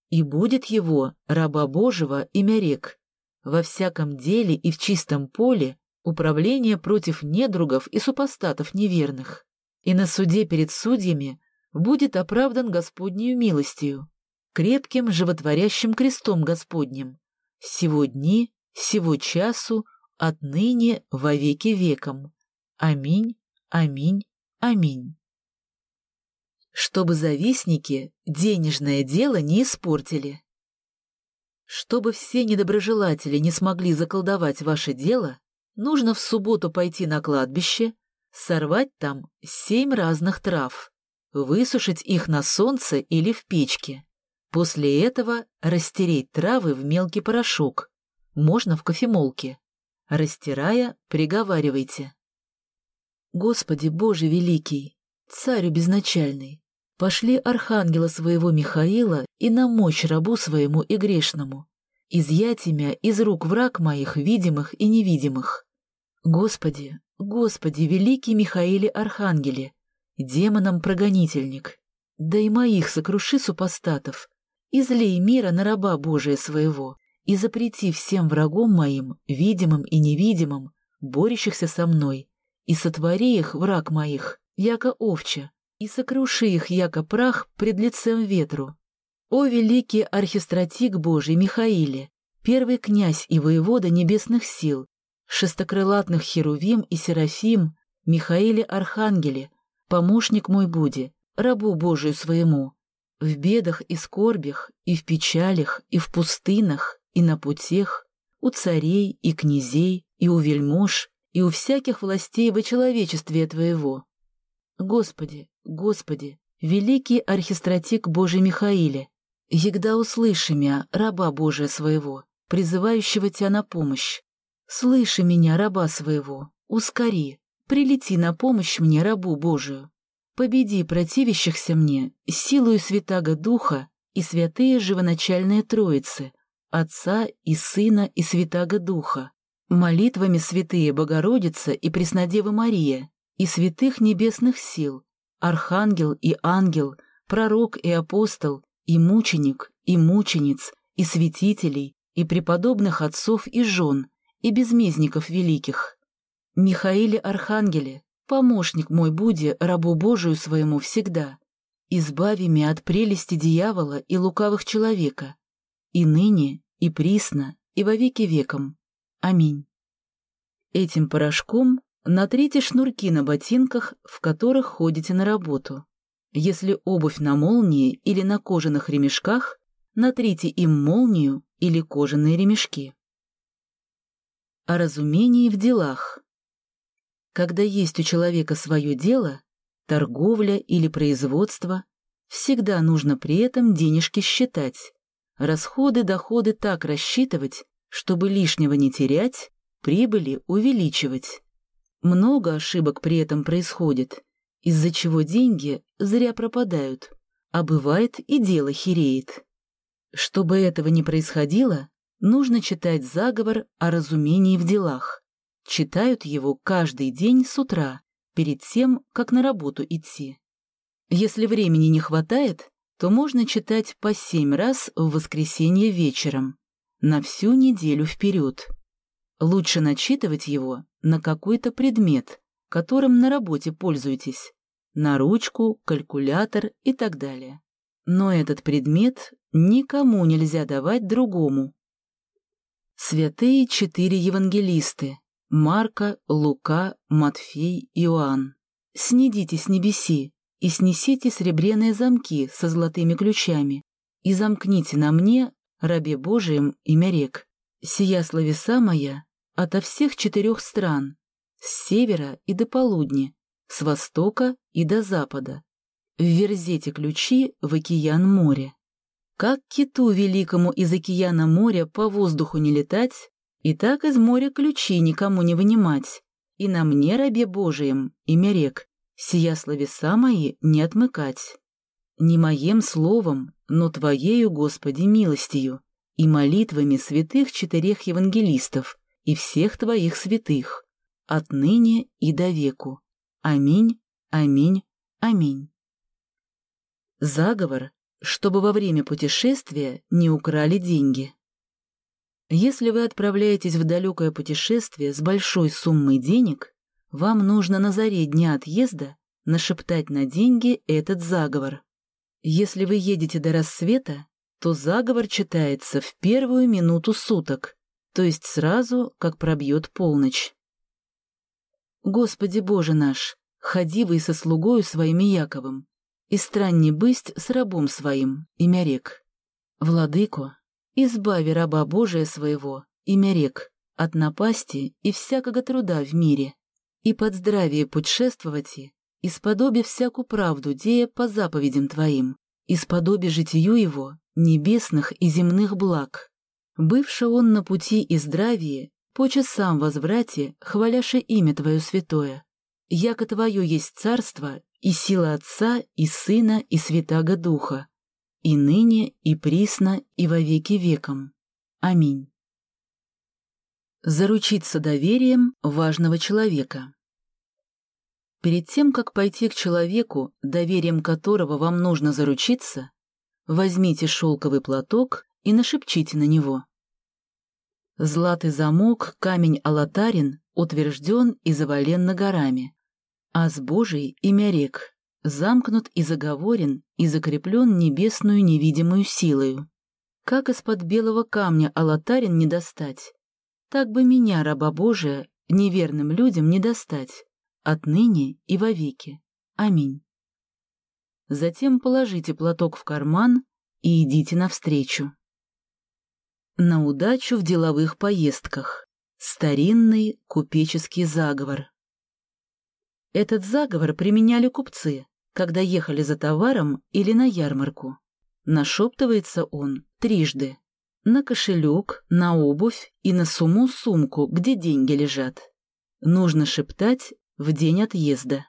И будет его, раба Божьего, имя рек, во всяком деле и в чистом поле управление против недругов и супостатов неверных, и на суде перед судьями будет оправдан Господнею милостью, крепким животворящим крестом Господним, сего дни, сего часу, отныне во веки веком. Аминь, аминь, аминь. Чтобы завистники денежное дело не испортили. Чтобы все недоброжелатели не смогли заколдовать ваше дело, Нужно в субботу пойти на кладбище, сорвать там семь разных трав, высушить их на солнце или в печке. После этого растереть травы в мелкий порошок, можно в кофемолке. Растирая, приговаривайте. Господи Боже Великий, Царю Безначальный, пошли архангела своего Михаила и на мощь рабу своему и грешному, изъять имя из рук враг моих, видимых и невидимых. Господи, Господи, великий Михаиле Архангеле, демоном прогонительник, да и моих сокруши супостатов, излей мира на раба Божия своего, и запрети всем врагом моим, видимым и невидимым, борющихся со мной, и сотвори их, враг моих, яко овча, и сокруши их, яко прах, пред лицем ветру. О великий архистратик Божий Михаиле, первый князь и воевода небесных сил, шестокрылатных Херувим и Серафим, Михаиле Архангеле, помощник мой буди, рабу Божию своему, в бедах и скорбях, и в печалях, и в пустынах, и на путях, у царей и князей, и у вельмож, и у всяких властей во человечестве Твоего. Господи, Господи, великий архистратик Божий Михаиле, егда услыши меня, раба Божия своего, призывающего Тебя на помощь. Слыши меня, раба своего, ускори, прилети на помощь мне, рабу Божию. Победи противящихся мне силою Святаго Духа и святые живоначальные Троицы, Отца и Сына и Святаго Духа, молитвами святые Богородица и Преснодева Мария, и святых небесных сил, Архангел и ангел, пророк и апостол, и мученик, и мучениц, и святителей, и преподобных отцов и жен, и безмезников великих. Михаиле Архангеле, помощник мой буди рабу Божию своему всегда, избави меня от прелести дьявола и лукавых человека, и ныне, и присно, и во веки веком. Аминь. Этим порошком натрите шнурки на ботинках, в которых ходите на работу. Если обувь на молнии или на кожаных ремешках, натрите им молнию или кожаные ремешки. О разумении в делах. Когда есть у человека свое дело, торговля или производство, всегда нужно при этом денежки считать, расходы, доходы так рассчитывать, чтобы лишнего не терять, прибыли увеличивать. Много ошибок при этом происходит, из-за чего деньги зря пропадают, а бывает и дело хереет. Чтобы этого не происходило, нужно читать заговор о разумении в делах. Читают его каждый день с утра, перед тем, как на работу идти. Если времени не хватает, то можно читать по семь раз в воскресенье вечером, на всю неделю вперед. Лучше начитывать его на какой-то предмет, которым на работе пользуетесь, на ручку, калькулятор и так далее. Но этот предмет никому нельзя давать другому. Святые четыре евангелисты – Марка, Лука, Матфей, Иоанн. Снидите с небеси и снесите сребреные замки со золотыми ключами и замкните на мне, рабе Божием, имя рек. Сия словеса моя ото всех четырех стран, с севера и до полудня, с востока и до запада. Вверзете ключи в океан море. Как киту великому из океана моря по воздуху не летать, и так из моря ключи никому не вынимать, и на мне, рабе Божием, имя рек, сия словеса мои не отмыкать. Не моим словом, но Твоею, Господи, милостью, и молитвами святых четырех евангелистов и всех Твоих святых, отныне и до веку. Аминь, аминь, аминь. Заговор, чтобы во время путешествия не украли деньги. Если вы отправляетесь в далекое путешествие с большой суммой денег, вам нужно на заре дня отъезда нашептать на деньги этот заговор. Если вы едете до рассвета, то заговор читается в первую минуту суток, то есть сразу, как пробьет полночь. Господи Боже наш, ходивый со слугою своим Яковым, и странни бысть с рабом своим, имя рек. Владыко, избави раба Божия своего, имя рек, от напасти и всякого труда в мире, и под здравие путешествовати, и сподоби всякую правду дея по заповедям Твоим, и сподоби житию его небесных и земных благ. Бывший он на пути и здравие, по часам возврате, хваляше имя Твое святое. Яко Твое есть царство и сила Отца и Сына и Святаго Духа, и ныне, и присно, и во веки веком. Аминь. Заручиться доверием важного человека. Перед тем, как пойти к человеку, доверием которого вам нужно заручиться, возьмите шелковый платок и нашепчите на него. Златый замок, камень Алатарин, утвержден и завален на горами, а с Божией имя рек, замкнут и заговорен и закреплен небесную невидимую силою. Как из-под белого камня Алатарин не достать, так бы меня, раба Божия, неверным людям не достать, отныне и вовеки. Аминь. Затем положите платок в карман и идите навстречу. На удачу в деловых поездках. Старинный купеческий заговор. Этот заговор применяли купцы, когда ехали за товаром или на ярмарку. Нашептывается он трижды. На кошелек, на обувь и на сумму-сумку, где деньги лежат. Нужно шептать в день отъезда.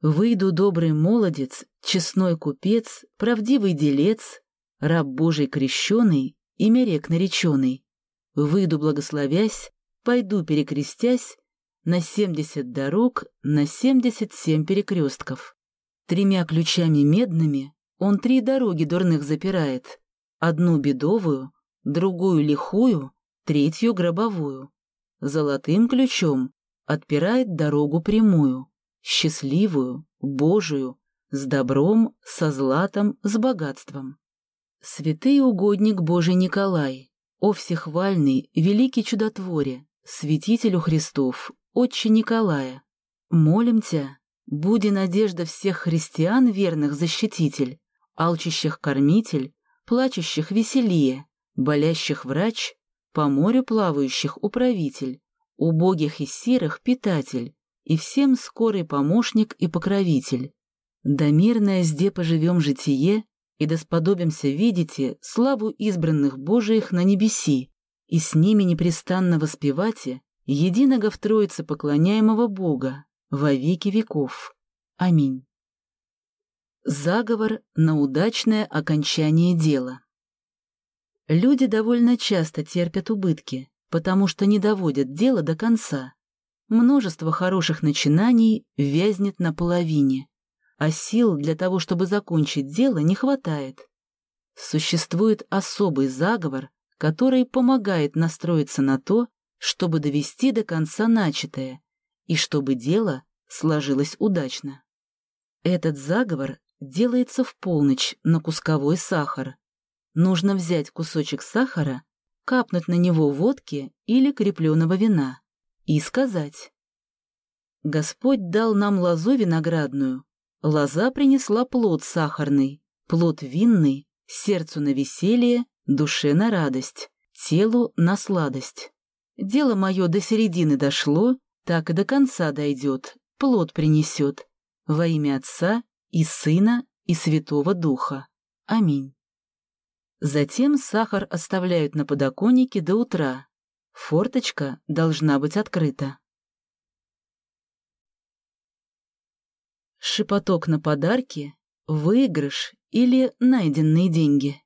Выйду добрый молодец, честной купец, правдивый делец, раб Божий крещеный, имя рек нареченный. Выйду благословясь, пойду перекрестясь, на семьдесят дорог, на семьдесят семь перекрестков. Тремя ключами медными он три дороги дурных запирает. Одну бедовую, другую лихую, третью гробовую. Золотым ключом отпирает дорогу прямую, счастливую, божию, с добром, со златом, с богатством. Святый угодник Божий Николай, о всехвальный, великий чудотворе, святителю Христов, отче Николая, молим Тя, буди надежда всех христиан верных защититель, алчащих кормитель, плачущих веселие, болящих врач, по морю плавающих управитель, убогих и серых питатель, и всем скорый помощник и покровитель. Да мирное сде поживем житие, и да сподобимся видите славу избранных Божиих на небеси, и с ними непрестанно воспевате единого в Троице поклоняемого Бога во веки веков. Аминь. Заговор на удачное окончание дела. Люди довольно часто терпят убытки, потому что не доводят дело до конца. Множество хороших начинаний вязнет на половине а сил для того, чтобы закончить дело, не хватает. Существует особый заговор, который помогает настроиться на то, чтобы довести до конца начатое, и чтобы дело сложилось удачно. Этот заговор делается в полночь на кусковой сахар. Нужно взять кусочек сахара, капнуть на него водки или крепленого вина и сказать «Господь дал нам лозу виноградную, Лоза принесла плод сахарный, плод винный, сердцу на веселье, душе на радость, телу на сладость. Дело мое до середины дошло, так и до конца дойдет, плод принесет. Во имя Отца и Сына и Святого Духа. Аминь. Затем сахар оставляют на подоконнике до утра. Форточка должна быть открыта. Шепоток на подарки, выигрыш или найденные деньги.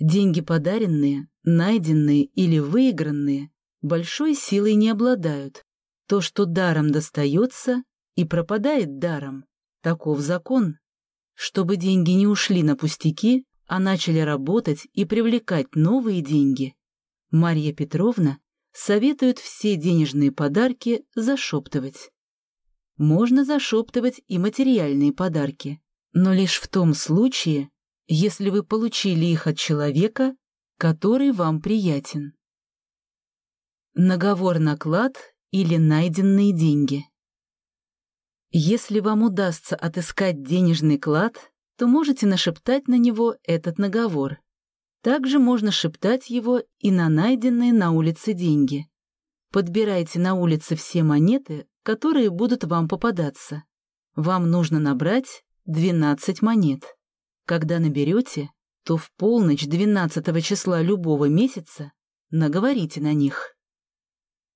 Деньги подаренные, найденные или выигранные большой силой не обладают. То, что даром достается и пропадает даром, таков закон. Чтобы деньги не ушли на пустяки, а начали работать и привлекать новые деньги, Марья Петровна советует все денежные подарки зашептывать можно зашептывать и материальные подарки, но лишь в том случае, если вы получили их от человека, который вам приятен. Наговор на клад или найденные деньги. Если вам удастся отыскать денежный клад, то можете нашептать на него этот наговор. Также можно шептать его и на найденные на улице деньги. Подбирайте на улице все монеты, которые будут вам попадаться. Вам нужно набрать 12 монет. Когда наберете, то в полночь 12 числа любого месяца наговорите на них.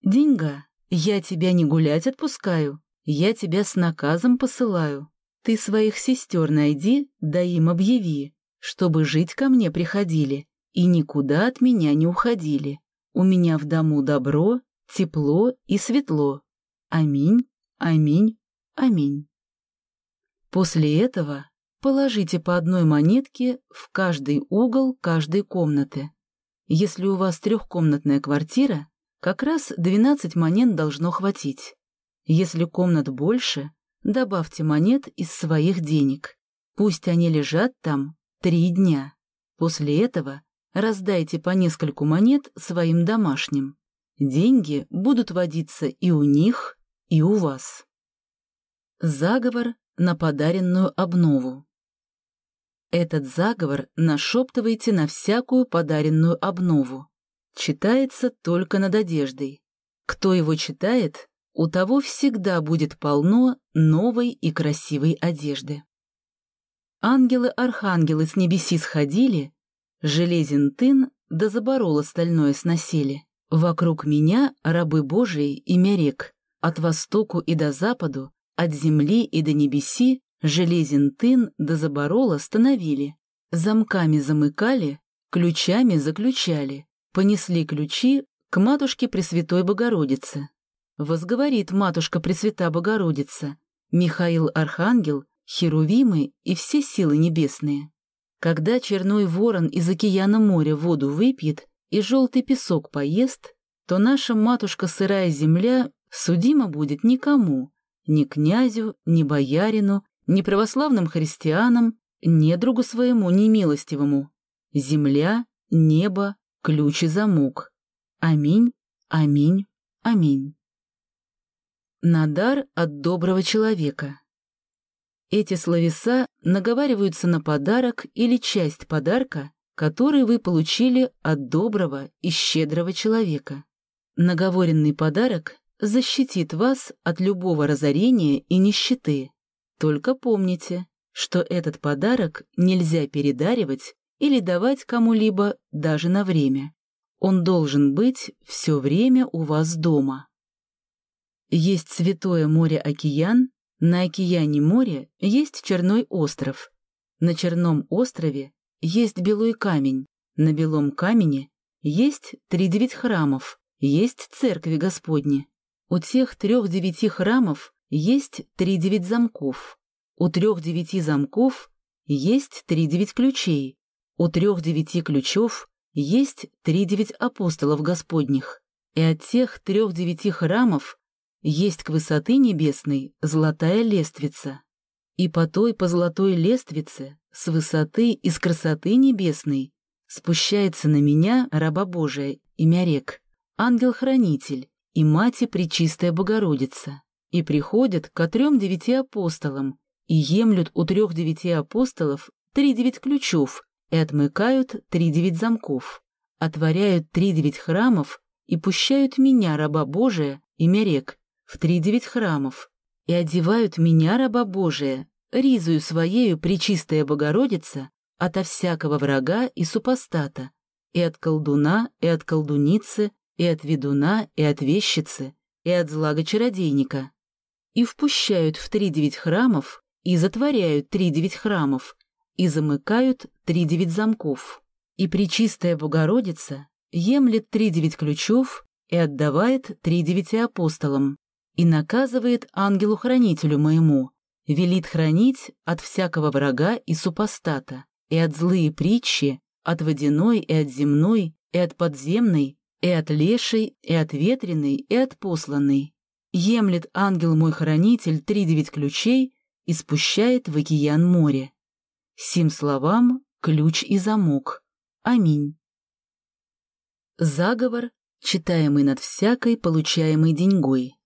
Деньга, я тебя не гулять отпускаю, я тебя с наказом посылаю. Ты своих сестер найди, да им объяви, чтобы жить ко мне приходили и никуда от меня не уходили. У меня в дому добро, тепло и светло. Аминь, аминь, аминь. После этого положите по одной монетке в каждый угол каждой комнаты. Если у вас трехкомнатная квартира, как раз 12 монет должно хватить. Если комнат больше, добавьте монет из своих денег. Пусть они лежат там три дня. После этого раздайте по нескольку монет своим домашним. Деньги будут водиться и у них, и у вас. Заговор на подаренную обнову. Этот заговор нашептывайте на всякую подаренную обнову. Читается только над одеждой. Кто его читает, у того всегда будет полно новой и красивой одежды. Ангелы-архангелы с небеси сходили, железен тын да заборола стальное сносили. Вокруг меня рабы Божии имя рек, от востоку и до западу, от земли и до небеси Железин тын до заборола становили, замками замыкали, ключами заключали, понесли ключи к матушке Пресвятой Богородице. Возговорит матушка Пресвята Богородица, Михаил Архангел, Херувимы и все силы небесные. Когда черной ворон из океана моря воду выпьет и желтый песок поест, то наша матушка сырая земля судима будет никому, ни князю, ни боярину, ни православным христианам, ни другу своему немилостивому. Земля, небо, ключ и замок. Аминь, аминь, аминь. Надар от доброго человека. Эти словеса наговариваются на подарок или часть подарка, который вы получили от доброго и щедрого человека. Наговоренный подарок защитит вас от любого разорения и нищеты. Только помните, что этот подарок нельзя передаривать или давать кому-либо даже на время. Он должен быть все время у вас дома. Есть Святое море-океан, на океане море есть Черной остров. На Черном острове есть Белой камень, на Белом камне есть три девять храмов, есть церкви Господни. У тех трех девяти храмов есть три девять замков. У трех девяти замков есть три девять ключей. У трех девяти ключов есть три девять апостолов Господних. И от тех трех девяти храмов есть к высоты небесной золотая лествица. И по той по золотой лествице с высоты и с красоты небесной спущается на меня, раба Божия, имя рек, ангел-хранитель и мати Пречистая Богородица и приходят к трем девяти апостолам, и емлют у трех девяти апостолов три девять ключов и отмыкают три девять замков, отворяют три девять храмов и пущают меня, раба Божия, имя рек, в три девять храмов, и одевают меня, раба Божия, ризую своею Пречистая Богородица, ото всякого врага и супостата, и от колдуна, и от колдуницы, и от ведуна, и от вещицы, и от злага-чародейника, и впущают в три девять храмов, и затворяют три девять храмов, и замыкают три девять замков. И Пречистая Богородица емлет три девять ключов и отдавает три девяти апостолам, и наказывает ангелу-хранителю моему, велит хранить от всякого врага и супостата, и от злые притчи, от водяной и от земной, и от подземной, и от лешей, и от ветреной, и от посланной емлет ангел мой хранитель три девять ключей и спущает в океан море. Сим словам ключ и замок. Аминь. Заговор, читаемый над всякой получаемой деньгой.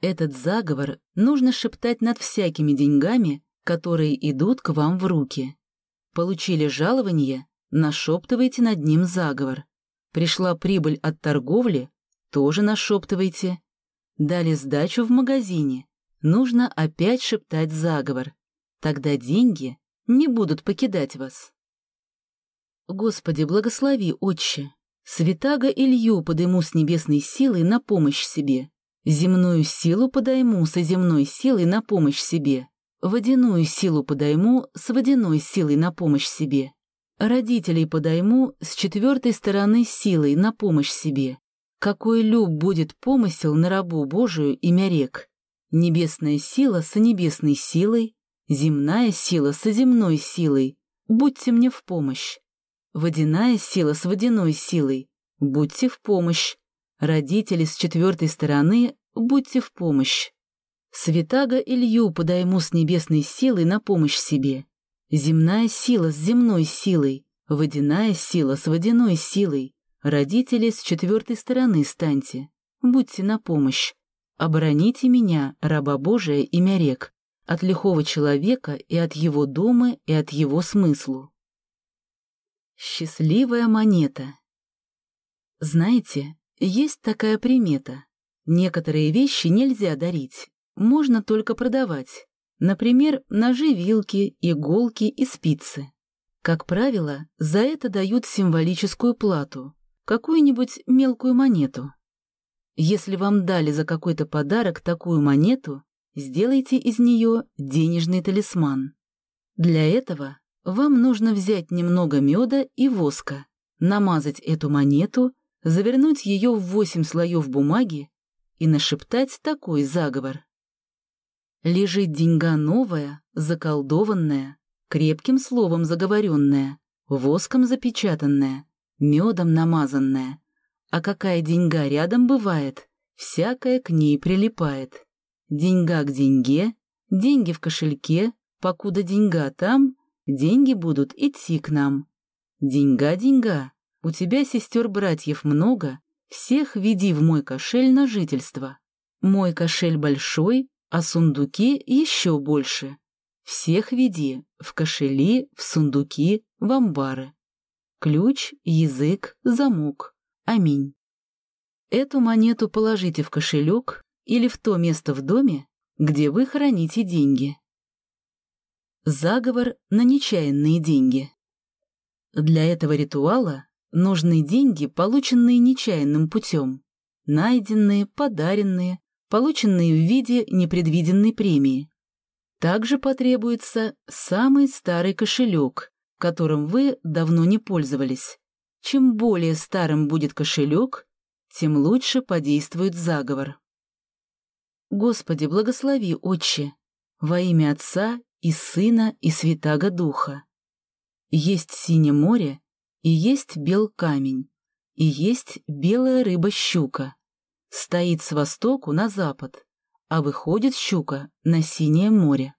Этот заговор нужно шептать над всякими деньгами, которые идут к вам в руки. Получили жалование, нашептывайте над ним заговор. Пришла прибыль от торговли, тоже нашептывайте. Дали сдачу в магазине. Нужно опять шептать заговор. Тогда деньги не будут покидать вас. Господи, благослови, Отче. Святаго Илью подыму с небесной силой на помощь себе. Земную силу подойму со земной силой на помощь себе. Водяную силу подойму с водяной силой на помощь себе. Родителей подойму с четвертой стороны силой на помощь себе. Какой люб будет помысел на рабу Божию имя рек? Небесная сила со небесной силой, земная сила со земной силой, будьте мне в помощь. Водяная сила с водяной силой, будьте в помощь. Родители с четвертой стороны, будьте в помощь. Святаго Илью подойму с небесной силой на помощь себе. Земная сила с земной силой, водяная сила с водяной силой, Родители с четвертой стороны станьте, будьте на помощь. Обороните меня, раба Божия, имя рек, от лихого человека и от его дома, и от его смыслу. Счастливая монета. Знаете, есть такая примета. Некоторые вещи нельзя дарить, можно только продавать. Например, ножи, вилки, иголки и спицы. Как правило, за это дают символическую плату, какую-нибудь мелкую монету. Если вам дали за какой-то подарок такую монету, сделайте из нее денежный талисман. Для этого вам нужно взять немного меда и воска, намазать эту монету, завернуть ее в восемь слоев бумаги и нашептать такой заговор. Лежит деньга новая, заколдованная, крепким словом заговоренная, воском запечатанная, медом намазанная. А какая деньга рядом бывает, всякая к ней прилипает. Деньга к деньге, деньги в кошельке, покуда деньга там, деньги будут идти к нам. Деньга, деньга, у тебя сестер-братьев много, всех веди в мой кошель на жительство. Мой кошель большой, а сундуки еще больше. Всех веди в кошели, в сундуки, в амбары. Ключ, язык, замок. Аминь. Эту монету положите в кошелек или в то место в доме, где вы храните деньги. Заговор на нечаянные деньги. Для этого ритуала нужны деньги, полученные нечаянным путем, найденные, подаренные, полученные в виде непредвиденной премии. Также потребуется самый старый кошелек, которым вы давно не пользовались. Чем более старым будет кошелек, тем лучше подействует заговор. Господи, благослови, Отче, во имя Отца и Сына и Святаго Духа. Есть синее море, и есть бел камень, и есть белая рыба-щука. Стоит с востоку на запад, а выходит щука на синее море.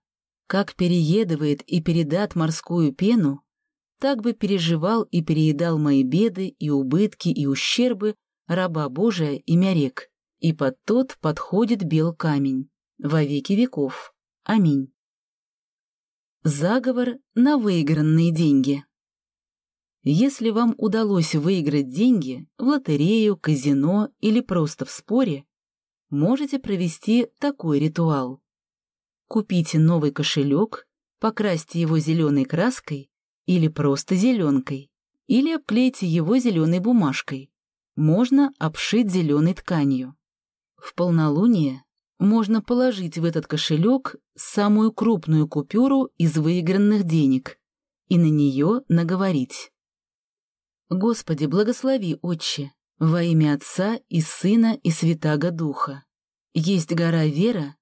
Как переедывает и передат морскую пену, так бы переживал и переедал мои беды и убытки и ущербы раба Божия имя рек и под тот подходит бел камень, во веки веков. Аминь. Заговор на выигранные деньги. Если вам удалось выиграть деньги в лотерею, казино или просто в споре, можете провести такой ритуал. Купите новый кошелек, покрасьте его зеленой краской или просто зеленкой, или обклейте его зеленой бумажкой. Можно обшить зеленой тканью. В полнолуние можно положить в этот кошелек самую крупную купюру из выигранных денег и на нее наговорить. Господи, благослови, Отче, во имя Отца и Сына и Святаго Духа. Есть гора Вера,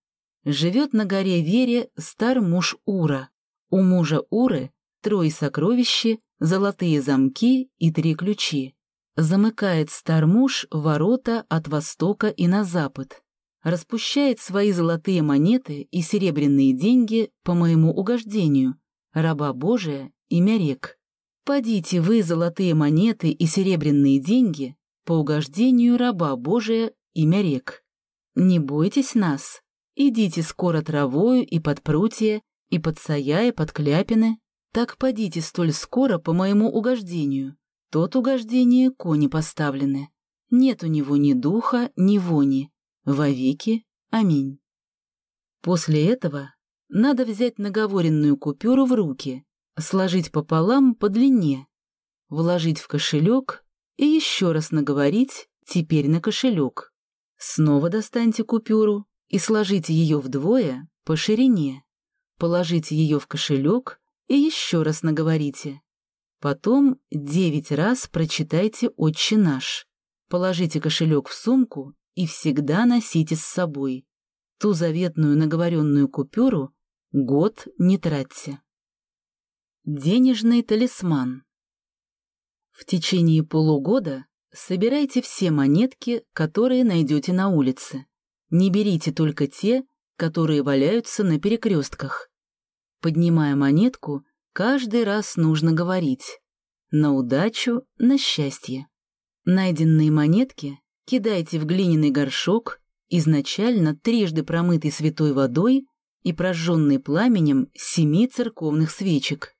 живет на горе Вере стар муж Ура. У мужа Уры трое сокровища, золотые замки и три ключи. Замыкает стар муж ворота от востока и на запад. Распущает свои золотые монеты и серебряные деньги по моему угождению, раба Божия, имя рек. Подите вы, золотые монеты и серебряные деньги, по угождению раба Божия, имя рек. Не бойтесь нас, идите скоро травою и под прутья, и под сая, и под кляпины, так подите столь скоро по моему угождению, тот угождение кони поставлены. Нет у него ни духа, ни вони. Вовеки. Аминь. После этого надо взять наговоренную купюру в руки, сложить пополам по длине, вложить в кошелек и еще раз наговорить теперь на кошелек. Снова достаньте купюру и сложите ее вдвое по ширине, положите ее в кошелек и еще раз наговорите. Потом девять раз прочитайте «Отче наш». Положите кошелек в сумку и всегда носите с собой. Ту заветную наговоренную купюру год не тратьте. Денежный талисман. В течение полугода собирайте все монетки, которые найдете на улице. Не берите только те, которые валяются на перекрестках. Поднимая монетку, Каждый раз нужно говорить «на удачу, на счастье». Найденные монетки кидайте в глиняный горшок, изначально трижды промытый святой водой, и прожженный пламенем семи церковных свечек.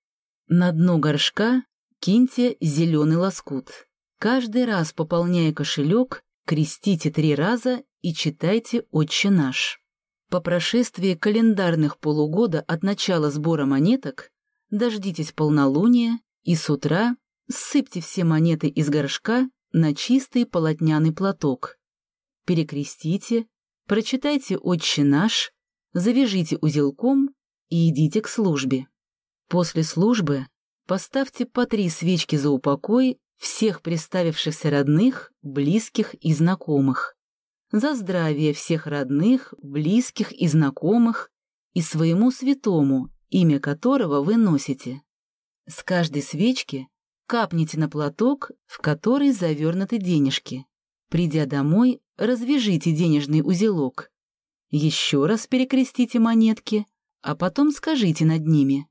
На дно горшка киньте зеленый лоскут. Каждый раз, пополняя кошелек, крестите три раза и читайте «Отче наш». По прошествии календарных полугода от начала сбора монеток дождитесь полнолуния и с утра сыпьте все монеты из горшка на чистый полотняный платок. Перекрестите, прочитайте «Отче наш», завяжите узелком и идите к службе. После службы поставьте по три свечки за упокой всех представившихся родных, близких и знакомых. За здравие всех родных, близких и знакомых и своему святому, имя которого вы носите. С каждой свечки капните на платок, в который завернуты денежки. Придя домой, развяжите денежный узелок. Еще раз перекрестите монетки, а потом скажите над ними.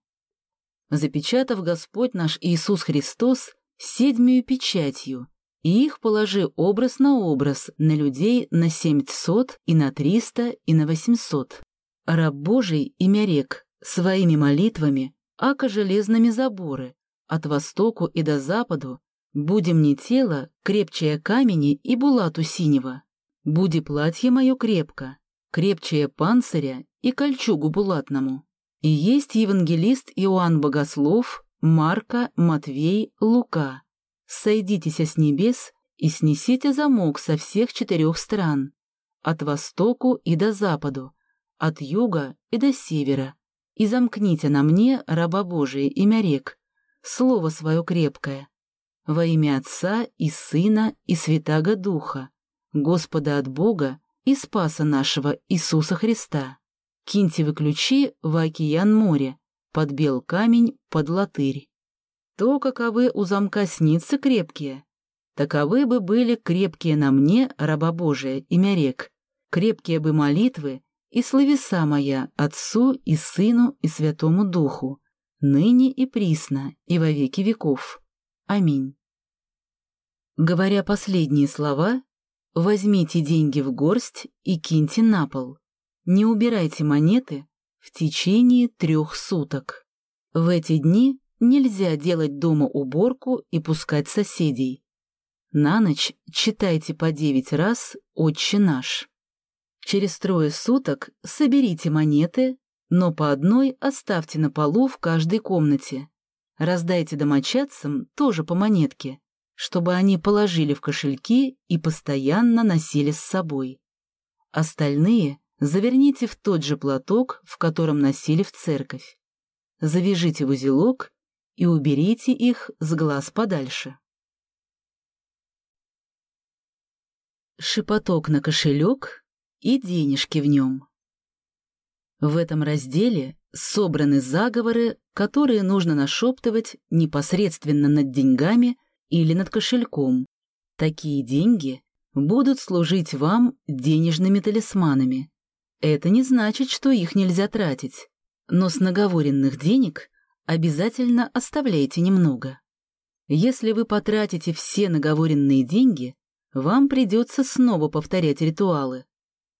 Запечатав Господь наш Иисус Христос седьмию печатью, и их положи образ на образ на людей на семьсот и на триста и на восемьсот. Раб Божий имя рек своими молитвами, ака железными заборы, от востоку и до западу, будем не тело, крепче камени и булату синего. Буди платье мое крепко, крепче панциря и кольчугу булатному. И есть евангелист Иоанн Богослов, Марка, Матвей, Лука. Сойдитесь с небес и снесите замок со всех четырех стран, от востоку и до западу, от юга и до севера, и замкните на мне, раба Божия, имя рек, слово свое крепкое, во имя Отца и Сына и Святаго Духа, Господа от Бога и Спаса нашего Иисуса Христа. Киньте вы ключи в океан море, под бел камень, под латырь. То, каковы у замка снится крепкие, таковы бы были крепкие на мне, раба Божия, имя рек, крепкие бы молитвы и словеса моя Отцу и Сыну и Святому Духу, ныне и присно, и во веки веков. Аминь. Говоря последние слова, возьмите деньги в горсть и киньте на пол. Не убирайте монеты в течение трех суток. В эти дни нельзя делать дома уборку и пускать соседей. На ночь читайте по девять раз «Отче наш». Через трое суток соберите монеты, но по одной оставьте на полу в каждой комнате. Раздайте домочадцам тоже по монетке, чтобы они положили в кошельки и постоянно носили с собой. Остальные заверните в тот же платок, в котором носили в церковь. Завяжите в узелок и уберите их с глаз подальше. Шепоток на кошелек и денежки в нем. В этом разделе собраны заговоры, которые нужно нашептывать непосредственно над деньгами или над кошельком. Такие деньги будут служить вам денежными талисманами. Это не значит, что их нельзя тратить, но с наговоренных денег обязательно оставляйте немного. Если вы потратите все наговоренные деньги, вам придется снова повторять ритуалы.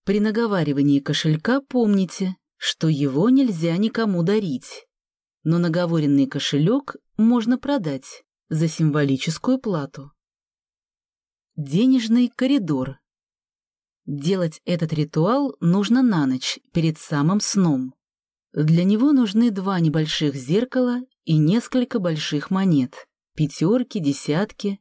При наговаривании кошелька помните, что его нельзя никому дарить, но наговоренный кошелек можно продать за символическую плату. Денежный коридор. Делать этот ритуал нужно на ночь, перед самым сном. Для него нужны два небольших зеркала и несколько больших монет, пятерки, десятки.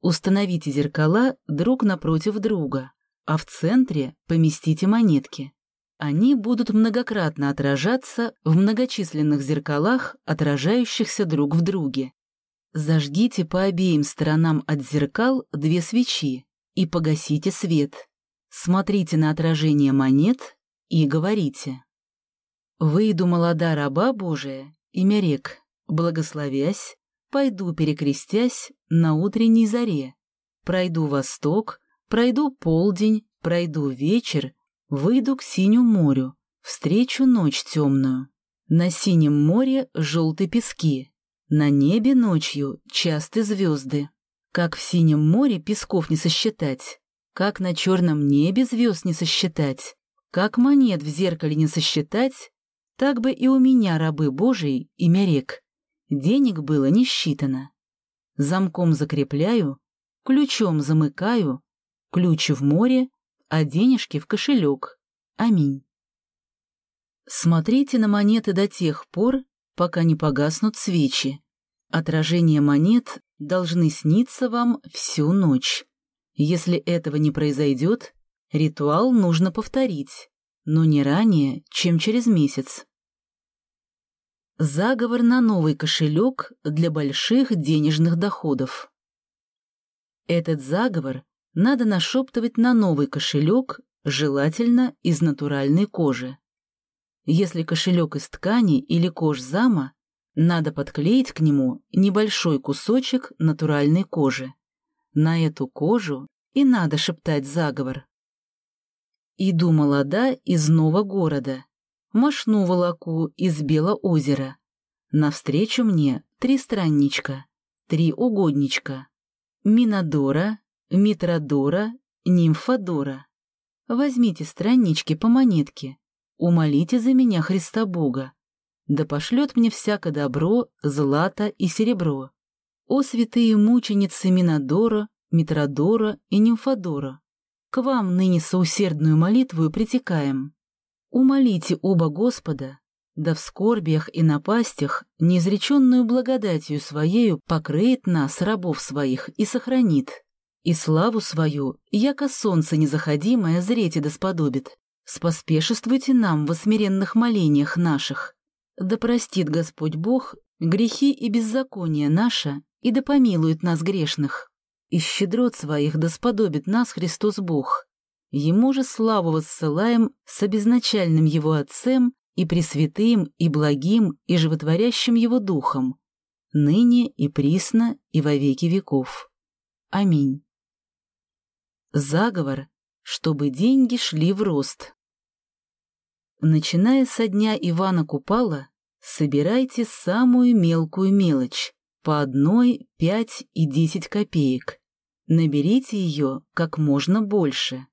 Установите зеркала друг напротив друга, а в центре поместите монетки. Они будут многократно отражаться в многочисленных зеркалах, отражающихся друг в друге. Зажгите по обеим сторонам от зеркал две свечи и погасите свет. Смотрите на отражение монет и говорите. «Выйду молода раба Божия, имя рек, благословясь, пойду перекрестясь на утренней заре, пройду восток, пройду полдень, пройду вечер, Выйду к синему морю, встречу ночь темную. На синем море желтые пески, на небе ночью часты звезды. Как в синем море песков не сосчитать, как на черном небе звезд не сосчитать, как монет в зеркале не сосчитать, Так бы и у меня, рабы Божии, имя рек. Денег было не считано. Замком закрепляю, ключом замыкаю, ключ в море, а денежки в кошелек. Аминь. Смотрите на монеты до тех пор, пока не погаснут свечи. Отражения монет должны сниться вам всю ночь. Если этого не произойдет, ритуал нужно повторить, но не ранее, чем через месяц. Заговор на новый кошелек для больших денежных доходов. Этот заговор надо нашептывать на новый кошелек, желательно из натуральной кожи. Если кошелек из ткани или кожзама, надо подклеить к нему небольшой кусочек натуральной кожи. На эту кожу и надо шептать заговор. Иду молода из нового города, мошну волоку из Белоозера. Навстречу мне три странничка, три угодничка. Минадора, Митродора, Нимфодора. Возьмите страннички по монетке, умолите за меня Христа Бога, да пошлет мне всяко добро, злато и серебро. О святые мученицы Минадора, Митродора и Нимфодора, к вам ныне соусердную молитву притекаем. Умолите оба Господа, да в скорбиях и напастях неизреченную благодатью Своею покрыет нас, рабов своих, и сохранит. И славу свою, яко солнце незаходимое, зрете да сподобит. Споспешествуйте нам во смиренных молениях наших. Да простит Господь Бог грехи и беззакония наши, и да помилует нас грешных. И щедрот своих да сподобит нас Христос Бог. Ему же славу воссылаем с обезначальным Его Отцем и Пресвятым, и Благим, и Животворящим Его Духом, ныне и присно, и во веки веков. Аминь. Заговор, чтобы деньги шли в рост. Начиная со дня Ивана Купала, собирайте самую мелкую мелочь, по одной, пять и десять копеек. Наберите ее как можно больше.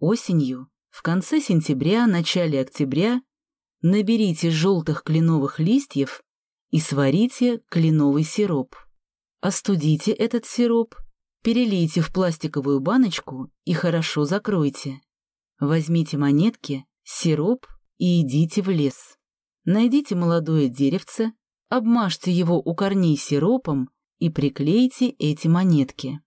Осенью, в конце сентября, начале октября, наберите желтых кленовых листьев и сварите кленовый сироп. Остудите этот сироп Перелейте в пластиковую баночку и хорошо закройте. Возьмите монетки, сироп и идите в лес. Найдите молодое деревце, обмажьте его у корней сиропом и приклейте эти монетки.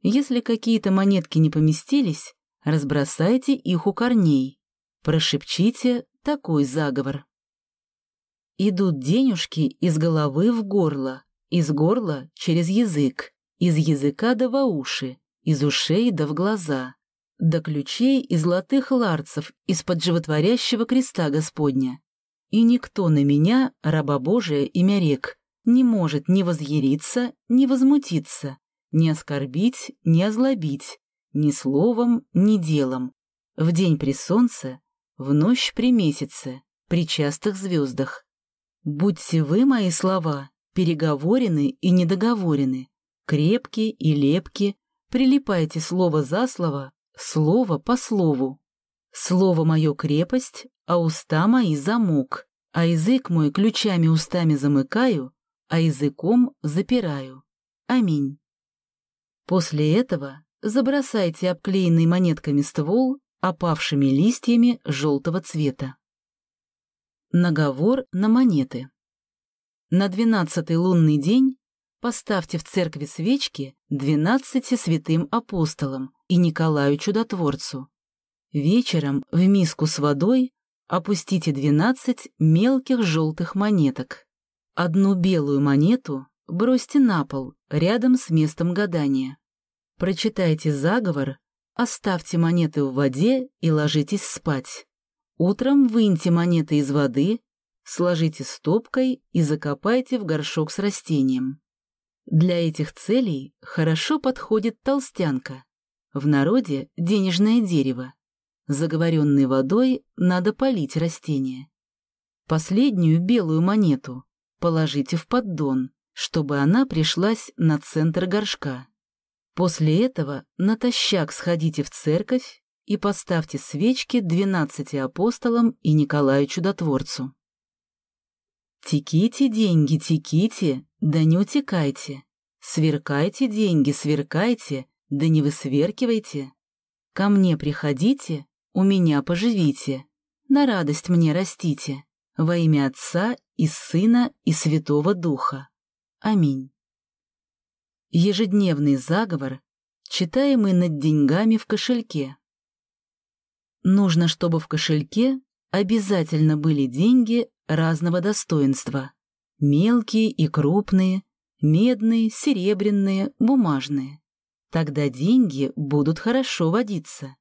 Если какие-то монетки не поместились, разбросайте их у корней. Прошепчите такой заговор. Идут денежки из головы в горло, из горла через язык, из языка да во уши, из ушей да в глаза, до ключей и золотых ларцев из-под животворящего креста Господня. И никто на меня, раба Божия, имя рек, не может ни возъяриться, ни возмутиться, ни оскорбить, ни озлобить, ни словом, ни делом, в день при солнце, в ночь при месяце, при частых звездах. Будьте вы, мои слова, переговорены и недоговорены, крепкие и лепкие, прилипайте слово за слово, слово по слову. Слово мое крепость, а уста мои замок, а язык мой ключами устами замыкаю, а языком запираю. Аминь. После этого забросайте обклеенный монетками ствол опавшими листьями желтого цвета. Наговор на монеты. На двенадцатый лунный день Поставьте в церкви свечки двенадцати святым апостолам и Николаю Чудотворцу. Вечером в миску с водой опустите двенадцать мелких желтых монеток. Одну белую монету бросьте на пол рядом с местом гадания. Прочитайте заговор, оставьте монеты в воде и ложитесь спать. Утром выньте монеты из воды, сложите стопкой и закопайте в горшок с растением. Для этих целей хорошо подходит толстянка, в народе денежное дерево. Заговоренной водой надо полить растение. Последнюю белую монету положите в поддон, чтобы она пришлась на центр горшка. После этого натощак сходите в церковь и поставьте свечки двенадцати апостолам и Николаю Чудотворцу. Теките, деньги, теките, да не утекайте. Сверкайте, деньги, сверкайте, да не высверкивайте. Ко мне приходите, у меня поживите, на радость мне растите, во имя Отца и Сына и Святого Духа. Аминь. Ежедневный заговор, читаемый над деньгами в кошельке. Нужно, чтобы в кошельке обязательно были деньги разного достоинства. Мелкие и крупные, медные, серебряные, бумажные. Тогда деньги будут хорошо водиться.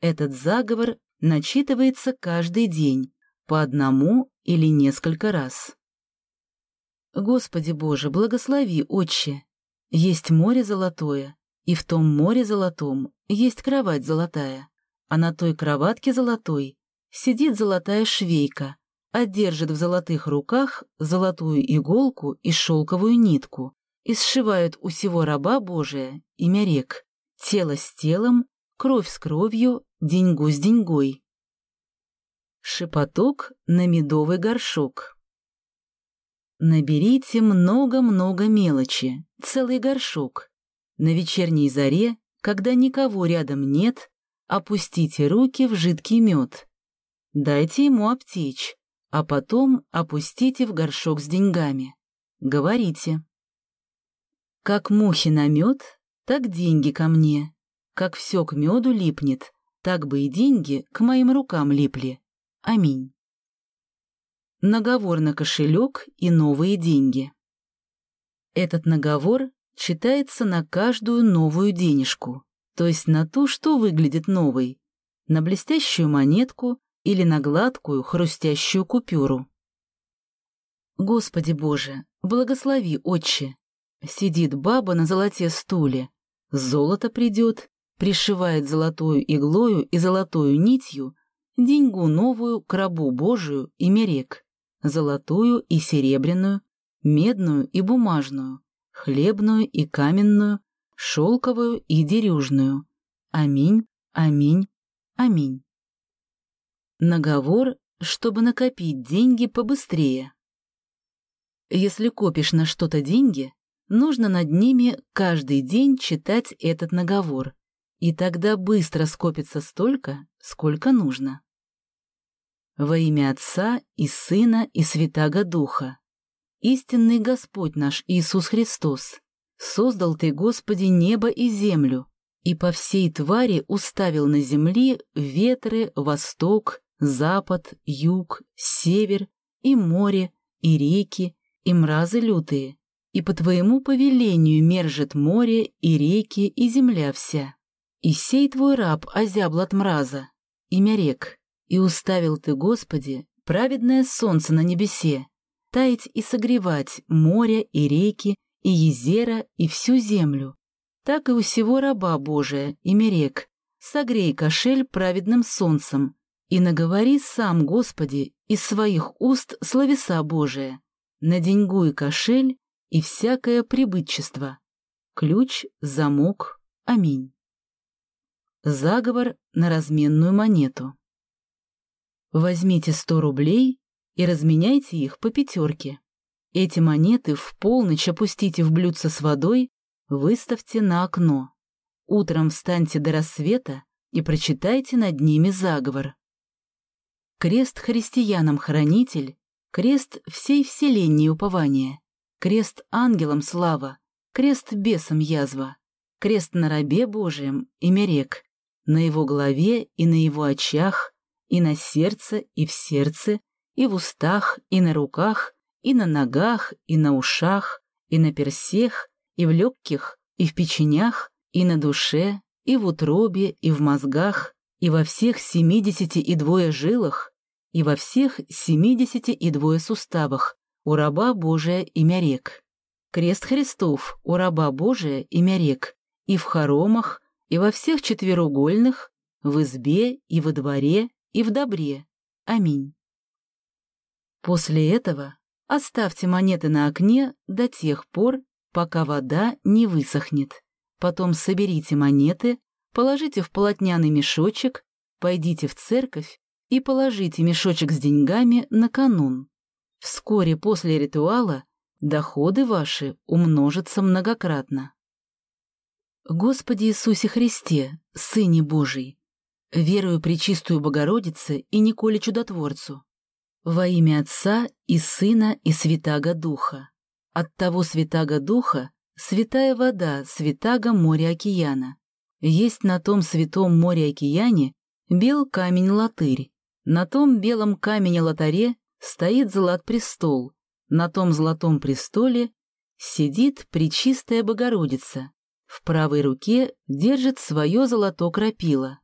Этот заговор начитывается каждый день, по одному или несколько раз. Господи Боже, благослови, Отче! Есть море золотое, и в том море золотом есть кровать золотая, а на той кроватке золотой сидит золотая швейка, а держит в золотых руках золотую иголку и шелковую нитку, и сшивают у сего раба Божия имя рек, тело с телом, кровь с кровью, деньгу с деньгой. Шепоток на медовый горшок. Наберите много-много мелочи, целый горшок. На вечерней заре, когда никого рядом нет, опустите руки в жидкий мед. Дайте ему обтечь, а потом опустите в горшок с деньгами. Говорите. Как мухи на мед, так деньги ко мне. Как все к меду липнет, так бы и деньги к моим рукам липли. Аминь. Наговор на кошелек и новые деньги. Этот наговор читается на каждую новую денежку, то есть на ту, что выглядит новой, на блестящую монетку или на гладкую хрустящую купюру. Господи Боже, благослови, Отче! Сидит баба на золоте стуле, золото придет, пришивает золотую иглою и золотую нитью деньгу новую к рабу Божию и мерек, золотую и серебряную, медную и бумажную, хлебную и каменную, шелковую и дерюжную. Аминь, аминь, аминь. Наговор, чтобы накопить деньги побыстрее. Если копишь на что-то деньги, нужно над ними каждый день читать этот наговор, и тогда быстро скопится столько, сколько нужно. Во имя Отца и Сына и Святаго Духа. Истинный Господь наш Иисус Христос, создал Ты, Господи, небо и землю, и по всей твари уставил на земли ветры, восток, запад, юг, север, и море, и реки, и мразы лютые, и по Твоему повелению мержит море, и реки, и земля вся. И сей Твой раб озябл от мраза, имя рек, и уставил ты, Господи, праведное солнце на небесе, таять и согревать море и реки, и езера, и всю землю. Так и у сего раба Божия, имя рек, согрей кошель праведным солнцем, и наговори сам, Господи, из своих уст словеса Божия, на деньгу кошель и всякое прибытчество. Ключ, замок, аминь. Заговор на разменную монету. Возьмите 100 рублей и разменяйте их по пятерке. Эти монеты в полночь опустите в блюдце с водой, выставьте на окно. Утром встаньте до рассвета и прочитайте над ними заговор. Крест христианам-хранитель, крест всей вселенной упования, крест ангелам слава, крест бесам язва, крест на рабе Божием имя рек, на его голове и на его очах, и на сердце, и в сердце, и в устах, и на руках, и на ногах, и на ушах, и на персех, и в легких, и в печенях, и на душе, и в утробе, и в мозгах, и во всех семидесяти и двое жилах, и во всех семидесяти и двое суставах, у раба Божия имя рек. Крест Христов, у раба Божия имя рек, и в хоромах, и во всех четвероугольных, в избе и во дворе, и в добре. Аминь. После этого оставьте монеты на окне до тех пор, пока вода не высохнет. Потом соберите монеты, положите в полотняный мешочек, пойдите в церковь и положите мешочек с деньгами на канун. Вскоре после ритуала доходы ваши умножатся многократно. Господи Иисусе Христе, Сыне Божий, верую Пречистую Богородице и Николе Чудотворцу, во имя Отца и Сына и Святаго Духа, от того Святаго Духа святая вода Святаго моря океана, есть на том святом море-океане бел камень-латырь, на том белом камне-лотаре стоит злат престол, на том золотом престоле сидит Пречистая Богородица, в правой руке держит свое золото крапила.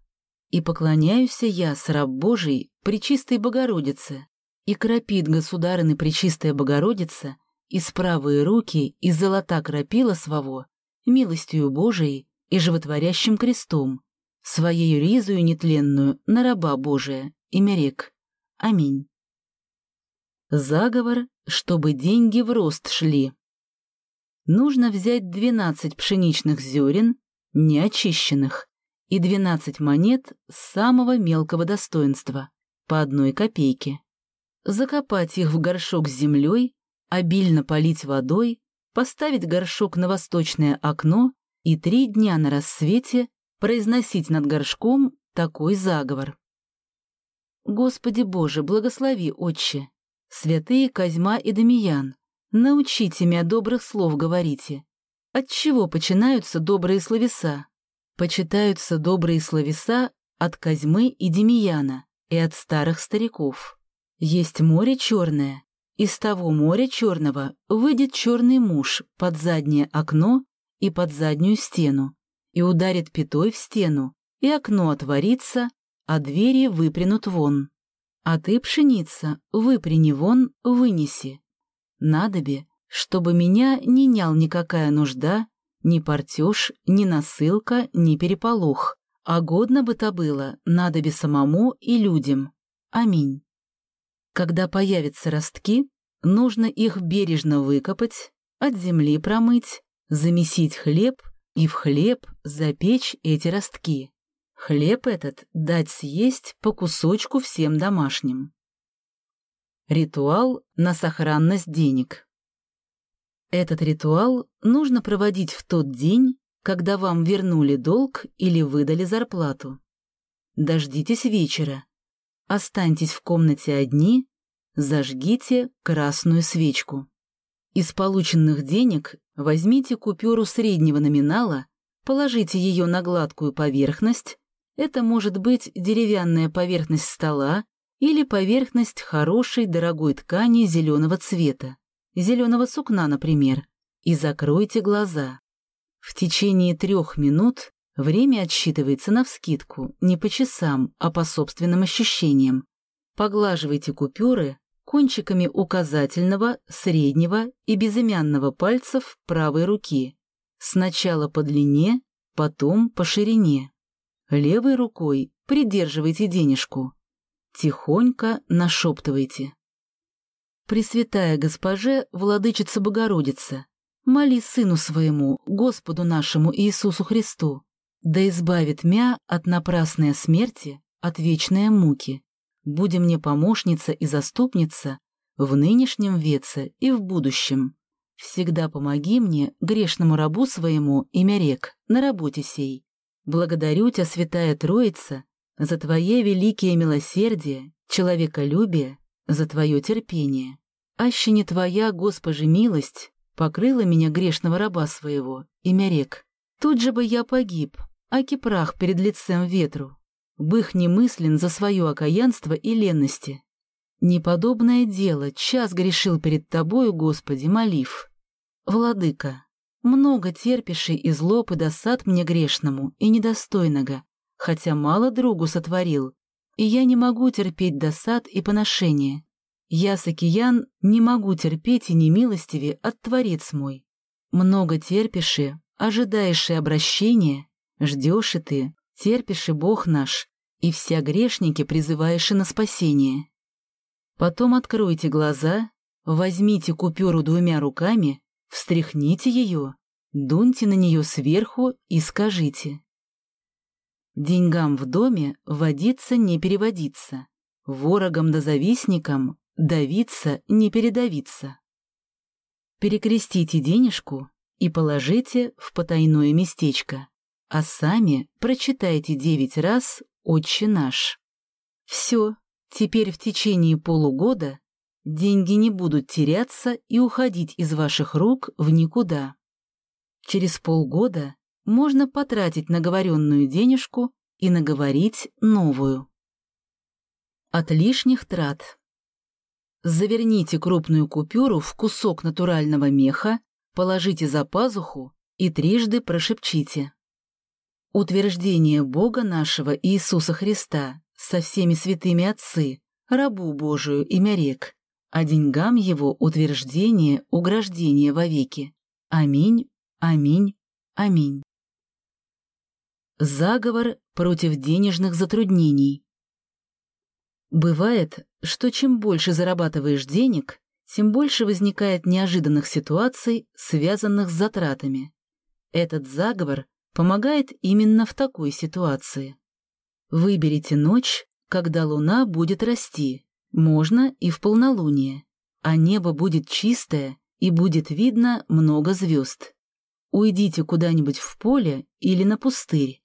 И поклоняюсь я, раб Божий, Пречистой Богородице, и крапит государыны Пречистая Богородица из правой руки из золота крапила своего, милостью Божией и животворящим крестом, своею ризую нетленную на раба Божия, имя рек. Аминь. Заговор, чтобы деньги в рост шли. Нужно взять 12 пшеничных зерен, неочищенных, и 12 монет самого мелкого достоинства, по одной копейке. Закопать их в горшок с землей, обильно полить водой, поставить горшок на восточное окно и три дня на рассвете произносить над горшком такой заговор. Господи Боже, благослови, Отче, Святые Козьма и Дамиян, научите меня добрых слов говорите. От чего починаются добрые словеса? Почитаются добрые словеса от Козьмы и Демияна и от старых стариков. Есть море черное. Из того моря черного выйдет черный муж под заднее окно и под заднюю стену, и ударит пятой в стену, и окно отворится, а двери выпрянут вон. А ты, пшеница, выпряни вон, вынеси. Надобе, чтобы меня не нял никакая нужда, ни портеж, ни насылка, ни переполох, а годно бы то было надобе самому и людям. Аминь. Когда появятся ростки, нужно их бережно выкопать, от земли промыть, замесить хлеб и в хлеб запечь эти ростки. Хлеб этот дать съесть по кусочку всем домашним. Ритуал на сохранность денег. Этот ритуал нужно проводить в тот день, когда вам вернули долг или выдали зарплату. Дождитесь вечера. Останьтесь в комнате одни, зажгите красную свечку. Из полученных денег возьмите купюру среднего номинала, положите ее на гладкую поверхность это может быть деревянная поверхность стола или поверхность хорошей дорогой ткани зеленого цвета, зеленого сукна, например, и закройте глаза. В течение трех минут время отсчитывается навскидку, не по часам, а по собственным ощущениям. Поглаживайте купюры кончиками указательного, среднего и безымянного пальцев правой руки. Сначала по длине, потом по ширине. Левой рукой придерживайте денежку. Тихонько нашептывайте. Пресвятая госпоже, владычица Богородица, моли Сыну Своему, Господу нашему Иисусу Христу, да избавит мя от напрасной смерти, от вечной муки. Будем мне помощница и заступница в нынешнем веце и в будущем. Всегда помоги мне, грешному рабу своему, имя рек, на работе сей. Благодарю Тебя, Святая Троица, за Твое великие милосердие, человеколюбие, за Твое терпение. Аще не Твоя, Госпожи, милость покрыла меня грешного раба своего, имя рек. Тут же бы я погиб, аки прах перед лицем ветру. Бых немыслен за свое окаянство и ленности. Неподобное дело час грешил перед Тобою, Господи, молив. Владыка, много терпиши и злоб и досад мне грешному и недостойного, хотя мало другу сотворил, и я не могу терпеть досад и поношения. Я, Сакиян, не могу терпеть и немилостиве от Творец мой. Много терпишь и, ожидаешь и обращения, ждешь и ты, терпишь и Бог наш, и вся грешники призываешь и на спасение. Потом откройте глаза, возьмите купюру двумя руками Встряхните ее, дуньте на нее сверху и скажите. Деньгам в доме водиться не переводиться, ворогам да завистникам давиться не передавиться. Перекрестите денежку и положите в потайное местечко, а сами прочитайте девять раз «Отче наш». Все, теперь в течение полугода деньги не будут теряться и уходить из ваших рук в никуда. Через полгода можно потратить наговоренную денежку и наговорить новую. От лишних трат. Заверните крупную купюру в кусок натурального меха, положите за пазуху и трижды прошепчите. Утверждение Бога нашего Иисуса Христа со всеми святыми отцы, рабу Божию имя рек, а деньгам его утверждение, уграждение вовеки. Аминь, аминь, аминь. Заговор против денежных затруднений. Бывает, что чем больше зарабатываешь денег, тем больше возникает неожиданных ситуаций, связанных с затратами. Этот заговор помогает именно в такой ситуации. Выберите ночь, когда луна будет расти, можно и в полнолуние, а небо будет чистое и будет видно много звезд. Уйдите куда-нибудь в поле или на пустырь.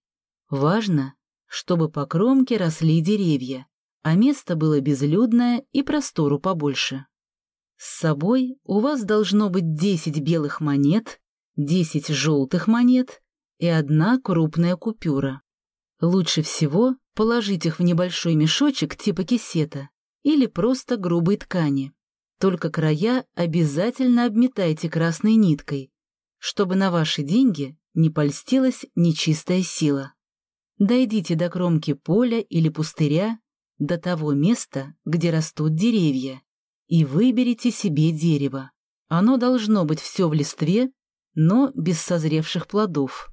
Важно, чтобы по кромке росли деревья, а место было безлюдное и простору побольше. С собой у вас должно быть 10 белых монет, 10 желтых монет и одна крупная купюра. Лучше всего положить их в небольшой мешочек типа кисета или просто грубой ткани. Только края обязательно обметайте красной ниткой, чтобы на ваши деньги не польстилась нечистая сила. Дойдите до кромки поля или пустыря, до того места, где растут деревья, и выберите себе дерево. Оно должно быть все в листве, но без созревших плодов.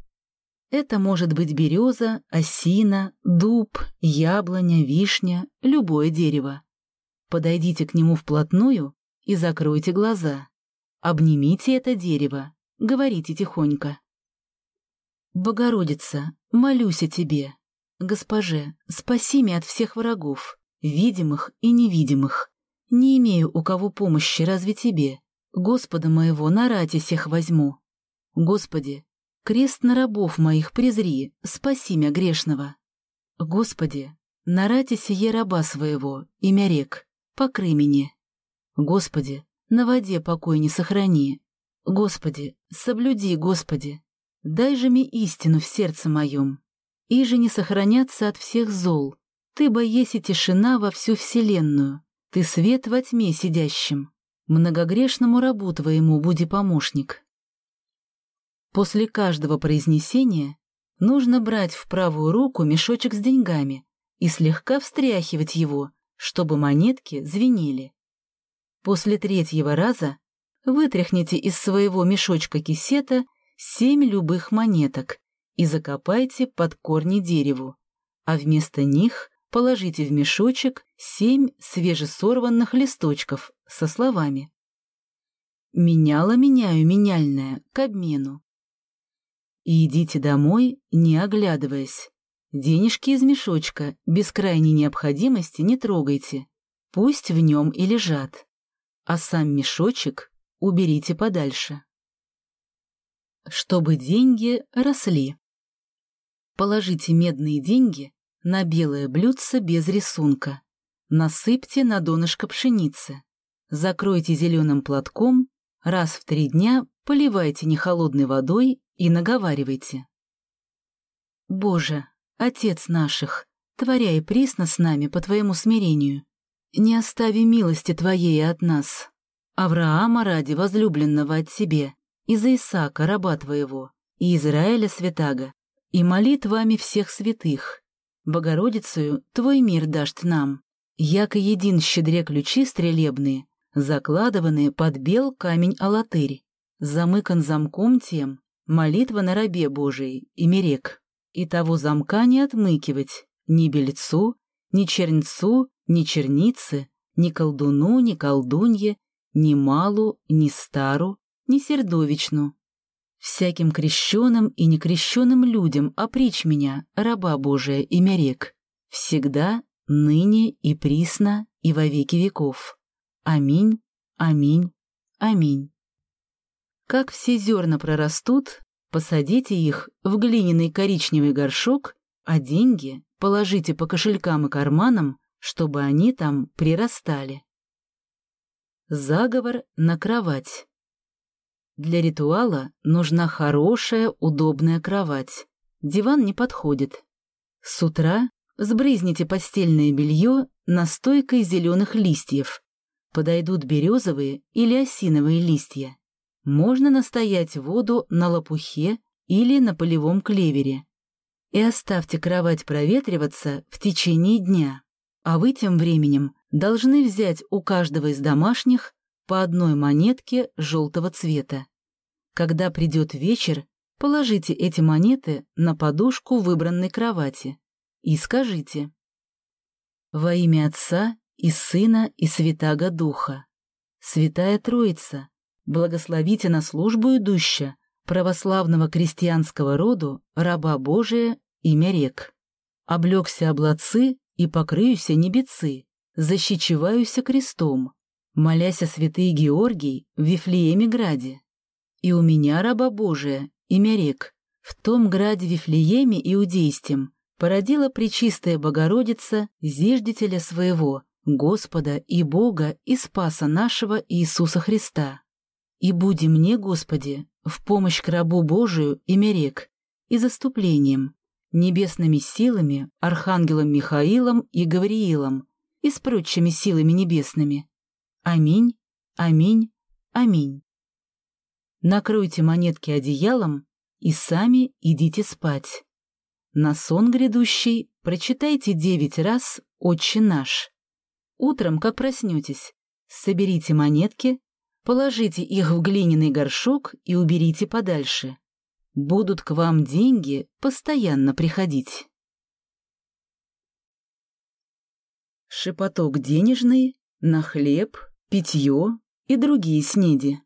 Это может быть береза, осина, дуб, яблоня, вишня, любое дерево. Подойдите к нему вплотную и закройте глаза. Обнимите это дерево, говорите тихонько. Богородица, молюсь о тебе. Госпоже, спаси меня от всех врагов, видимых и невидимых. Не имею у кого помощи, разве тебе? Господа моего на рате всех возьму. Господи, крест на рабов моих презри, спаси меня грешного. Господи, на рате сие раба своего, имя рек, покры меня. Господи, на воде покой не сохрани. Господи, соблюди, Господи, Дай же мне истину в сердце моем, и же не сохраняться от всех зол. Ты боесь и тишина во всю вселенную, ты свет во тьме сидящим. Многогрешному рабу твоему буди помощник. После каждого произнесения нужно брать в правую руку мешочек с деньгами и слегка встряхивать его, чтобы монетки звенели. После третьего раза вытряхните из своего мешочка кисета семь любых монеток и закопайте под корни дереву, а вместо них положите в мешочек семь свежесорванных листочков со словами «Меняла меняю меняльное к обмену». И идите домой, не оглядываясь. Денежки из мешочка без крайней необходимости не трогайте, пусть в нем и лежат, а сам мешочек уберите подальше чтобы деньги росли. Положите медные деньги на белое блюдце без рисунка. Насыпьте на донышко пшеницы. Закройте зеленым платком, раз в три дня поливайте нехолодной водой и наговаривайте. Боже, Отец наших, творяй присно с нами по Твоему смирению, не остави милости Твоей от нас, Авраама ради возлюбленного от Тебе, из Исаака, раба твоего, и Израиля святаго, и молитвами всех святых. Богородицею твой мир дашь нам, яко един щедре ключи стрелебные, закладыванные под бел камень алатырь, замыкан замком тем, молитва на рабе Божией, и мерек, и того замка не отмыкивать, ни бельцу, ни чернцу, ни чернице, ни колдуну, ни колдунье, ни малу, ни стару, не сердовичну. Всяким крещенным и некрещенным людям опричь меня, раба Божия, имя рек, всегда, ныне и присно и во веки веков. Аминь, аминь, аминь. Как все зерна прорастут, посадите их в глиняный коричневый горшок, а деньги положите по кошелькам и карманам, чтобы они там прирастали. Заговор на кровать. Для ритуала нужна хорошая, удобная кровать. Диван не подходит. С утра сбрызните постельное белье настойкой зеленых листьев. Подойдут березовые или осиновые листья. Можно настоять воду на лопухе или на полевом клевере. И оставьте кровать проветриваться в течение дня. А вы тем временем должны взять у каждого из домашних по одной монетке желтого цвета. Когда придет вечер, положите эти монеты на подушку выбранной кровати и скажите «Во имя Отца и Сына и Святаго Духа, Святая Троица, благословите на службу идуща православного крестьянского роду раба Божия имя рек. Облегся облацы и покрыюся небецы, защичеваюся крестом, моляся святый Георгий в Вифлееме граде. И у меня, раба Божия, имя рек, в том граде Вифлееме иудейстем, породила Пречистая Богородица, зиждителя своего, Господа и Бога и Спаса нашего Иисуса Христа. И буди мне, Господи, в помощь к рабу Божию имя рек, и заступлением, небесными силами, архангелом Михаилом и Гавриилом, и с прочими силами небесными. Аминь, аминь, аминь. Накройте монетки одеялом и сами идите спать. На сон грядущий прочитайте девять раз «Отче наш». Утром, как проснетесь, соберите монетки, положите их в глиняный горшок и уберите подальше. Будут к вам деньги постоянно приходить. Шепоток денежный на хлеб, питье и другие снеди.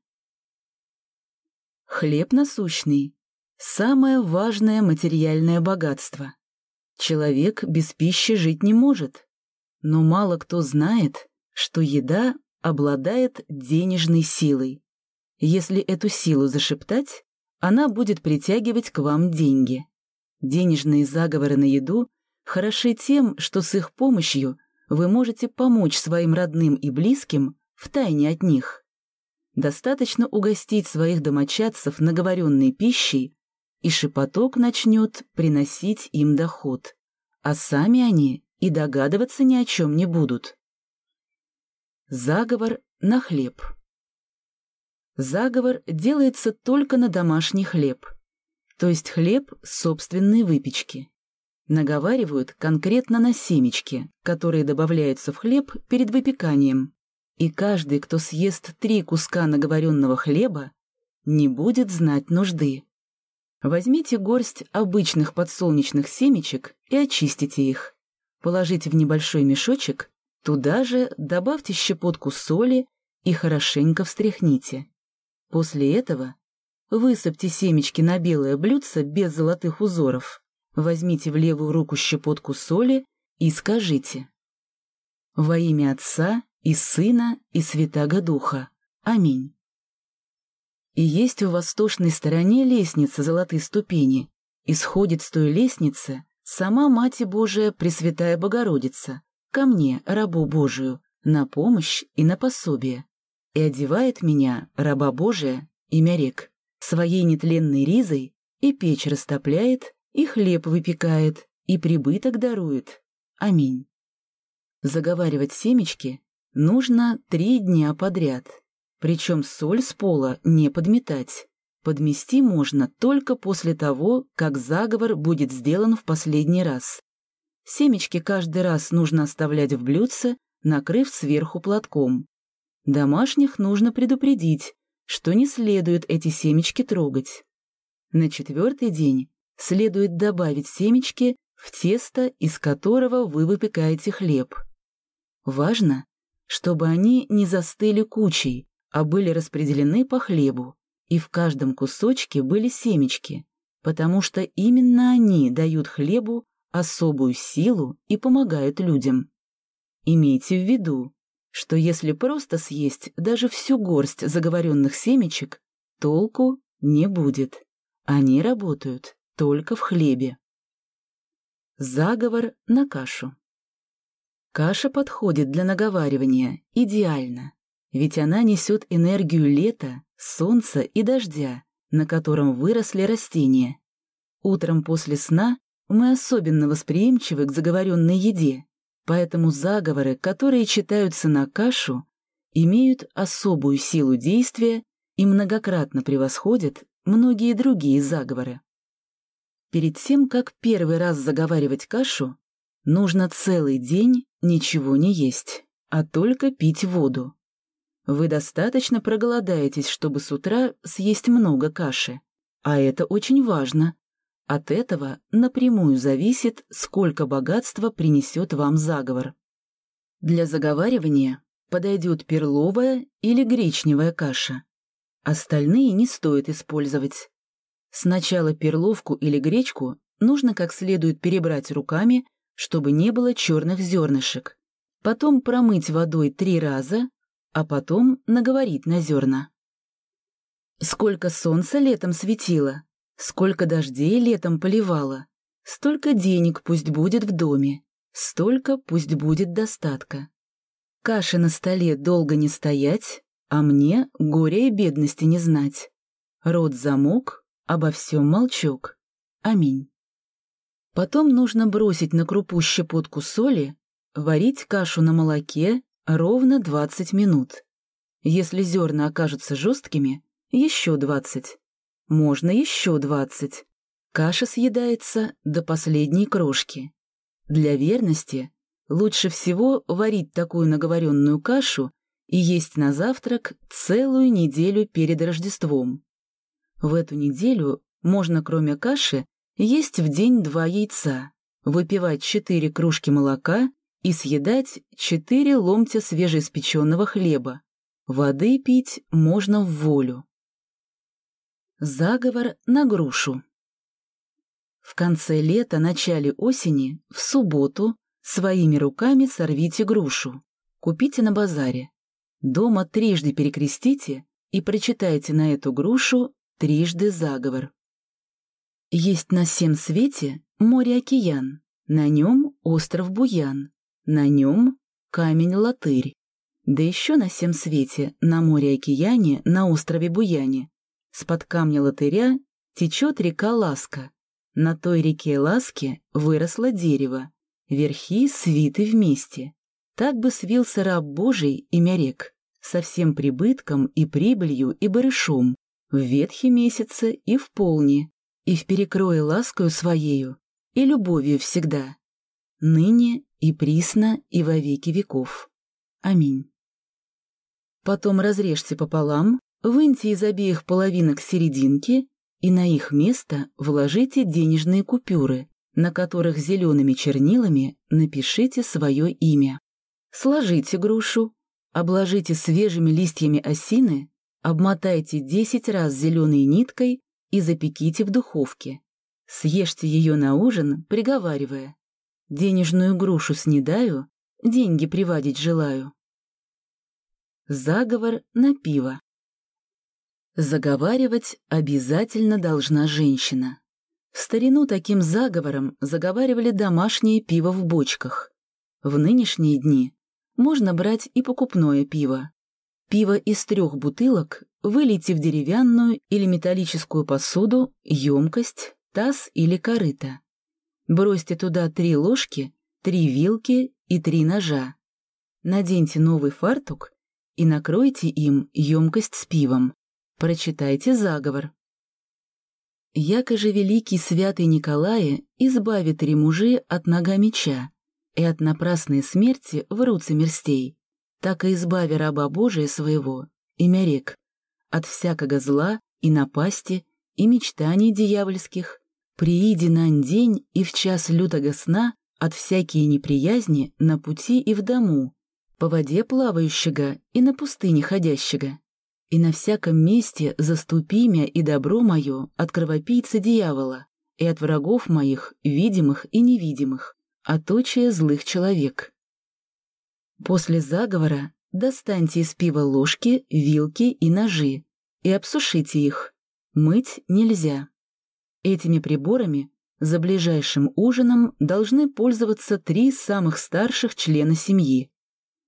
Хлеб насущный – самое важное материальное богатство. Человек без пищи жить не может, но мало кто знает, что еда обладает денежной силой. Если эту силу зашептать, она будет притягивать к вам деньги. Денежные заговоры на еду хороши тем, что с их помощью вы можете помочь своим родным и близким втайне от них. Достаточно угостить своих домочадцев наговоренной пищей, и шепоток начнет приносить им доход, а сами они и догадываться ни о чем не будут. Заговор на хлеб. Заговор делается только на домашний хлеб, то есть хлеб собственной выпечки. Наговаривают конкретно на семечки, которые добавляются в хлеб перед выпеканием. И каждый, кто съест три куска наговоренного хлеба, не будет знать нужды. Возьмите горсть обычных подсолнечных семечек и очистите их. Положите в небольшой мешочек, туда же добавьте щепотку соли и хорошенько встряхните. После этого высыпьте семечки на белое блюдце без золотых узоров, возьмите в левую руку щепотку соли и скажите «Во имя Отца и Сына и Святаго Духа. Аминь». И есть в восточной стороне лестница золотые ступени, и сходит с той лестницы сама Мать Божия Пресвятая Богородица, ко мне, рабу Божию, на помощь и на пособие и одевает меня, раба Божия, имя рек, своей нетленной ризой, и печь растопляет, и хлеб выпекает, и прибыток дарует. Аминь. Заговаривать семечки нужно три дня подряд, причем соль с пола не подметать. Подмести можно только после того, как заговор будет сделан в последний раз. Семечки каждый раз нужно оставлять в блюдце, накрыв сверху платком. Домашних нужно предупредить, что не следует эти семечки трогать. На четвертый день следует добавить семечки в тесто, из которого вы выпекаете хлеб. Важно, чтобы они не застыли кучей, а были распределены по хлебу, и в каждом кусочке были семечки, потому что именно они дают хлебу особую силу и помогают людям. Имейте в виду, что если просто съесть даже всю горсть заговоренных семечек, толку не будет. Они работают только в хлебе. Заговор на кашу. Каша подходит для наговаривания идеально, ведь она несет энергию лета, солнца и дождя, на котором выросли растения. Утром после сна мы особенно восприимчивы к заговоренной еде, поэтому заговоры, которые читаются на кашу, имеют особую силу действия и многократно превосходят многие другие заговоры. Перед тем, как первый раз заговаривать кашу, нужно целый день ничего не есть, а только пить воду. Вы достаточно проголодаетесь, чтобы с утра съесть много каши, а это очень важно, от этого напрямую зависит, сколько богатства принесет вам заговор. Для заговаривания подойдет перловая или гречневая каша. Остальные не стоит использовать. Сначала перловку или гречку нужно как следует перебрать руками, чтобы не было черных зернышек. Потом промыть водой три раза, а потом наговорить на зерна. Сколько солнца летом светило, Сколько дождей летом поливало, столько денег пусть будет в доме, столько пусть будет достатка. Каши на столе долго не стоять, а мне горя и бедности не знать. Рот замок, обо всем молчок. Аминь. Потом нужно бросить на крупу щепотку соли, варить кашу на молоке ровно 20 минут. Если зерна окажутся жесткими, еще 20. Можно еще двадцать. Каша съедается до последней крошки. Для верности лучше всего варить такую наговоренную кашу и есть на завтрак целую неделю перед Рождеством. В эту неделю можно, кроме каши, есть в день два яйца, выпивать четыре кружки молока и съедать четыре ломтя свежеиспеченного хлеба. Воды пить можно в волю. Заговор на грушу. В конце лета, начале осени, в субботу, своими руками сорвите грушу. Купите на базаре. Дома трижды перекрестите и прочитайте на эту грушу трижды заговор. Есть на всем свете море-океан, на нем остров Буян, на нем камень-латырь. Да еще на всем свете, на море-океане, на острове Буяне, с-под камня латыря течет река Ласка. На той реке Ласке выросло дерево, верхи свиты вместе. Так бы свился раб Божий имя рек, со всем прибытком и прибылью и барышом, в ветхе месяце и в полне, и в перекрое ласкою своею, и любовью всегда, ныне и присно и во веки веков. Аминь. Потом разрежьте пополам, Выньте из обеих половинок серединки и на их место вложите денежные купюры, на которых зелеными чернилами напишите свое имя. Сложите грушу, обложите свежими листьями осины, обмотайте 10 раз зеленой ниткой и запеките в духовке. Съешьте ее на ужин, приговаривая. Денежную грушу снедаю, деньги приводить желаю. Заговор на пиво. Заговаривать обязательно должна женщина. В старину таким заговором заговаривали домашнее пиво в бочках. В нынешние дни можно брать и покупное пиво. Пиво из трех бутылок вылейте в деревянную или металлическую посуду, емкость, таз или корыто. Бросьте туда три ложки, три вилки и три ножа. Наденьте новый фартук и накройте им емкость с пивом. Прочитайте заговор. Яко же великий святый Николая избавит ремужи от нога меча и от напрасной смерти в руце мерстей, так и избави раба Божия своего, имя рек, от всякого зла и напасти и мечтаний дьявольских, прииди на день и в час лютого сна от всякие неприязни на пути и в дому, по воде плавающего и на пустыне ходящего и на всяком месте заступи мя и добро мое от кровопийца дьявола и от врагов моих, видимых и невидимых, от очия злых человек. После заговора достаньте из пива ложки, вилки и ножи и обсушите их. Мыть нельзя. Этими приборами за ближайшим ужином должны пользоваться три самых старших члена семьи.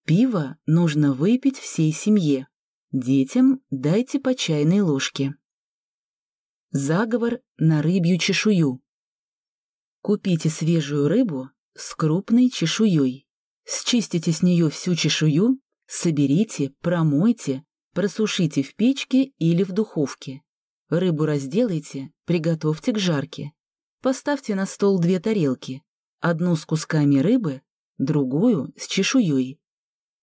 Пиво нужно выпить всей семье. Детям дайте по чайной ложке. Заговор на рыбью чешую. Купите свежую рыбу с крупной чешуей. Счистите с нее всю чешую, соберите, промойте, просушите в печке или в духовке. Рыбу разделайте, приготовьте к жарке. Поставьте на стол две тарелки, одну с кусками рыбы, другую с чешуей.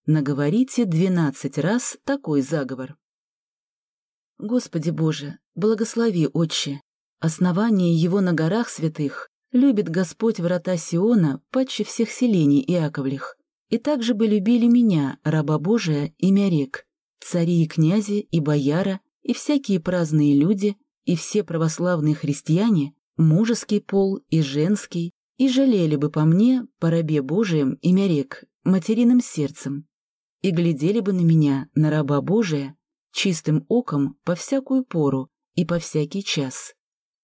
Наговорите двенадцать раз такой заговор. Господи Боже, благослови, Отче, основание его на горах святых, любит Господь врата Сиона паче всех селений Иаковлих. И также бы любили меня, раба Божия, имя рек, цари и князи, и бояра, и всякие праздные люди, и все православные христиане, мужеский пол и женский, и жалели бы по мне, по рабе Божием, имя рек, материным сердцем, и глядели бы на меня, на раба Божия, чистым оком по всякую пору и по всякий час.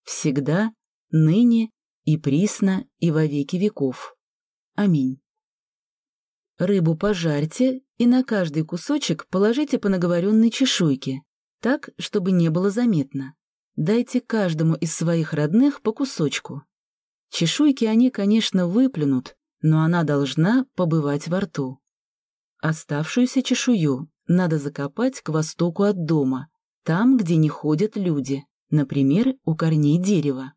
Всегда, ныне и присно и во веки веков. Аминь. Рыбу пожарьте и на каждый кусочек положите по наговоренной чешуйке, так, чтобы не было заметно. Дайте каждому из своих родных по кусочку. Чешуйки они, конечно, выплюнут, но она должна побывать во рту. Оставшуюся чешую надо закопать к востоку от дома, там, где не ходят люди, например, у корней дерева.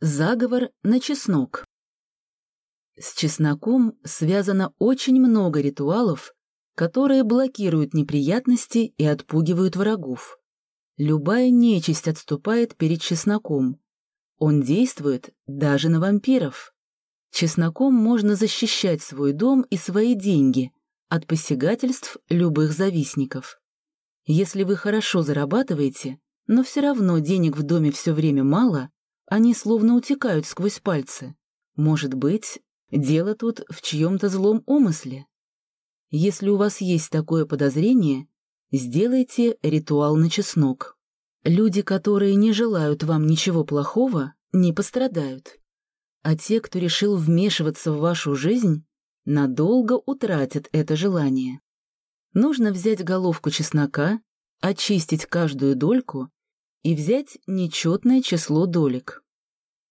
Заговор на чеснок. С чесноком связано очень много ритуалов, которые блокируют неприятности и отпугивают врагов. Любая нечисть отступает перед чесноком. Он действует даже на вампиров. Чесноком можно защищать свой дом и свои деньги от посягательств любых завистников. Если вы хорошо зарабатываете, но все равно денег в доме все время мало, они словно утекают сквозь пальцы. Может быть, дело тут в чьем-то злом умысле? Если у вас есть такое подозрение, Сделайте ритуал на чеснок. Люди, которые не желают вам ничего плохого, не пострадают. А те, кто решил вмешиваться в вашу жизнь, надолго утратят это желание. Нужно взять головку чеснока, очистить каждую дольку и взять нечетное число долек.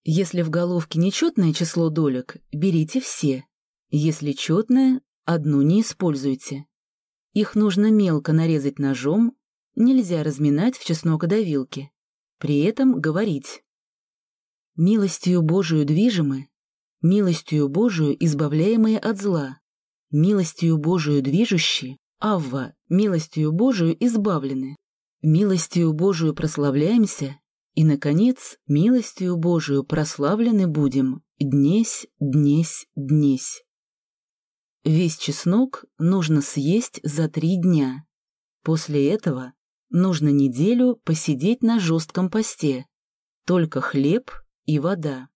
Если в головке нечетное число долек, берите все. Если четное, одну не используйте. Их нужно мелко нарезать ножом, нельзя разминать в чеснокодавилке. При этом говорить. «Милостью Божию движимы, милостью Божию избавляемые от зла, милостью Божию движущие, Авва, милостью Божию избавлены, милостью Божию прославляемся, и, наконец, милостью Божию прославлены будем, днесь, днесь, днесь. Весь чеснок нужно съесть за три дня. После этого нужно неделю посидеть на жестком посте. Только хлеб и вода.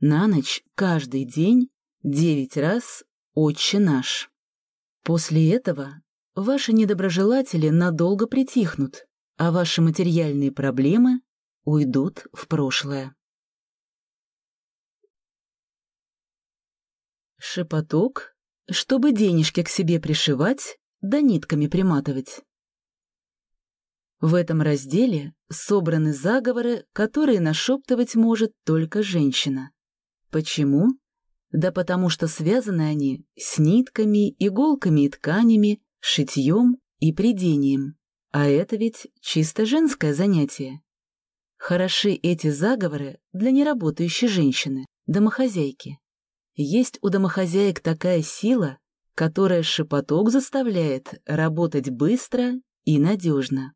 На ночь каждый день девять раз «Отче наш». После этого ваши недоброжелатели надолго притихнут, а ваши материальные проблемы уйдут в прошлое. Шепоток чтобы денежки к себе пришивать да нитками приматывать. В этом разделе собраны заговоры, которые нашептывать может только женщина. Почему? Да потому что связаны они с нитками, иголками и тканями, шитьем и придением. А это ведь чисто женское занятие. Хороши эти заговоры для неработающей женщины, домохозяйки. Есть у домохозяек такая сила, которая шепоток заставляет работать быстро и надежно.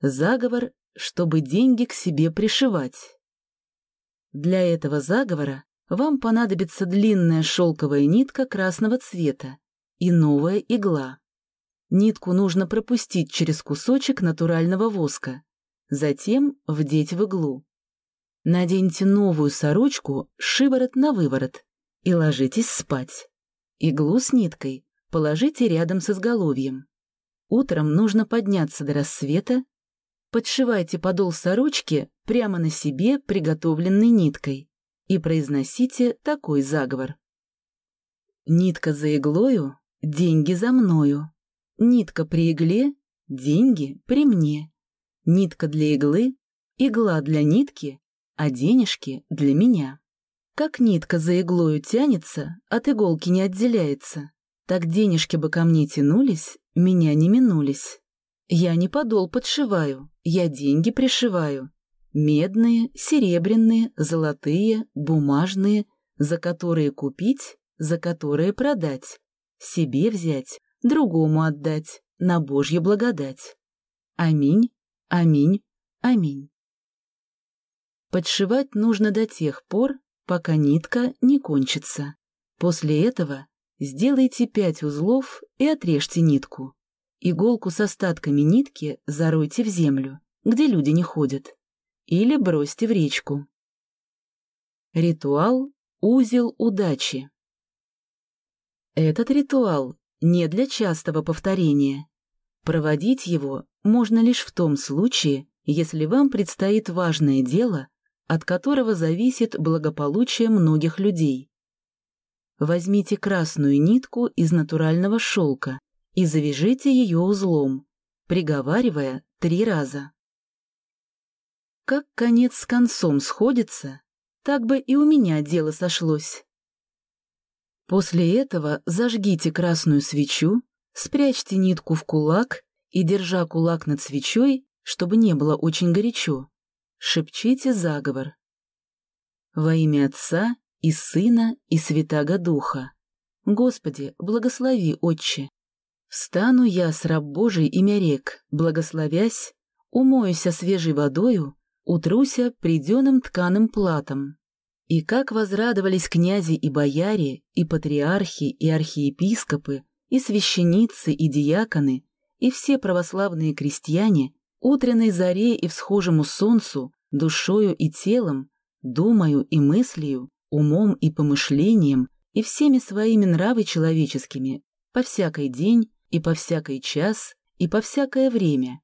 Заговор, чтобы деньги к себе пришивать. Для этого заговора вам понадобится длинная шелковая нитка красного цвета и новая игла. Нитку нужно пропустить через кусочек натурального воска, затем вдеть в иглу. Наденьте новую сорочку шиворот на выворот и ложитесь спать. Иглу с ниткой положите рядом с изголовьем. Утром нужно подняться до рассвета, подшивайте подол сорочки прямо на себе приготовленной ниткой и произносите такой заговор. Нитка за иглою, деньги за мною. Нитка при игле, деньги при мне. Нитка для иглы, игла для нитки, а денежки для меня. Как нитка за иглою тянется, от иголки не отделяется, так денежки бы ко мне тянулись, меня не минулись. Я не подол подшиваю, я деньги пришиваю. Медные, серебряные, золотые, бумажные, за которые купить, за которые продать, себе взять, другому отдать, на Божью благодать. Аминь, аминь, аминь. Подшивать нужно до тех пор, пока нитка не кончится. После этого сделайте пять узлов и отрежьте нитку. Иголку с остатками нитки заройте в землю, где люди не ходят, или бросьте в речку. Ритуал «Узел удачи». Этот ритуал не для частого повторения. Проводить его можно лишь в том случае, если вам предстоит важное дело, от которого зависит благополучие многих людей. Возьмите красную нитку из натурального шелка и завяжите ее узлом, приговаривая три раза. Как конец с концом сходится, так бы и у меня дело сошлось. После этого зажгите красную свечу, спрячьте нитку в кулак и, держа кулак над свечой, чтобы не было очень горячо, шепчите заговор. Во имя Отца и Сына и Святаго Духа. Господи, благослови, Отче. Встану я с раб Божий имя рек, благословясь, умоюся свежей водою, утруся приденным тканым платом. И как возрадовались князи и бояре, и патриархи, и архиепископы, и священницы, и диаконы, и все православные крестьяне, утренней заре и всхожему солнцу, душою и телом, думаю и мыслью, умом и помышлением, и всеми своими нравы человеческими, по всякий день, и по всякий час, и по всякое время.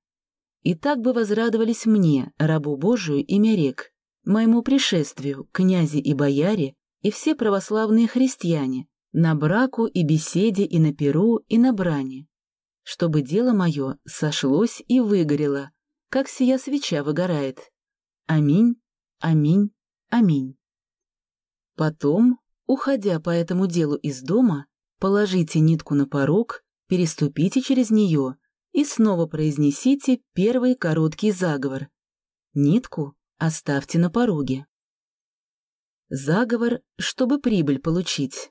И так бы возрадовались мне, рабу Божию, имя рек, моему пришествию, князи и бояре, и все православные христиане, на браку и беседе, и на перу, и на бране, чтобы дело мое сошлось и выгорело, как сия свеча выгорает. Аминь, аминь, аминь. Потом, уходя по этому делу из дома, положите нитку на порог, переступите через нее и снова произнесите первый короткий заговор. Нитку Оставьте на пороге. Заговор, чтобы прибыль получить.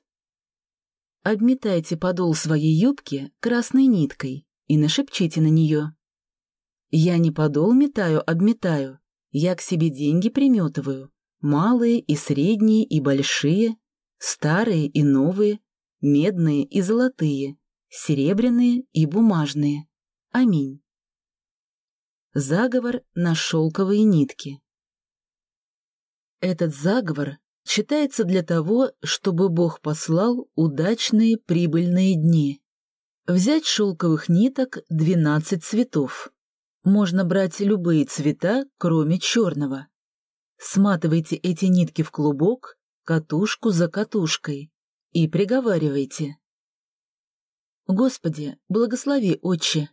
Обметайте подол своей юбки красной ниткой и нашепчите на нее. Я не подол метаю, обметаю, я к себе деньги приметываю, малые и средние и большие, старые и новые, медные и золотые, серебряные и бумажные. Аминь. Заговор на шелковые нитки. Этот заговор считается для того, чтобы Бог послал удачные прибыльные дни. Взять шелковых ниток 12 цветов. Можно брать любые цвета, кроме черного. Сматывайте эти нитки в клубок, катушку за катушкой, и приговаривайте. Господи, благослови, Отче!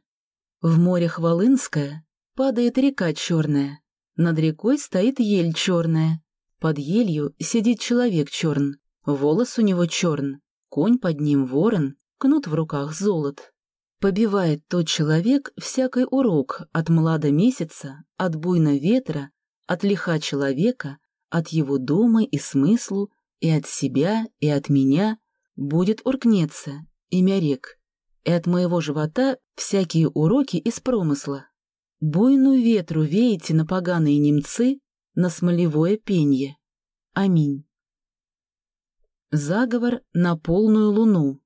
В море Хвалынское падает река черная, над рекой стоит ель черная, под елью сидит человек черн, волос у него черн, конь под ним ворон, кнут в руках золот. Побивает тот человек всякий урок от млада месяца, от буйна ветра, от лиха человека, от его дома и смыслу, и от себя, и от меня, будет уркнеться, имя рек, и от моего живота всякие уроки из промысла. Буйну ветру веете на поганые немцы, на смолевое пенье. Аминь. Заговор на полную луну.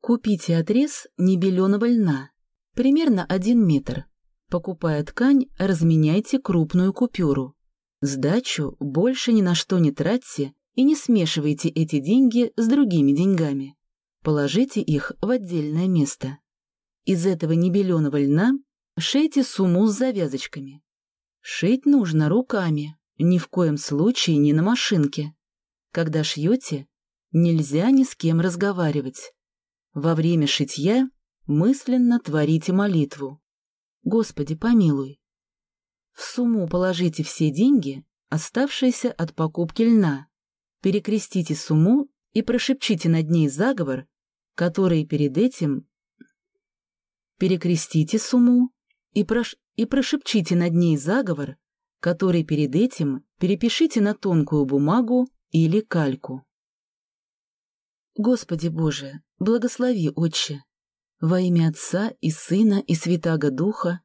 Купите отрез небеленого льна, примерно один метр. Покупая ткань, разменяйте крупную купюру. Сдачу больше ни на что не тратьте и не смешивайте эти деньги с другими деньгами. положите их в отдельное место. Из этого небеленого льна шейте сумму с завязочками. Шить нужно руками, ни в коем случае не на машинке. Когда шьете, нельзя ни с кем разговаривать. Во время шитья мысленно творите молитву. Господи, помилуй. В сумму положите все деньги, оставшиеся от покупки льна. Перекрестите сумму и прошепчите над ней заговор, который перед этим... Перекрестите сумму и, прош... и прошепчите над ней заговор, который перед этим перепишите на тонкую бумагу или кальку. Господи Боже, благослови, Отче, во имя Отца и Сына и Святаго Духа,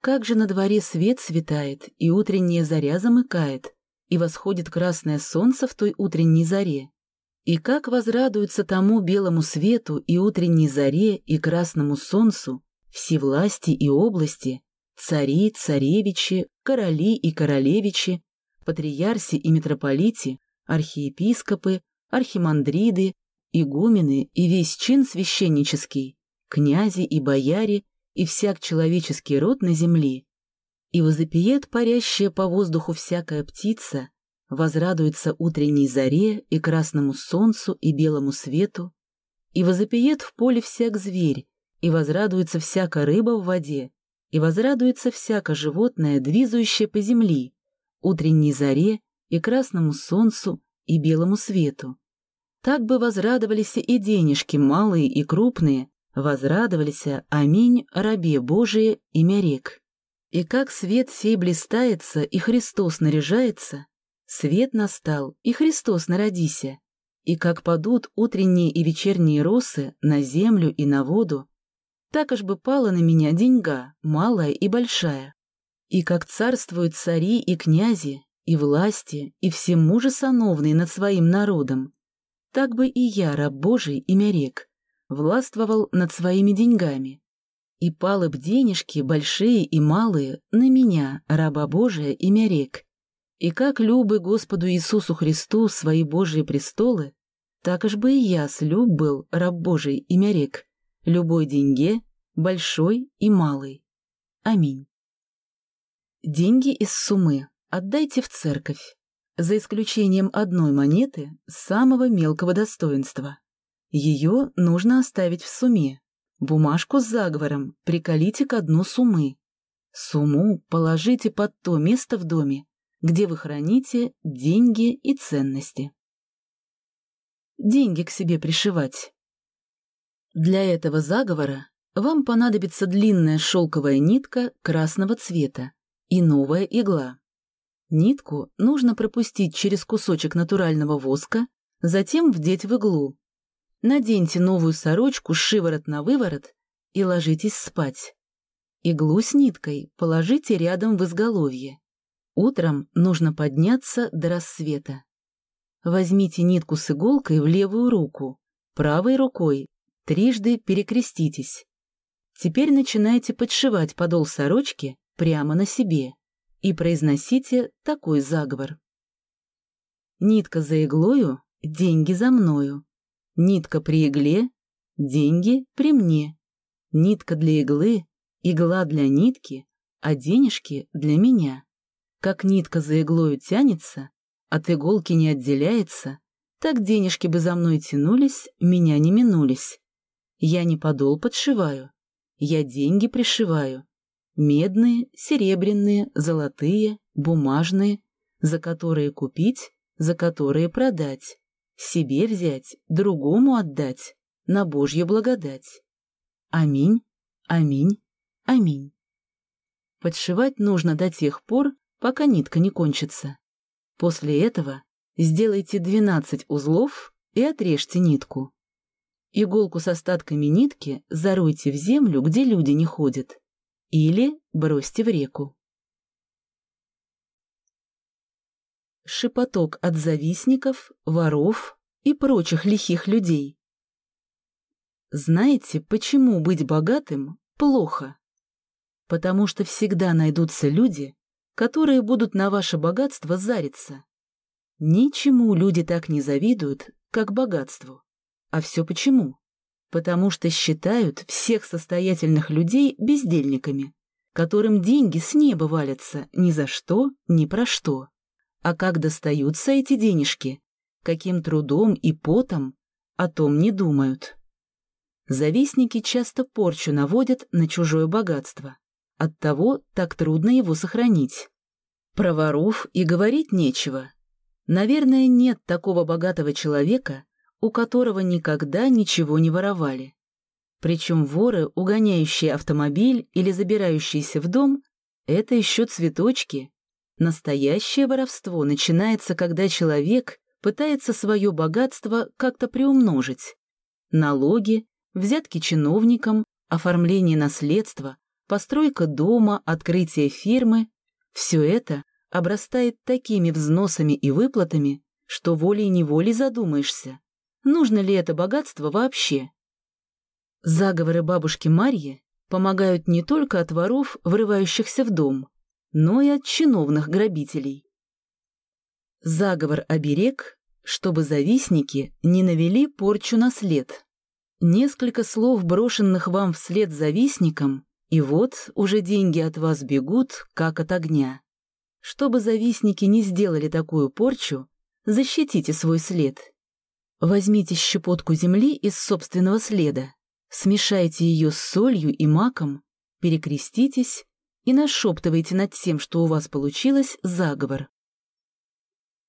как же на дворе свет светает, и утренняя заря замыкает, и восходит красное солнце в той утренней заре, и как возрадуются тому белому свету и утренней заре и красному солнцу все власти и области, цари, царевичи, короли и королевичи, патриарси и митрополити, архиепископы, архимандриды, игумены и весь чин священнический, князи и бояре и всяк человеческий род на земле. И возопиет парящая по воздуху всякая птица, возрадуется утренней заре и красному солнцу и белому свету, и возопиет в поле всяк зверь, и возрадуется всяка рыба в воде, и возрадуется всяко животное, двизающее по земли, утренней заре и красному солнцу и белому свету. Так бы возрадовались и денежки малые и крупные, возрадовались, аминь, рабе Божие, имя рек. И как свет сей блистается, и Христос наряжается, свет настал, и Христос народися, и как падут утренние и вечерние росы на землю и на воду, так аж бы пала на меня деньга, малая и большая. И как царствуют цари и князи, и власти, и все мужи сановные над своим народом, так бы и я, раб Божий, имя рек, властвовал над своими деньгами. И палы б денежки, большие и малые, на меня, раба Божия, имя рек. И как любы Господу Иисусу Христу свои Божьи престолы, так аж бы и я слюб был, раб Божий, имя рек, любой деньге, большой и малый. Аминь. Деньги из суммы отдайте в церковь, за исключением одной монеты самого мелкого достоинства. Ее нужно оставить в сумме. Бумажку с заговором приколите к дну суммы. Сумму положите под то место в доме, где вы храните деньги и ценности. Деньги к себе пришивать. Для этого заговора вам понадобится длинная шелковая нитка красного цвета и новая игла. Нитку нужно пропустить через кусочек натурального воска, затем вдеть в иглу. Наденьте новую сорочку шиворот на выворот и ложитесь спать. Иглу с ниткой положите рядом в изголовье. Утром нужно подняться до рассвета. Возьмите нитку с иголкой в левую руку, правой рукой трижды перекреститесь. Теперь начинайте подшивать подол сорочки прямо на себе и произносите такой заговор. Нитка за иглою, деньги за мною. Нитка при игле, деньги при мне. Нитка для иглы, игла для нитки, а денежки для меня. Как нитка за иглою тянется, от иголки не отделяется, так денежки бы за мной тянулись, меня не минулись. Я не подол подшиваю, я деньги пришиваю. Медные, серебряные, золотые, бумажные, за которые купить, за которые продать, себе взять, другому отдать, на Божью благодать. Аминь, аминь, аминь. Подшивать нужно до тех пор, пока нитка не кончится. После этого сделайте 12 узлов и отрежьте нитку. Иголку с остатками нитки заройте в землю, где люди не ходят, или бросьте в реку. Шепоток от завистников, воров и прочих лихих людей. Знаете, почему быть богатым плохо? Потому что всегда найдутся люди, которые будут на ваше богатство зариться. Ничему люди так не завидуют, как богатству. А все почему? потому что считают всех состоятельных людей бездельниками, которым деньги с неба валятся ни за что, ни про что. А как достаются эти денежки, каким трудом и потом, о том не думают. Завистники часто порчу наводят на чужое богатство. Оттого так трудно его сохранить. Про воров и говорить нечего. Наверное, нет такого богатого человека, у которого никогда ничего не воровали. Причем воры, угоняющие автомобиль или забирающиеся в дом, это еще цветочки. Настоящее воровство начинается, когда человек пытается свое богатство как-то приумножить. Налоги, взятки чиновникам, оформление наследства, постройка дома, открытие фирмы – все это обрастает такими взносами и выплатами, что волей-неволей задумаешься, нужно ли это богатство вообще. Заговоры бабушки Марьи помогают не только от воров, врывающихся в дом, но и от чиновных грабителей. Заговор-оберег, чтобы завистники не навели порчу на след. Несколько слов, брошенных вам вслед завистникам, и вот уже деньги от вас бегут, как от огня. Чтобы завистники не сделали такую порчу, защитите свой след. Возьмите щепотку земли из собственного следа, смешайте ее с солью и маком, перекреститесь и нашептывайте над тем, что у вас получилось, заговор.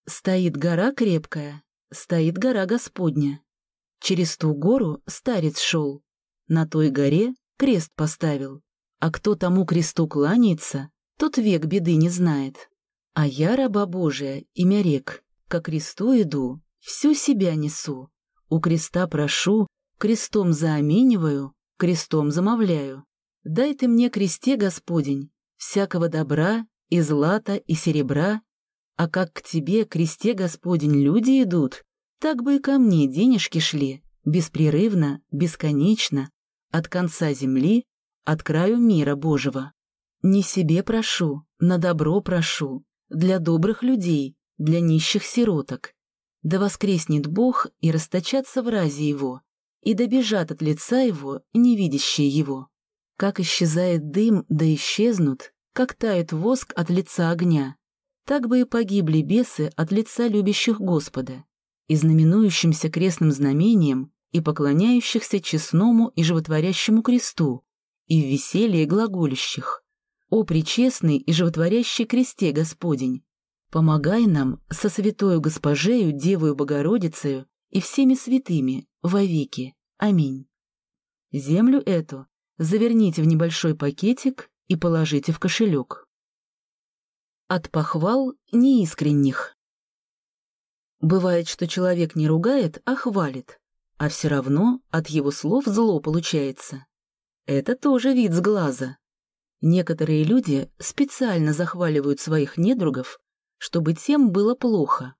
Стоит гора крепкая, стоит гора Господня. Через ту гору старец шел, на той горе крест поставил, а кто тому кресту кланяется, тот век беды не знает. А я, раба Божия, имя рек, ко кресту иду, всю себя несу. У креста прошу, крестом заамениваю, крестом замовляю. Дай ты мне кресте, Господень, всякого добра и злата и серебра, а как к тебе, кресте Господень, люди идут, так бы и ко мне денежки шли, беспрерывно, бесконечно, от конца земли, от краю мира Божьего. Не себе прошу, на добро прошу, для добрых людей, для нищих сироток. Да воскреснет Бог и расточатся в разе Его, и добежат от лица Его невидящие Его. Как исчезает дым, да исчезнут, как тает воск от лица огня, так бы и погибли бесы от лица любящих Господа, и знаменующимся крестным знамением, и поклоняющихся честному и животворящему кресту, и в веселье глаголющих. О, причестный и животворящий кресте Господень! Помогай нам со святою Госпожею, Девою Богородицею и всеми святыми вовеки. Аминь. Землю эту заверните в небольшой пакетик и положите в кошелек. От похвал неискренних. Бывает, что человек не ругает, а хвалит, а все равно от его слов зло получается. Это тоже вид с глаза. Некоторые люди специально захваливают своих недругов, чтобы тем было плохо.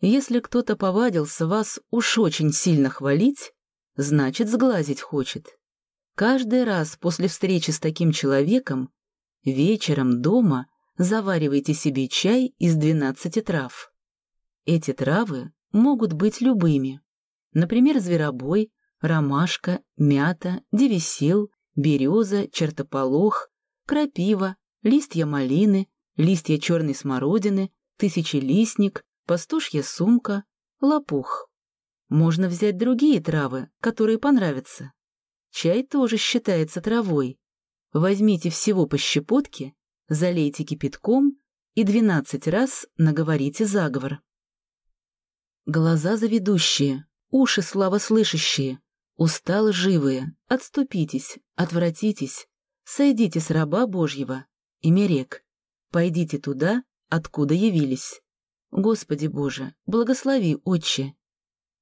Если кто-то повадился вас уж очень сильно хвалить, значит, сглазить хочет. Каждый раз после встречи с таким человеком, вечером дома заваривайте себе чай из 12 трав. Эти травы могут быть любыми. Например, зверобой, ромашка, мята, девесил, береза, чертополох, крапива, листья малины, листья черной смородины, тысячелистник, пастушья сумка, лопух. Можно взять другие травы, которые понравятся. Чай тоже считается травой. Возьмите всего по щепотке залейте кипятком и двенадцать раз наговорите заговор. Глаза заведущие, уши славослышащие, уста лживые, отступитесь, отвратитесь, сойдите с раба Божьего, имя рек, пойдите туда, откуда явились. Господи Боже, благослови, Отче.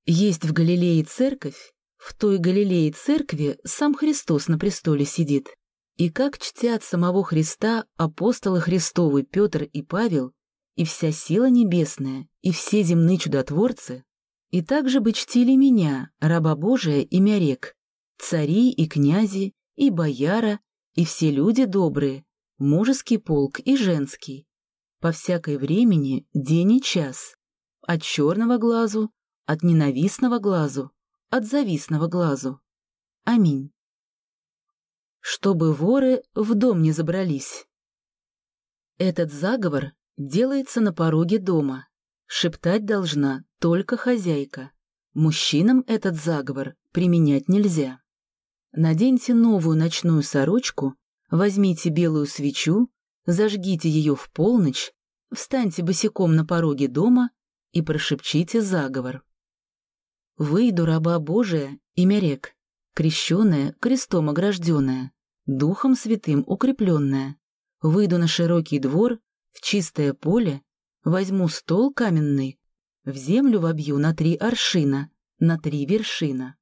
Есть в Галилее церковь, в той Галилее церкви сам Христос на престоле сидит. И как чтят самого Христа апостолы Христовы Петр и Павел, и вся сила небесная, и все земные чудотворцы, и также бы чтили меня, раба Божия, имя рек, цари и князи, и бояра, и все люди добрые, мужеский полк и женский, по всякой времени день и час, от черного глазу, от ненавистного глазу, от завистного глазу, Аминь. Чтобы воры в дом не забрались. Этот заговор делается на пороге дома. Шептать должна только хозяйка. Мужчинам этот заговор применять нельзя. Наденьте новую ночную сорочку, возьмите белую свечу, зажгите ее в полночь, встаньте босиком на пороге дома и прошепчите заговор. «Выйду раба Божия, имя рек, крещенная, крестом огражденная, духом святым укрепленная, выйду на широкий двор, в чистое поле, возьму стол каменный, в землю вобью на три аршина, на три вершина.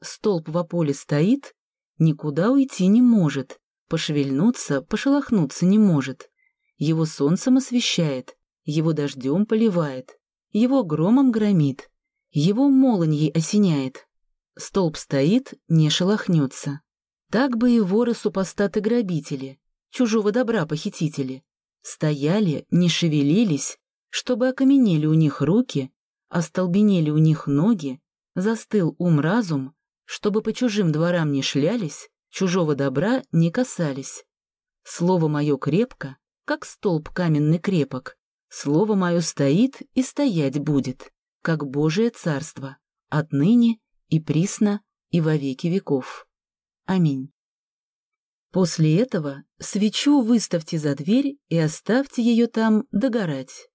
Столб во поле стоит, никуда уйти не может, пошевельнуться, пошелохнуться не может. Его солнцем освещает, его дождем поливает, его громом громит, его молоньей осеняет. Столб стоит, не шелохнется. Так бы и воры-супостаты-грабители, чужого добра похитители, стояли, не шевелились, чтобы окаменели у них руки, остолбенели у них ноги, застыл ум-разум, чтобы по чужим дворам не шлялись, чужого добра не касались. Слово мое крепко, как столб каменный крепок, слово мое стоит и стоять будет, как Божие царство, отныне и присно и во веки веков. Аминь. После этого свечу выставьте за дверь и оставьте ее там догорать.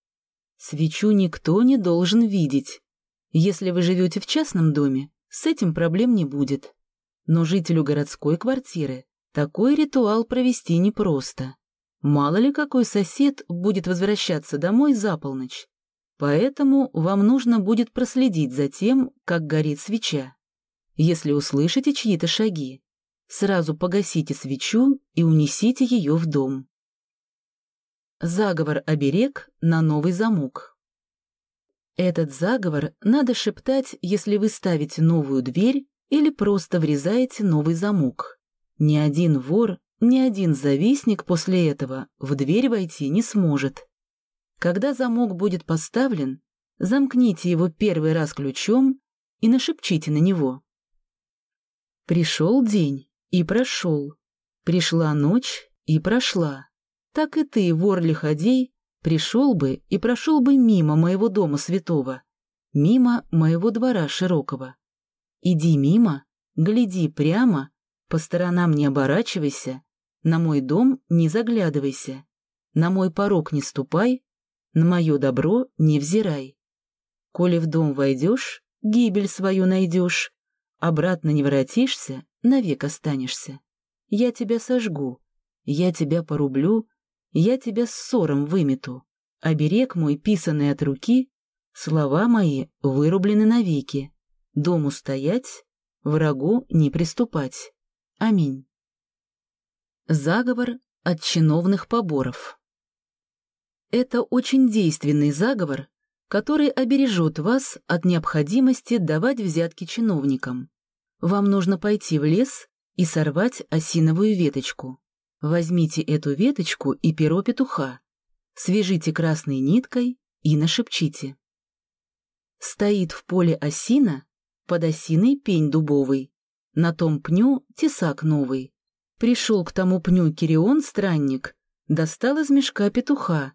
Свечу никто не должен видеть. Если вы живете в частном доме, с этим проблем не будет. Но жителю городской квартиры такой ритуал провести непросто. Мало ли какой сосед будет возвращаться домой за полночь. Поэтому вам нужно будет проследить за тем, как горит свеча. Если услышите чьи-то шаги, Сразу погасите свечу и унесите ее в дом. Заговор-оберег на новый замок. Этот заговор надо шептать, если вы ставите новую дверь или просто врезаете новый замок. Ни один вор, ни один завистник после этого в дверь войти не сможет. Когда замок будет поставлен, замкните его первый раз ключом и нашепчите на него. Пришел день, и прошел. Пришла ночь и прошла. Так и ты, вор-лиходей, пришел бы и прошел бы мимо моего дома святого, мимо моего двора широкого. Иди мимо, гляди прямо, по сторонам не оборачивайся, на мой дом не заглядывайся, на мой порог не ступай, на мое добро не взирай. Коли в дом войдешь, гибель свою найдешь, обратно не воротишься, навек останешься. Я тебя сожгу, я тебя порублю, я тебя ссором вымету. Оберег мой, писанный от руки, слова мои вырублены навеки. Дому стоять, врагу не приступать. Аминь. Заговор от чиновных поборов. Это очень действенный заговор, который обережет вас от необходимости давать взятки чиновникам. Вам нужно пойти в лес и сорвать осиновую веточку. Возьмите эту веточку и перо петуха, свяжите красной ниткой и нашепчите. Стоит в поле осина, под осиной пень дубовый, на том пню тесак новый. Пришел к тому пню Кирион странник, достал из мешка петуха,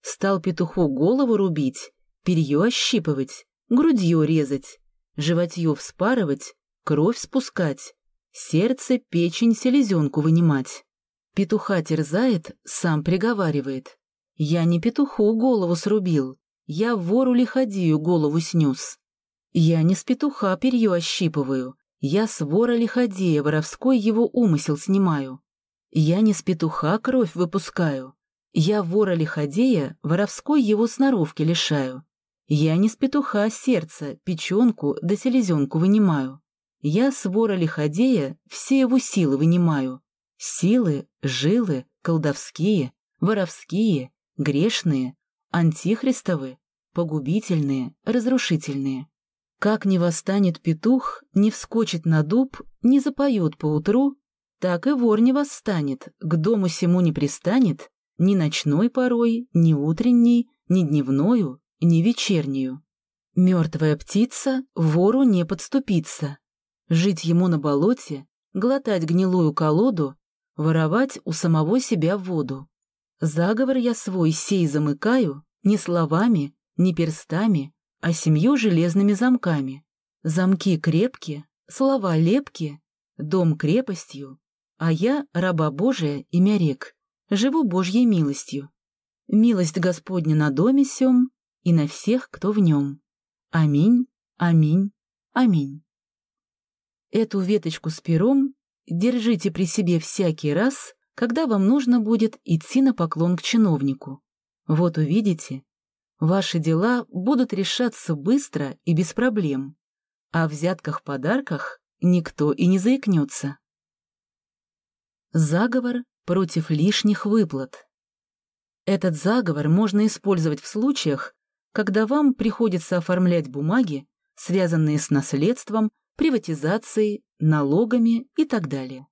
стал петуху голову рубить, перье ощипывать, грудью резать, животье вспарывать, кровь спускать, сердце, печень, селезенку вынимать. Петуха терзает, сам приговаривает. Я не петуху голову срубил, я вору лиходею голову снес. Я не с петуха перье ощипываю, я с вора лиходея воровской его умысел снимаю. Я не с петуха кровь выпускаю, я вора лиходея воровской его сноровки лишаю. Я не с петуха сердце, печенку да селезенку вынимаю. Я с вора лиходея все его силы вынимаю. Силы, жилы, колдовские, воровские, грешные, антихристовы, погубительные, разрушительные. Как не восстанет петух, не вскочит на дуб, не запоет поутру, так и вор не восстанет, к дому сему не пристанет, ни ночной порой, ни утренней, ни дневною, ни вечернюю. Мертвая птица вору не подступится, жить ему на болоте, глотать гнилую колоду, воровать у самого себя воду. Заговор я свой сей замыкаю не словами, не перстами, а семью железными замками. Замки крепкие, слова лепки, дом крепостью, а я, раба Божия, имя рек, живу Божьей милостью. Милость Господня на доме сём и на всех, кто в нем. Аминь, аминь, аминь. Эту веточку с пером держите при себе всякий раз, когда вам нужно будет идти на поклон к чиновнику. Вот увидите, ваши дела будут решаться быстро и без проблем, а о взятках-подарках никто и не заикнется. Заговор против лишних выплат. Этот заговор можно использовать в случаях, когда вам приходится оформлять бумаги, связанные с наследством, приватизацией, налогами и так далее.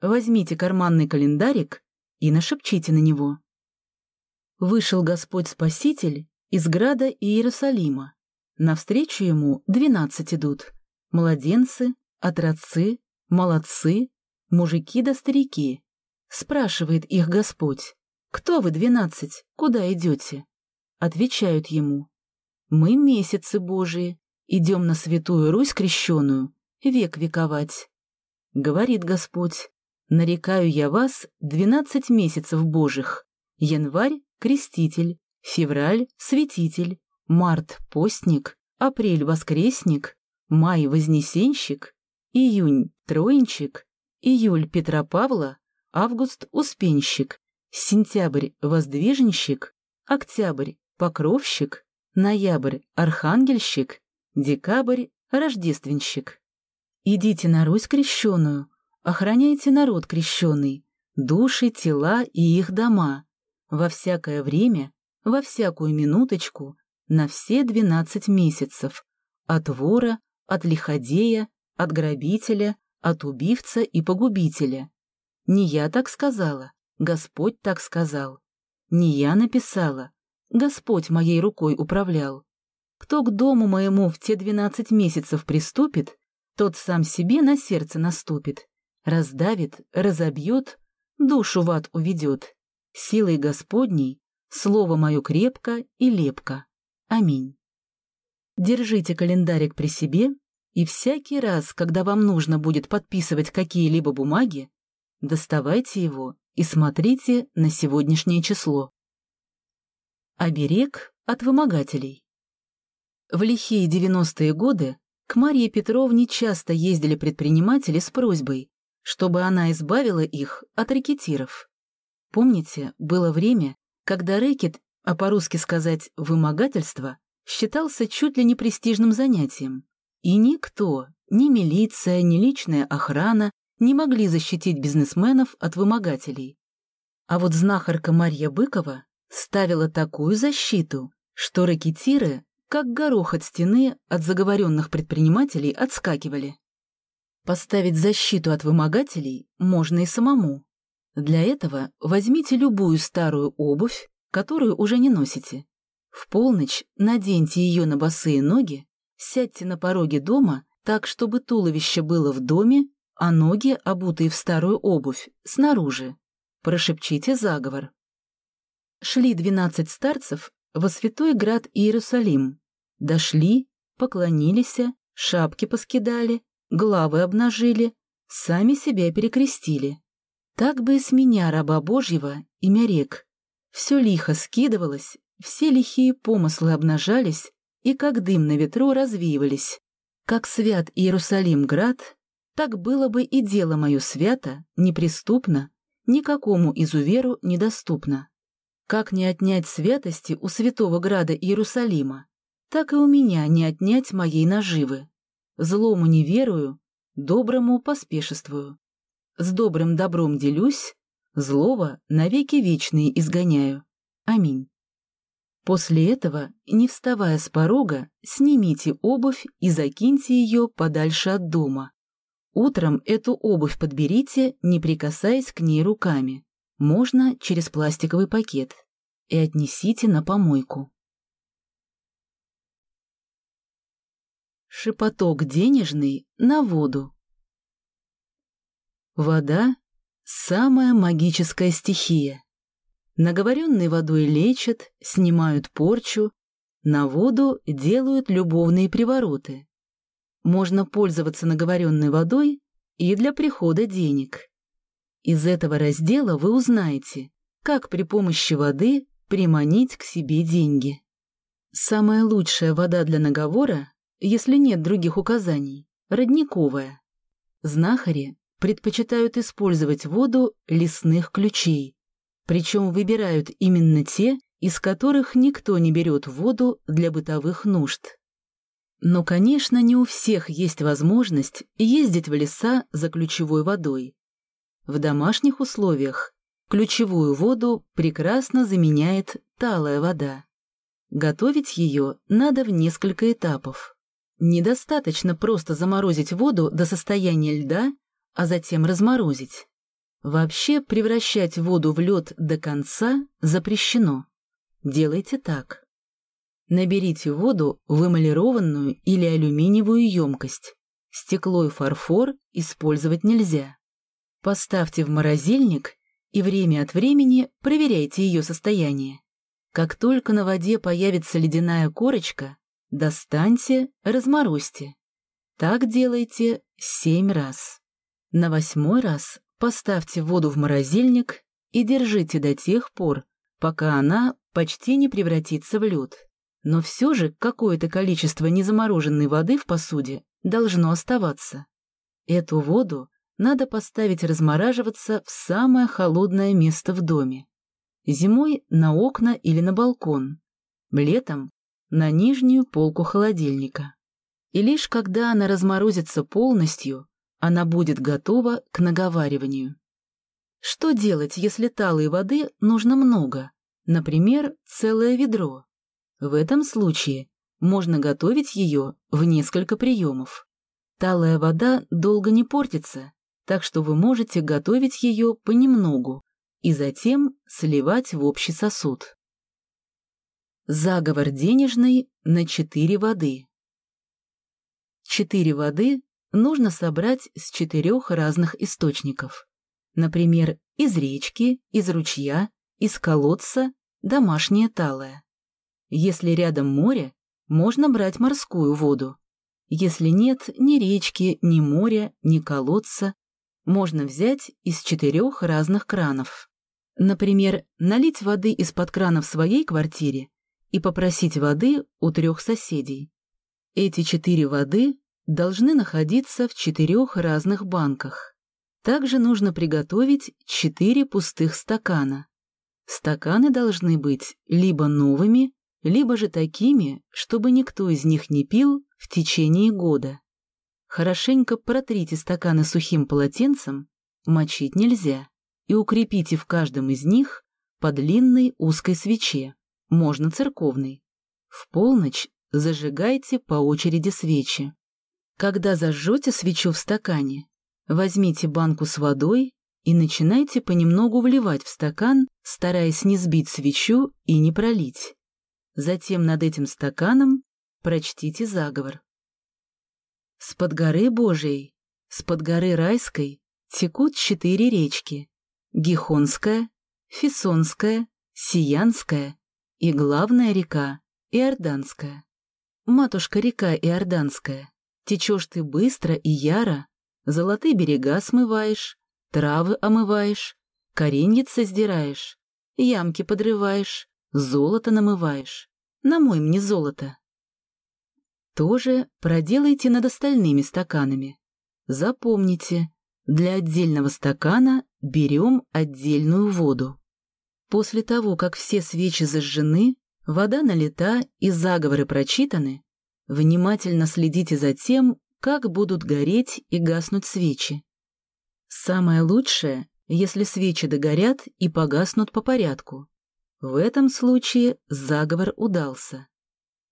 Возьмите карманный календарик и нашепчите на него. Вышел Господь Спаситель из града Иерусалима. Навстречу ему двенадцать идут. Младенцы, отродцы, молодцы, мужики да старики. Спрашивает их Господь, «Кто вы, двенадцать? Куда идете?» Отвечают ему, «Мы месяцы Божии, идем на святую Русь крещеную, век вековать». Говорит Господь, «Нарекаю я вас двенадцать месяцев Божьих. Январь — креститель, февраль — святитель, март — постник, апрель — воскресник, май — вознесенщик, июнь — троинчик, июль — Петра Павла, август — успенщик, Сентябрь — воздвиженщик, октябрь — покровщик, ноябрь — архангельщик, декабрь — рождественщик. Идите на Русь крещеную, охраняйте народ крещеный, души, тела и их дома, во всякое время, во всякую минуточку, на все двенадцать месяцев, от вора, от лиходея, от грабителя, от убивца и погубителя. Не я так сказала, Господь так сказал. Не я написала. Господь моей рукой управлял. Кто к дому моему в те двенадцать месяцев приступит, тот сам себе на сердце наступит, раздавит, разобьет, душу в ад уведет. Силой Господней слово мое крепко и лепко. Аминь. Держите календарик при себе, и всякий раз, когда вам нужно будет подписывать какие-либо бумаги, доставайте его и смотрите на сегодняшнее число. Оберег от вымогателей. В лихие 90-е годы к Марье Петровне часто ездили предприниматели с просьбой, чтобы она избавила их от рэкетиров. Помните, было время, когда рэкет, а по-русски сказать «вымогательство», считался чуть ли не престижным занятием. И никто, ни милиция, ни личная охрана не могли защитить бизнесменов от вымогателей. А вот знахарка Марья Быкова ставила такую защиту, что ракетиры, как горох от стены от заговоренных предпринимателей, отскакивали. Поставить защиту от вымогателей можно и самому. Для этого возьмите любую старую обувь, которую уже не носите. В полночь наденьте ее на босые ноги, сядьте на пороге дома так, чтобы туловище было в доме, а ноги, обутые в старую обувь, снаружи. Прошепчите заговор. Шли двенадцать старцев во святой град Иерусалим. Дошли, поклонились, шапки поскидали, главы обнажили, сами себя перекрестили. Так бы и с меня, раба Божьего, имя рек. Все лихо скидывалось, все лихие помыслы обнажались и как дым на ветру развеивались. Как свят Иерусалим-град, так было бы и дело мое свято, неприступно, никакому изуверу недоступно. Как не отнять святости у святого града Иерусалима, так и у меня не отнять моей наживы. Злому не верую, доброму поспешествую. С добрым добром делюсь, злого навеки вечные изгоняю. Аминь. После этого, не вставая с порога, снимите обувь и закиньте ее подальше от дома, Утром эту обувь подберите, не прикасаясь к ней руками. Можно через пластиковый пакет. И отнесите на помойку. Шепоток денежный на воду. Вода — самая магическая стихия. Наговоренной водой лечат, снимают порчу, на воду делают любовные привороты. Можно пользоваться наговоренной водой и для прихода денег. Из этого раздела вы узнаете, как при помощи воды приманить к себе деньги. Самая лучшая вода для наговора, если нет других указаний, родниковая. Знахари предпочитают использовать воду лесных ключей, причем выбирают именно те, из которых никто не берет воду для бытовых нужд. Но, конечно, не у всех есть возможность ездить в леса за ключевой водой. В домашних условиях ключевую воду прекрасно заменяет талая вода. Готовить ее надо в несколько этапов. Недостаточно просто заморозить воду до состояния льда, а затем разморозить. Вообще превращать воду в лед до конца запрещено. Делайте так. Наберите воду в эмалированную или алюминиевую емкость. Стекло и фарфор использовать нельзя. Поставьте в морозильник и время от времени проверяйте ее состояние. Как только на воде появится ледяная корочка, достаньте, разморозьте. Так делайте семь раз. На восьмой раз Поставьте воду в морозильник и держите до тех пор, пока она почти не превратится в лед. Но все же какое-то количество незамороженной воды в посуде должно оставаться. Эту воду надо поставить размораживаться в самое холодное место в доме. Зимой на окна или на балкон, летом на нижнюю полку холодильника. И лишь когда она разморозится полностью, она будет готова к наговариванию. Что делать, если талой воды нужно много, например, целое ведро? В этом случае можно готовить ее в несколько приемов. Талая вода долго не портится, так что вы можете готовить ее понемногу и затем сливать в общий сосуд. Заговор денежный на четыре воды. Четыре воды нужно собрать с четырех разных источников. Например, из речки, из ручья, из колодца, домашнее талое. Если рядом море, можно брать морскую воду. Если нет ни речки, ни моря, ни колодца, можно взять из четырех разных кранов. Например, налить воды из-под крана в своей квартире и попросить воды у трех соседей. Эти четыре воды должны находиться в четырех разных банках. Также нужно приготовить четыре пустых стакана. Стаканы должны быть либо новыми, либо же такими, чтобы никто из них не пил в течение года. Хорошенько протрите стаканы сухим полотенцем, мочить нельзя, и укрепите в каждом из них по длинной узкой свече, можно церковной. В полночь зажигайте по очереди свечи. Когда зажжете свечу в стакане, возьмите банку с водой и начинайте понемногу вливать в стакан, стараясь не сбить свечу и не пролить. Затем над этим стаканом прочтите заговор. С-под горы Божией, с-под горы Райской текут четыре речки — Гихонская, Фесонская, Сиянская и главная река — Иорданская. Матушка-река Иорданская, Течешь ты быстро и яро, золотые берега смываешь, травы омываешь, кореньица сдираешь, ямки подрываешь, золото намываешь. Намой мне золото. Тоже проделайте над остальными стаканами. Запомните, для отдельного стакана берем отдельную воду. После того, как все свечи зажжены, вода налита и заговоры прочитаны, Внимательно следите за тем, как будут гореть и гаснуть свечи. Самое лучшее, если свечи догорят и погаснут по порядку. В этом случае заговор удался.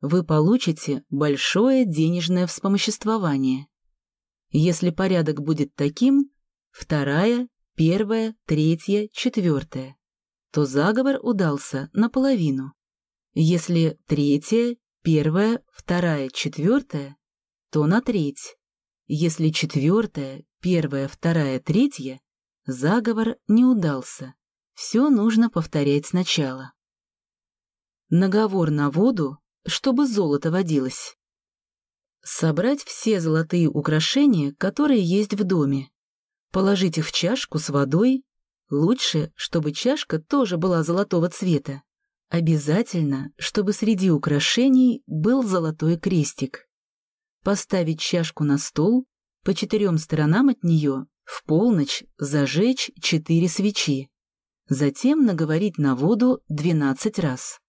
Вы получите большое денежное вспомоществование. Если порядок будет таким, вторая, первая, третья, четвертая, то заговор удался наполовину. Если третья, первая, вторая, четвертая, то на треть. Если четвертая, первая, вторая, третья, заговор не удался. Все нужно повторять сначала. Наговор на воду, чтобы золото водилось. Собрать все золотые украшения, которые есть в доме. Положить их в чашку с водой. Лучше, чтобы чашка тоже была золотого цвета. Обязательно, чтобы среди украшений был золотой крестик. Поставить чашку на стол, по четырем сторонам от нее в полночь зажечь четыре свечи. Затем наговорить на воду двенадцать раз.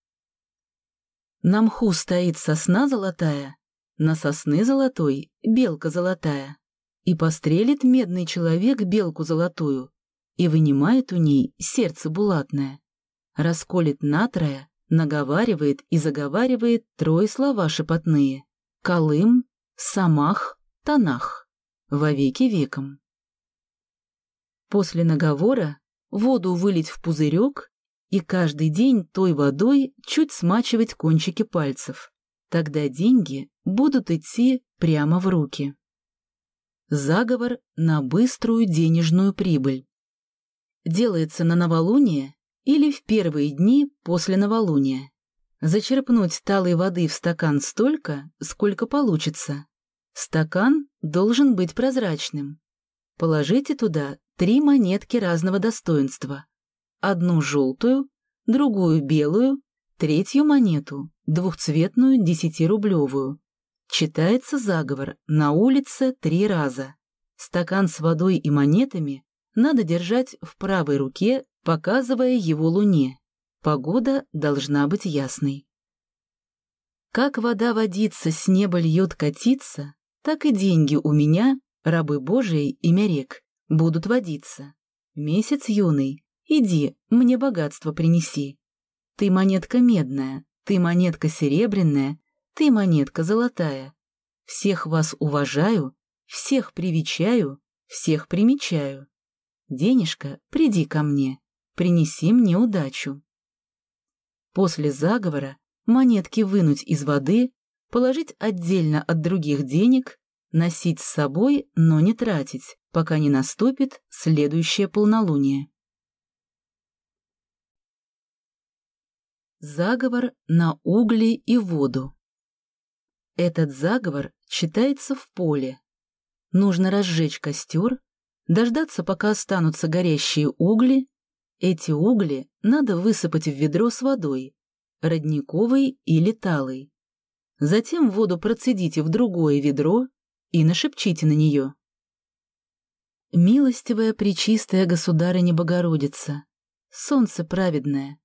На мху стоит сосна золотая, на сосны золотой белка золотая. И пострелит медный человек белку золотую, и вынимает у ней сердце булатное. Расколет натрое, наговаривает и заговаривает трое слова шепотные. Колым, Самах, Танах. Вовеки веком. После наговора воду вылить в пузырек и каждый день той водой чуть смачивать кончики пальцев. Тогда деньги будут идти прямо в руки. Заговор на быструю денежную прибыль. Делается на новолуние или в первые дни после новолуния. Зачерпнуть талой воды в стакан столько, сколько получится. Стакан должен быть прозрачным. Положите туда три монетки разного достоинства. Одну желтую, другую белую, третью монету, двухцветную десятирублевую. Читается заговор на улице три раза. Стакан с водой и монетами надо держать в правой руке, показывая его луне. Погода должна быть ясной. Как вода водится, с неба льет катиться, так и деньги у меня, рабы Божии, имя рек, будут водиться. Месяц юный, иди, мне богатство принеси. Ты монетка медная, ты монетка серебряная, ты монетка золотая. Всех вас уважаю, всех привечаю, всех примечаю. Денежка, приди ко мне, принеси мне удачу. После заговора монетки вынуть из воды, положить отдельно от других денег, носить с собой, но не тратить, пока не наступит следующее полнолуние. Заговор на угли и воду. Этот заговор читается в поле. Нужно разжечь костер, дождаться, пока останутся горящие угли. Эти угли надо высыпать в ведро с водой, родниковой или талой. Затем воду процедите в другое ведро и нашепчите на нее. Милостивая Пречистая Государыня Богородица, Солнце праведное,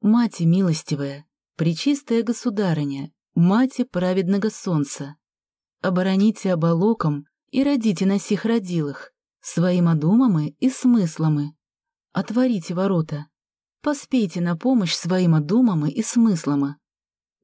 Мати милостивая, Пречистая Государыня, Мати праведного Солнца, обороните оболоком и родите на сих родилах, своим одумамы и смысломы. Отворите ворота, поспейте на помощь своим одумамы и смысломы.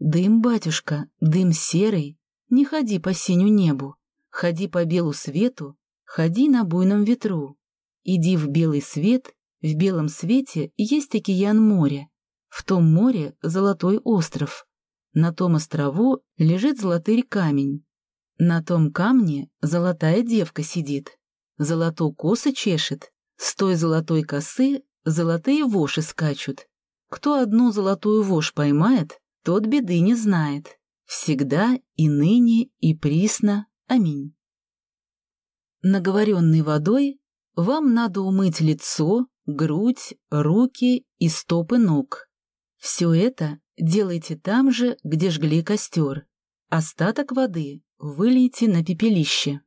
Дым, батюшка, дым серый, не ходи по синю небу, ходи по белу свету, ходи на буйном ветру. Иди в белый свет, в белом свете есть океан моря, в том море золотой остров. На том острову лежит золотый камень. На том камне золотая девка сидит. Золоту косы чешет. С той золотой косы золотые воши скачут. Кто одну золотую вошь поймает, тот беды не знает. Всегда и ныне, и присно. Аминь. Наговоренной водой вам надо умыть лицо, грудь, руки и стопы ног. Все это делайте там же, где жгли костер. Остаток воды вылейте на пепелище.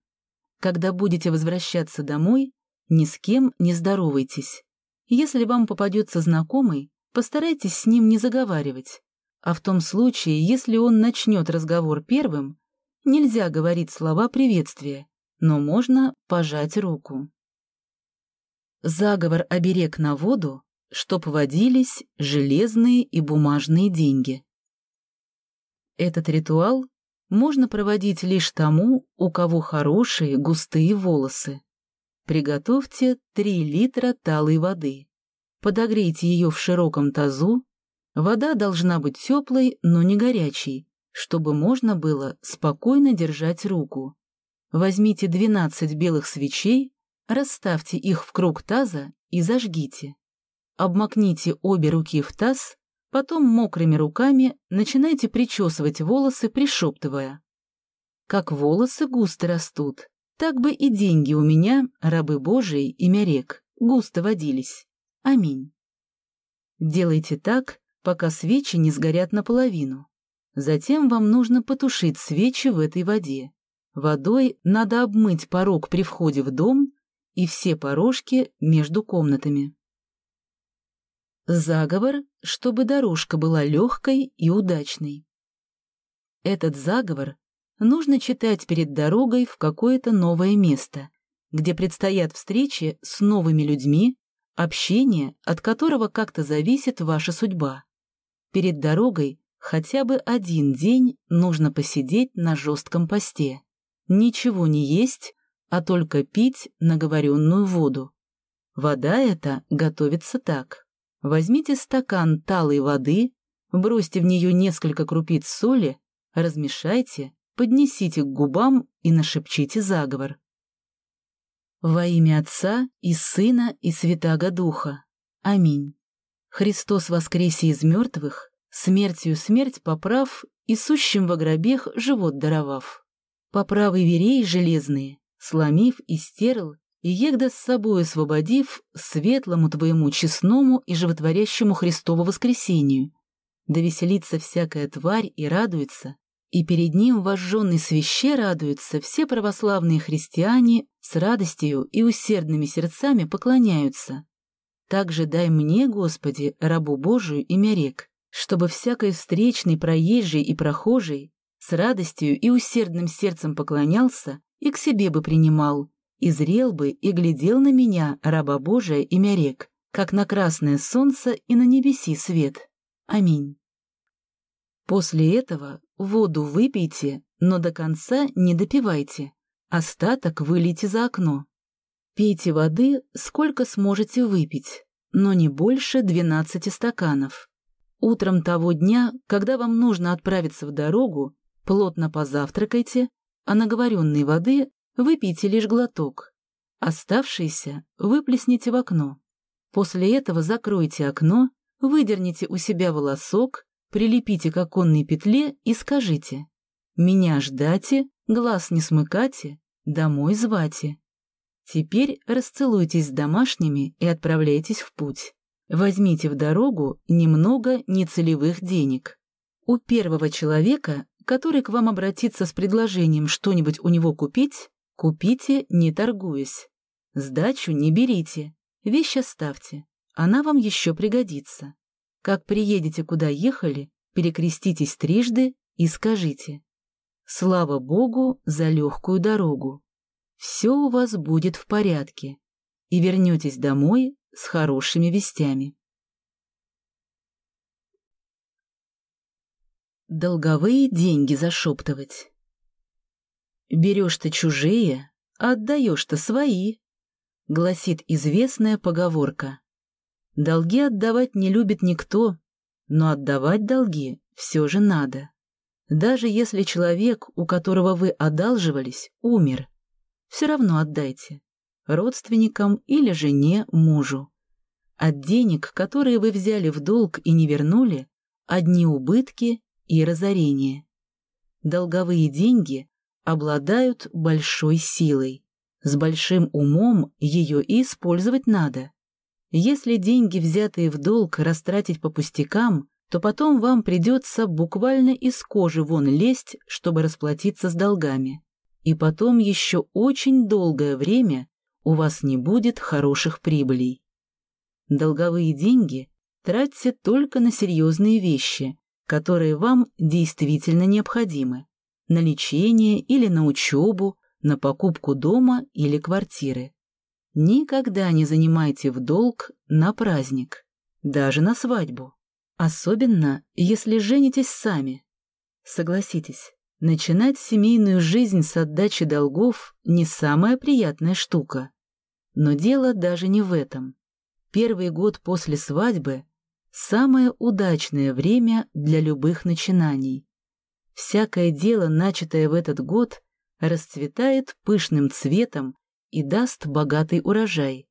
Когда будете возвращаться домой, ни с кем не здоровайтесь. Если вам попадется знакомый, постарайтесь с ним не заговаривать. А в том случае, если он начнет разговор первым, нельзя говорить слова приветствия, но можно пожать руку. Заговор оберег на воду чтоб водились железные и бумажные деньги. Этот ритуал можно проводить лишь тому, у кого хорошие густые волосы. Приготовьте 3 литра талой воды. Подогрейте ее в широком тазу. Вода должна быть теплой, но не горячей, чтобы можно было спокойно держать руку. Возьмите 12 белых свечей, расставьте их в круг таза и зажгите. Обмакните обе руки в таз, потом мокрыми руками начинайте причесывать волосы, пришептывая. Как волосы густо растут, так бы и деньги у меня, рабы Божии, имя рек, густо водились. Аминь. Делайте так, пока свечи не сгорят наполовину. Затем вам нужно потушить свечи в этой воде. Водой надо обмыть порог при входе в дом и все порожки между комнатами. Заговор, чтобы дорожка была легкой и удачной. Этот заговор нужно читать перед дорогой в какое-то новое место, где предстоят встречи с новыми людьми, общение, от которого как-то зависит ваша судьба. Перед дорогой хотя бы один день нужно посидеть на жестком посте. Ничего не есть, а только пить наговоренную воду. Вода эта готовится так. Возьмите стакан талой воды, бросьте в нее несколько крупиц соли, размешайте, поднесите к губам и нашепчите заговор. Во имя Отца и Сына и Святаго Духа. Аминь. Христос воскресе из мертвых, смертью смерть поправ и сущим во гробех живот даровав. Поправы верей железные, сломив и стерл, и егда с собой освободив светлому твоему честному и животворящему Христову воскресению. Да веселится всякая тварь и радуется, и перед ним вожженный свяще радуются все православные христиане с радостью и усердными сердцами поклоняются. Также дай мне, Господи, рабу Божию, имя рек, чтобы всякой встречный, проезжий и прохожий с радостью и усердным сердцем поклонялся и к себе бы принимал, и зрел бы и глядел на меня, раба Божия, имя рек, как на красное солнце и на небеси свет. Аминь. После этого воду выпейте, но до конца не допивайте, остаток вылейте за окно. Пейте воды, сколько сможете выпить, но не больше 12 стаканов. Утром того дня, когда вам нужно отправиться в дорогу, плотно позавтракайте, а наговоренной воды выпейте лишь глоток. Оставшийся выплесните в окно. После этого закройте окно, выдерните у себя волосок, прилепите к оконной петле и скажите «Меня ждате, глаз не смыкате, домой звате». Теперь расцелуйтесь с домашними и отправляйтесь в путь. Возьмите в дорогу немного нецелевых денег. У первого человека, который к вам обратится с предложением что-нибудь у него купить, купите, не торгуясь. Сдачу не берите, вещь оставьте, она вам еще пригодится. Как приедете, куда ехали, перекреститесь трижды и скажите «Слава Богу за легкую дорогу! Все у вас будет в порядке, и вернетесь домой с хорошими вестями. Долговые деньги зашептывать. Берешь ты чужие, отдаешь-то свои, гласит известная поговорка. Долги отдавать не любит никто, но отдавать долги все же надо. Даже если человек, у которого вы одалживались, умер, все равно отдайте родственникам или жене, мужу. От денег, которые вы взяли в долг и не вернули, одни убытки и разорение. Долговые деньги обладают большой силой. С большим умом ее и использовать надо. Если деньги, взятые в долг, растратить по пустякам, то потом вам придется буквально из кожи вон лезть, чтобы расплатиться с долгами. И потом еще очень долгое время у вас не будет хороших прибылей. Долговые деньги тратьте только на серьезные вещи, которые вам действительно необходимы, на лечение или на учебу, на покупку дома или квартиры. Никогда не занимайте в долг на праздник, даже на свадьбу. Особенно, если женитесь сами. Согласитесь, начинать семейную жизнь с отдачи долгов не самая приятная штука. Но дело даже не в этом. Первый год после свадьбы – самое удачное время для любых начинаний. Всякое дело, начатое в этот год, расцветает пышным цветом и даст богатый урожай.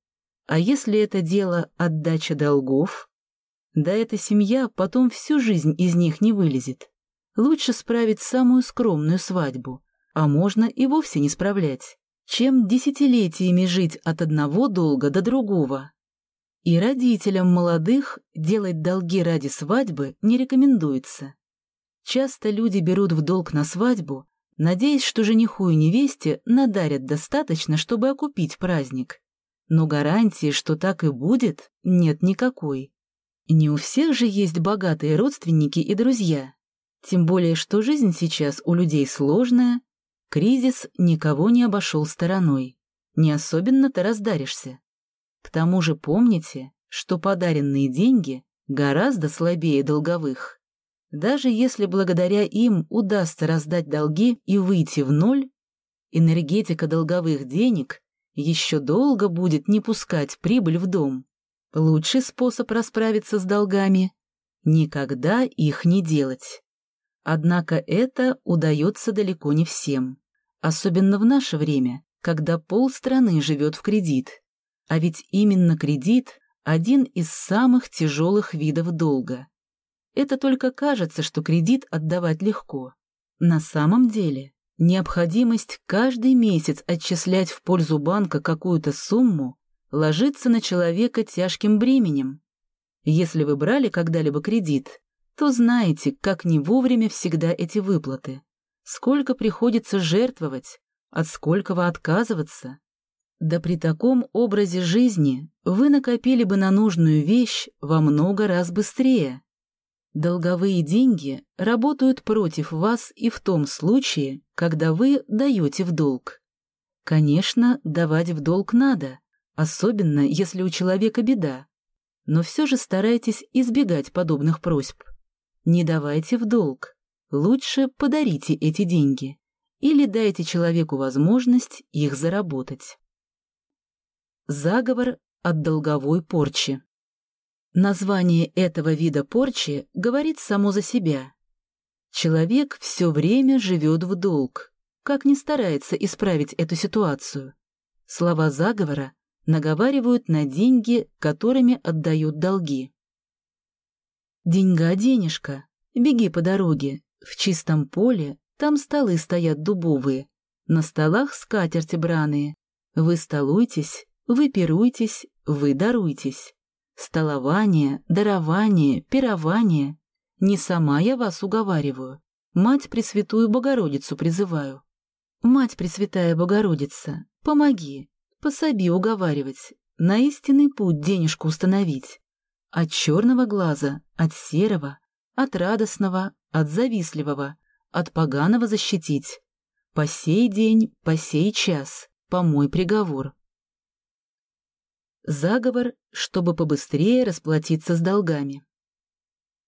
А если это дело отдача долгов? Да эта семья потом всю жизнь из них не вылезет. Лучше справить самую скромную свадьбу, а можно и вовсе не справлять, чем десятилетиями жить от одного долга до другого. И родителям молодых делать долги ради свадьбы не рекомендуется. Часто люди берут в долг на свадьбу, надеясь, что жениху и невесте надарят достаточно, чтобы окупить праздник. Но гарантии, что так и будет, нет никакой. Не у всех же есть богатые родственники и друзья. Тем более, что жизнь сейчас у людей сложная, кризис никого не обошел стороной. Не особенно-то раздаришься. К тому же помните, что подаренные деньги гораздо слабее долговых. Даже если благодаря им удастся раздать долги и выйти в ноль, энергетика долговых денег еще долго будет не пускать прибыль в дом. Лучший способ расправиться с долгами — никогда их не делать. Однако это удается далеко не всем, особенно в наше время, когда полстраны живет в кредит. А ведь именно кредит — один из самых тяжелых видов долга. Это только кажется, что кредит отдавать легко. На самом деле необходимость каждый месяц отчислять в пользу банка какую-то сумму ложится на человека тяжким бременем. Если вы брали когда-либо кредит, то знаете, как не вовремя всегда эти выплаты, сколько приходится жертвовать, от сколького отказываться. Да при таком образе жизни вы накопили бы на нужную вещь во много раз быстрее. Долговые деньги работают против вас и в том случае, когда вы даете в долг. Конечно, давать в долг надо, особенно если у человека беда, но все же старайтесь избегать подобных просьб. Не давайте в долг, лучше подарите эти деньги или дайте человеку возможность их заработать. Заговор от долговой порчи Название этого вида порчи говорит само за себя. Человек все время живет в долг, как не старается исправить эту ситуацию. Слова заговора наговаривают на деньги, которыми отдают долги. Деньга-денежка, беги по дороге, в чистом поле, там столы стоят дубовые, на столах скатерти браные. Вы столуйтесь, вы пируйтесь, вы даруйтесь. Столование, дарование, пирование. Не сама я вас уговариваю. Мать Пресвятую Богородицу призываю. Мать Пресвятая Богородица, помоги, пособи уговаривать, на истинный путь денежку установить. От черного глаза, от серого, от радостного, от завистливого, от поганого защитить. По сей день, по сей час, по мой приговор. Заговор, чтобы побыстрее расплатиться с долгами.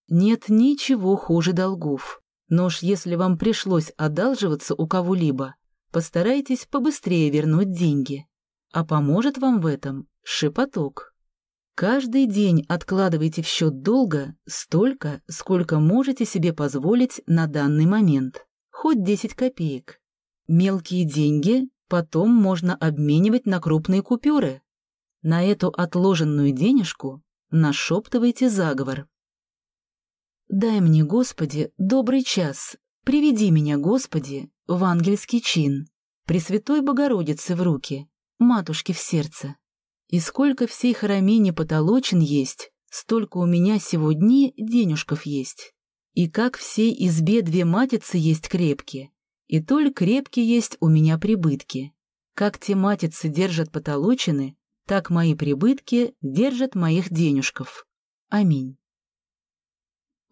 Нет ничего хуже долгов, но уж если вам пришлось одалживаться у кого-либо, постарайтесь побыстрее вернуть деньги. А поможет вам в этом шепоток. Каждый день откладывайте в счет долга столько, сколько можете себе позволить на данный момент, хоть 10 копеек. Мелкие деньги потом можно обменивать на крупные купюры, на эту отложенную денежку нашептывайте заговор. «Дай мне, Господи, добрый час, приведи меня, Господи, в ангельский чин, Пресвятой Богородице в руки, Матушке в сердце. И сколько всей храмине потолочен есть, столько у меня сегодня денежков есть. И как всей избе две матицы есть крепкие, и только крепкие есть у меня прибытки. Как те матицы держат потолочены, так мои прибытки держат моих денежков. Аминь.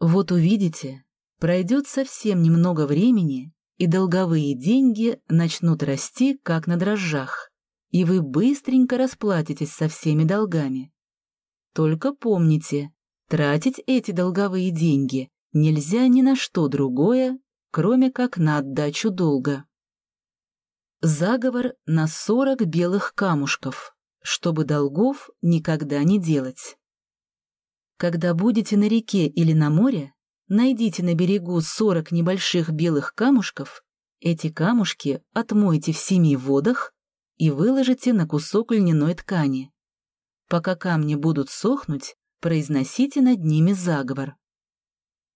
Вот увидите, пройдет совсем немного времени, и долговые деньги начнут расти, как на дрожжах, и вы быстренько расплатитесь со всеми долгами. Только помните, тратить эти долговые деньги нельзя ни на что другое, кроме как на отдачу долга. Заговор на 40 белых камушков чтобы долгов никогда не делать. Когда будете на реке или на море, найдите на берегу 40 небольших белых камушков, эти камушки отмойте в семи водах и выложите на кусок льняной ткани. Пока камни будут сохнуть, произносите над ними заговор.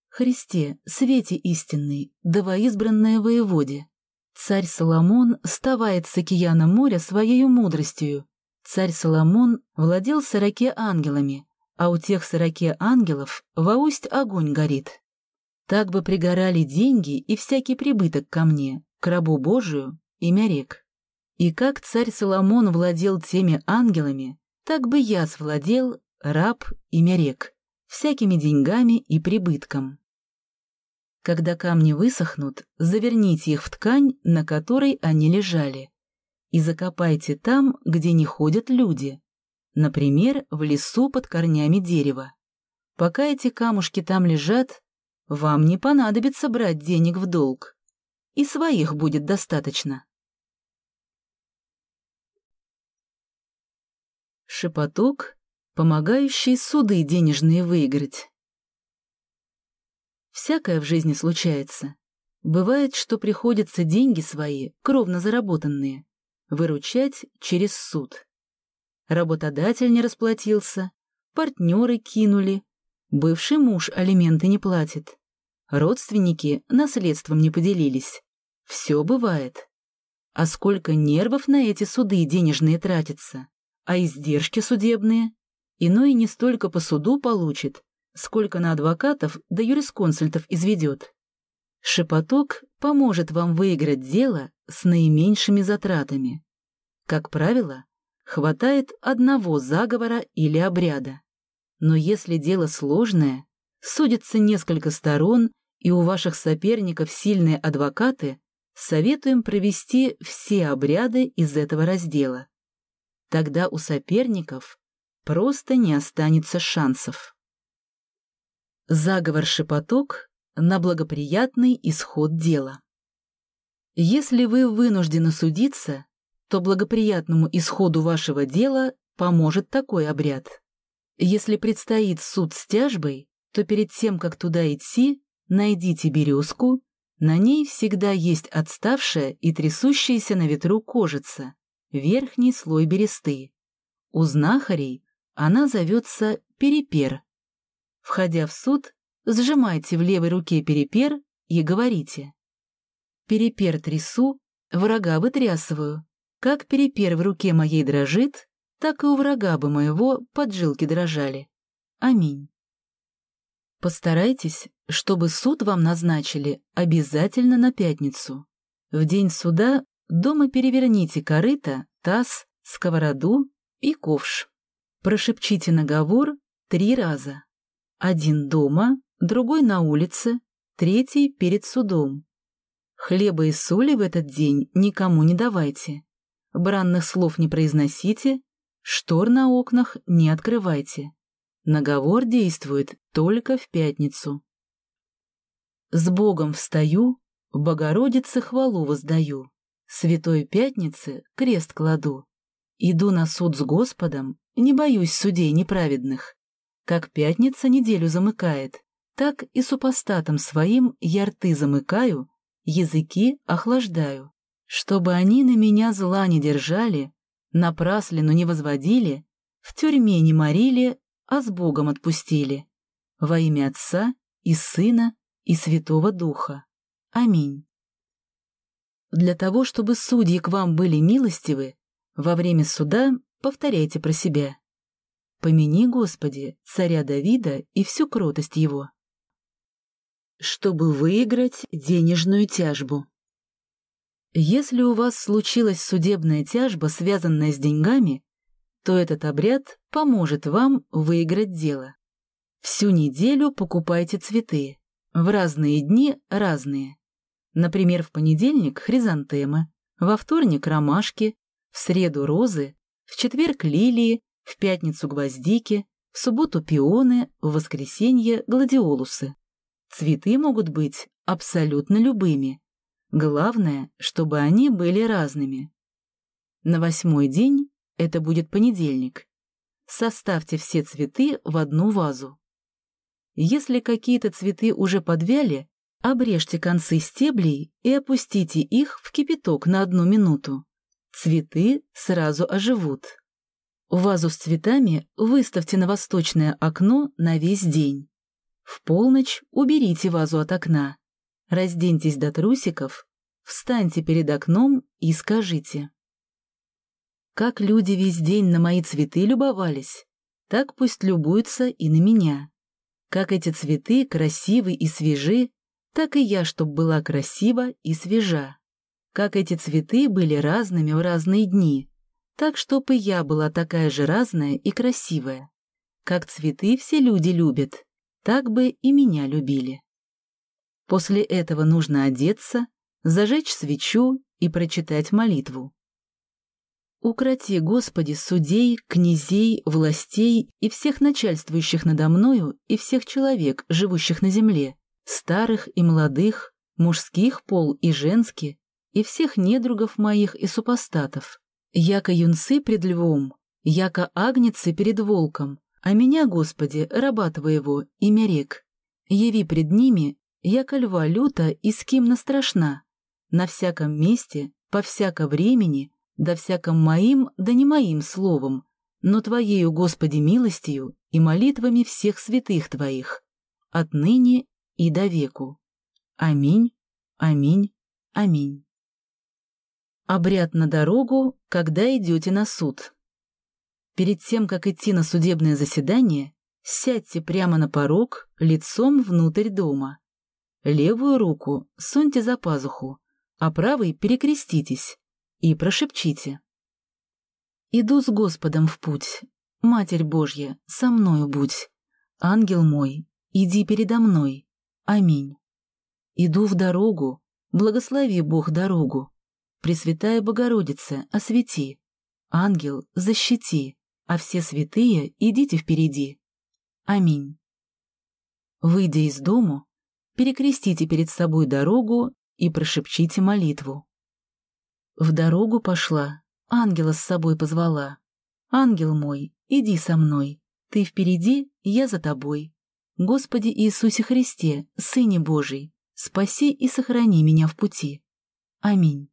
Христе, свете истинный, да избранное воеводе. Царь Соломон ставает с океана моря своею мудростью. Царь Соломон владел сороке ангелами, а у тех сороке ангелов ваусть огонь горит. Так бы пригорали деньги и всякий прибыток ко мне, к рабу Божию, имя рек. И как царь Соломон владел теми ангелами, так бы я свладел, раб, имя рек, всякими деньгами и прибытком. Когда камни высохнут, заверните их в ткань, на которой они лежали, и закопайте там, где не ходят люди, например, в лесу под корнями дерева. Пока эти камушки там лежат, вам не понадобится брать денег в долг, и своих будет достаточно. Шепоток, помогающий суды денежные выиграть. Всякое в жизни случается. Бывает, что приходится деньги свои, кровно заработанные, выручать через суд. Работодатель не расплатился, партнеры кинули, бывший муж алименты не платит, родственники наследством не поделились. Все бывает. А сколько нервов на эти суды денежные тратится, а издержки судебные? Иной не столько по суду получит, сколько на адвокатов да юрисконсультов изведет. Шепоток поможет вам выиграть дело с наименьшими затратами. Как правило, хватает одного заговора или обряда. Но если дело сложное, судится несколько сторон, и у ваших соперников сильные адвокаты, советуем провести все обряды из этого раздела. Тогда у соперников просто не останется шансов. Заговор-шепоток на благоприятный исход дела. Если вы вынуждены судиться, то благоприятному исходу вашего дела поможет такой обряд. Если предстоит суд с тяжбой, то перед тем, как туда идти, найдите березку, на ней всегда есть отставшая и трясущаяся на ветру кожица, верхний слой бересты. У знахарей она зовется перепер. Входя в суд, сжимайте в левой руке перепер и говорите. Перепер трясу, врага вытрясываю. Как перепер в руке моей дрожит, так и у врага бы моего поджилки дрожали. Аминь. Постарайтесь, чтобы суд вам назначили обязательно на пятницу. В день суда дома переверните корыто, таз, сковороду и ковш. Прошепчите наговор три раза. Один дома, другой на улице, третий перед судом. Хлеба и соли в этот день никому не давайте. Бранных слов не произносите, штор на окнах не открывайте. Наговор действует только в пятницу. С Богом встаю, Богородице хвалу воздаю, Святой Пятнице крест кладу. Иду на суд с Господом, не боюсь судей неправедных. Как пятница неделю замыкает, так и супостатом своим я рты замыкаю, языки охлаждаю. Чтобы они на меня зла не держали, напраслину не возводили, в тюрьме не морили, а с Богом отпустили. Во имя Отца и Сына и Святого Духа. Аминь. Для того, чтобы судьи к вам были милостивы, во время суда повторяйте про себя. Помяни, Господи, царя Давида и всю кротость его. Чтобы выиграть денежную тяжбу. Если у вас случилась судебная тяжба, связанная с деньгами, то этот обряд поможет вам выиграть дело. Всю неделю покупайте цветы. В разные дни разные. Например, в понедельник хризантемы, во вторник ромашки, в среду розы, в четверг лилии, в пятницу гвоздики, в субботу пионы, в воскресенье гладиолусы. Цветы могут быть абсолютно любыми. Главное, чтобы они были разными. На восьмой день, это будет понедельник, составьте все цветы в одну вазу. Если какие-то цветы уже подвяли, обрежьте концы стеблей и опустите их в кипяток на одну минуту. цветы сразу оживут. Вазу с цветами выставьте на восточное окно на весь день. В полночь уберите вазу от окна. Разденьтесь до трусиков, встаньте перед окном и скажите. Как люди весь день на мои цветы любовались, так пусть любуются и на меня. Как эти цветы красивы и свежи, так и я, чтоб была красива и свежа. Как эти цветы были разными в разные дни, так чтоб и я была такая же разная и красивая. Как цветы все люди любят, так бы и меня любили. После этого нужно одеться, зажечь свечу и прочитать молитву. Укроти, Господи, судей, князей, властей и всех начальствующих надо мною и всех человек, живущих на земле, старых и молодых, мужских пол и женских, и всех недругов моих и супостатов, яко юнцы пред львом, яко агнецы перед волком, а меня, Господи, раба Твоего, имя рек, яви пред ними, яко льва люта и с кем настрашна, на всяком месте, по всяко времени, да всяком моим, да не моим словом, но Твоею, Господи, милостью и молитвами всех святых Твоих, отныне и до веку. Аминь, аминь, аминь. Обряд на дорогу, когда идете на суд. Перед тем, как идти на судебное заседание, сядьте прямо на порог, лицом внутрь дома. Левую руку суньте за пазуху, а правой перекреститесь и прошепчите. «Иду с Господом в путь. Матерь Божья, со мною будь. Ангел мой, иди передо мной. Аминь. Иду в дорогу, благослови Бог дорогу. Пресвятая Богородица, освети. Ангел, защити, а все святые идите впереди. Аминь. Выйдя из дому, перекрестите перед собой дорогу и прошепчите молитву. В дорогу пошла, ангела с собой позвала. «Ангел мой, иди со мной, ты впереди, я за тобой. Господи Иисусе Христе, Сыне Божий, спаси и сохрани меня в пути. Аминь.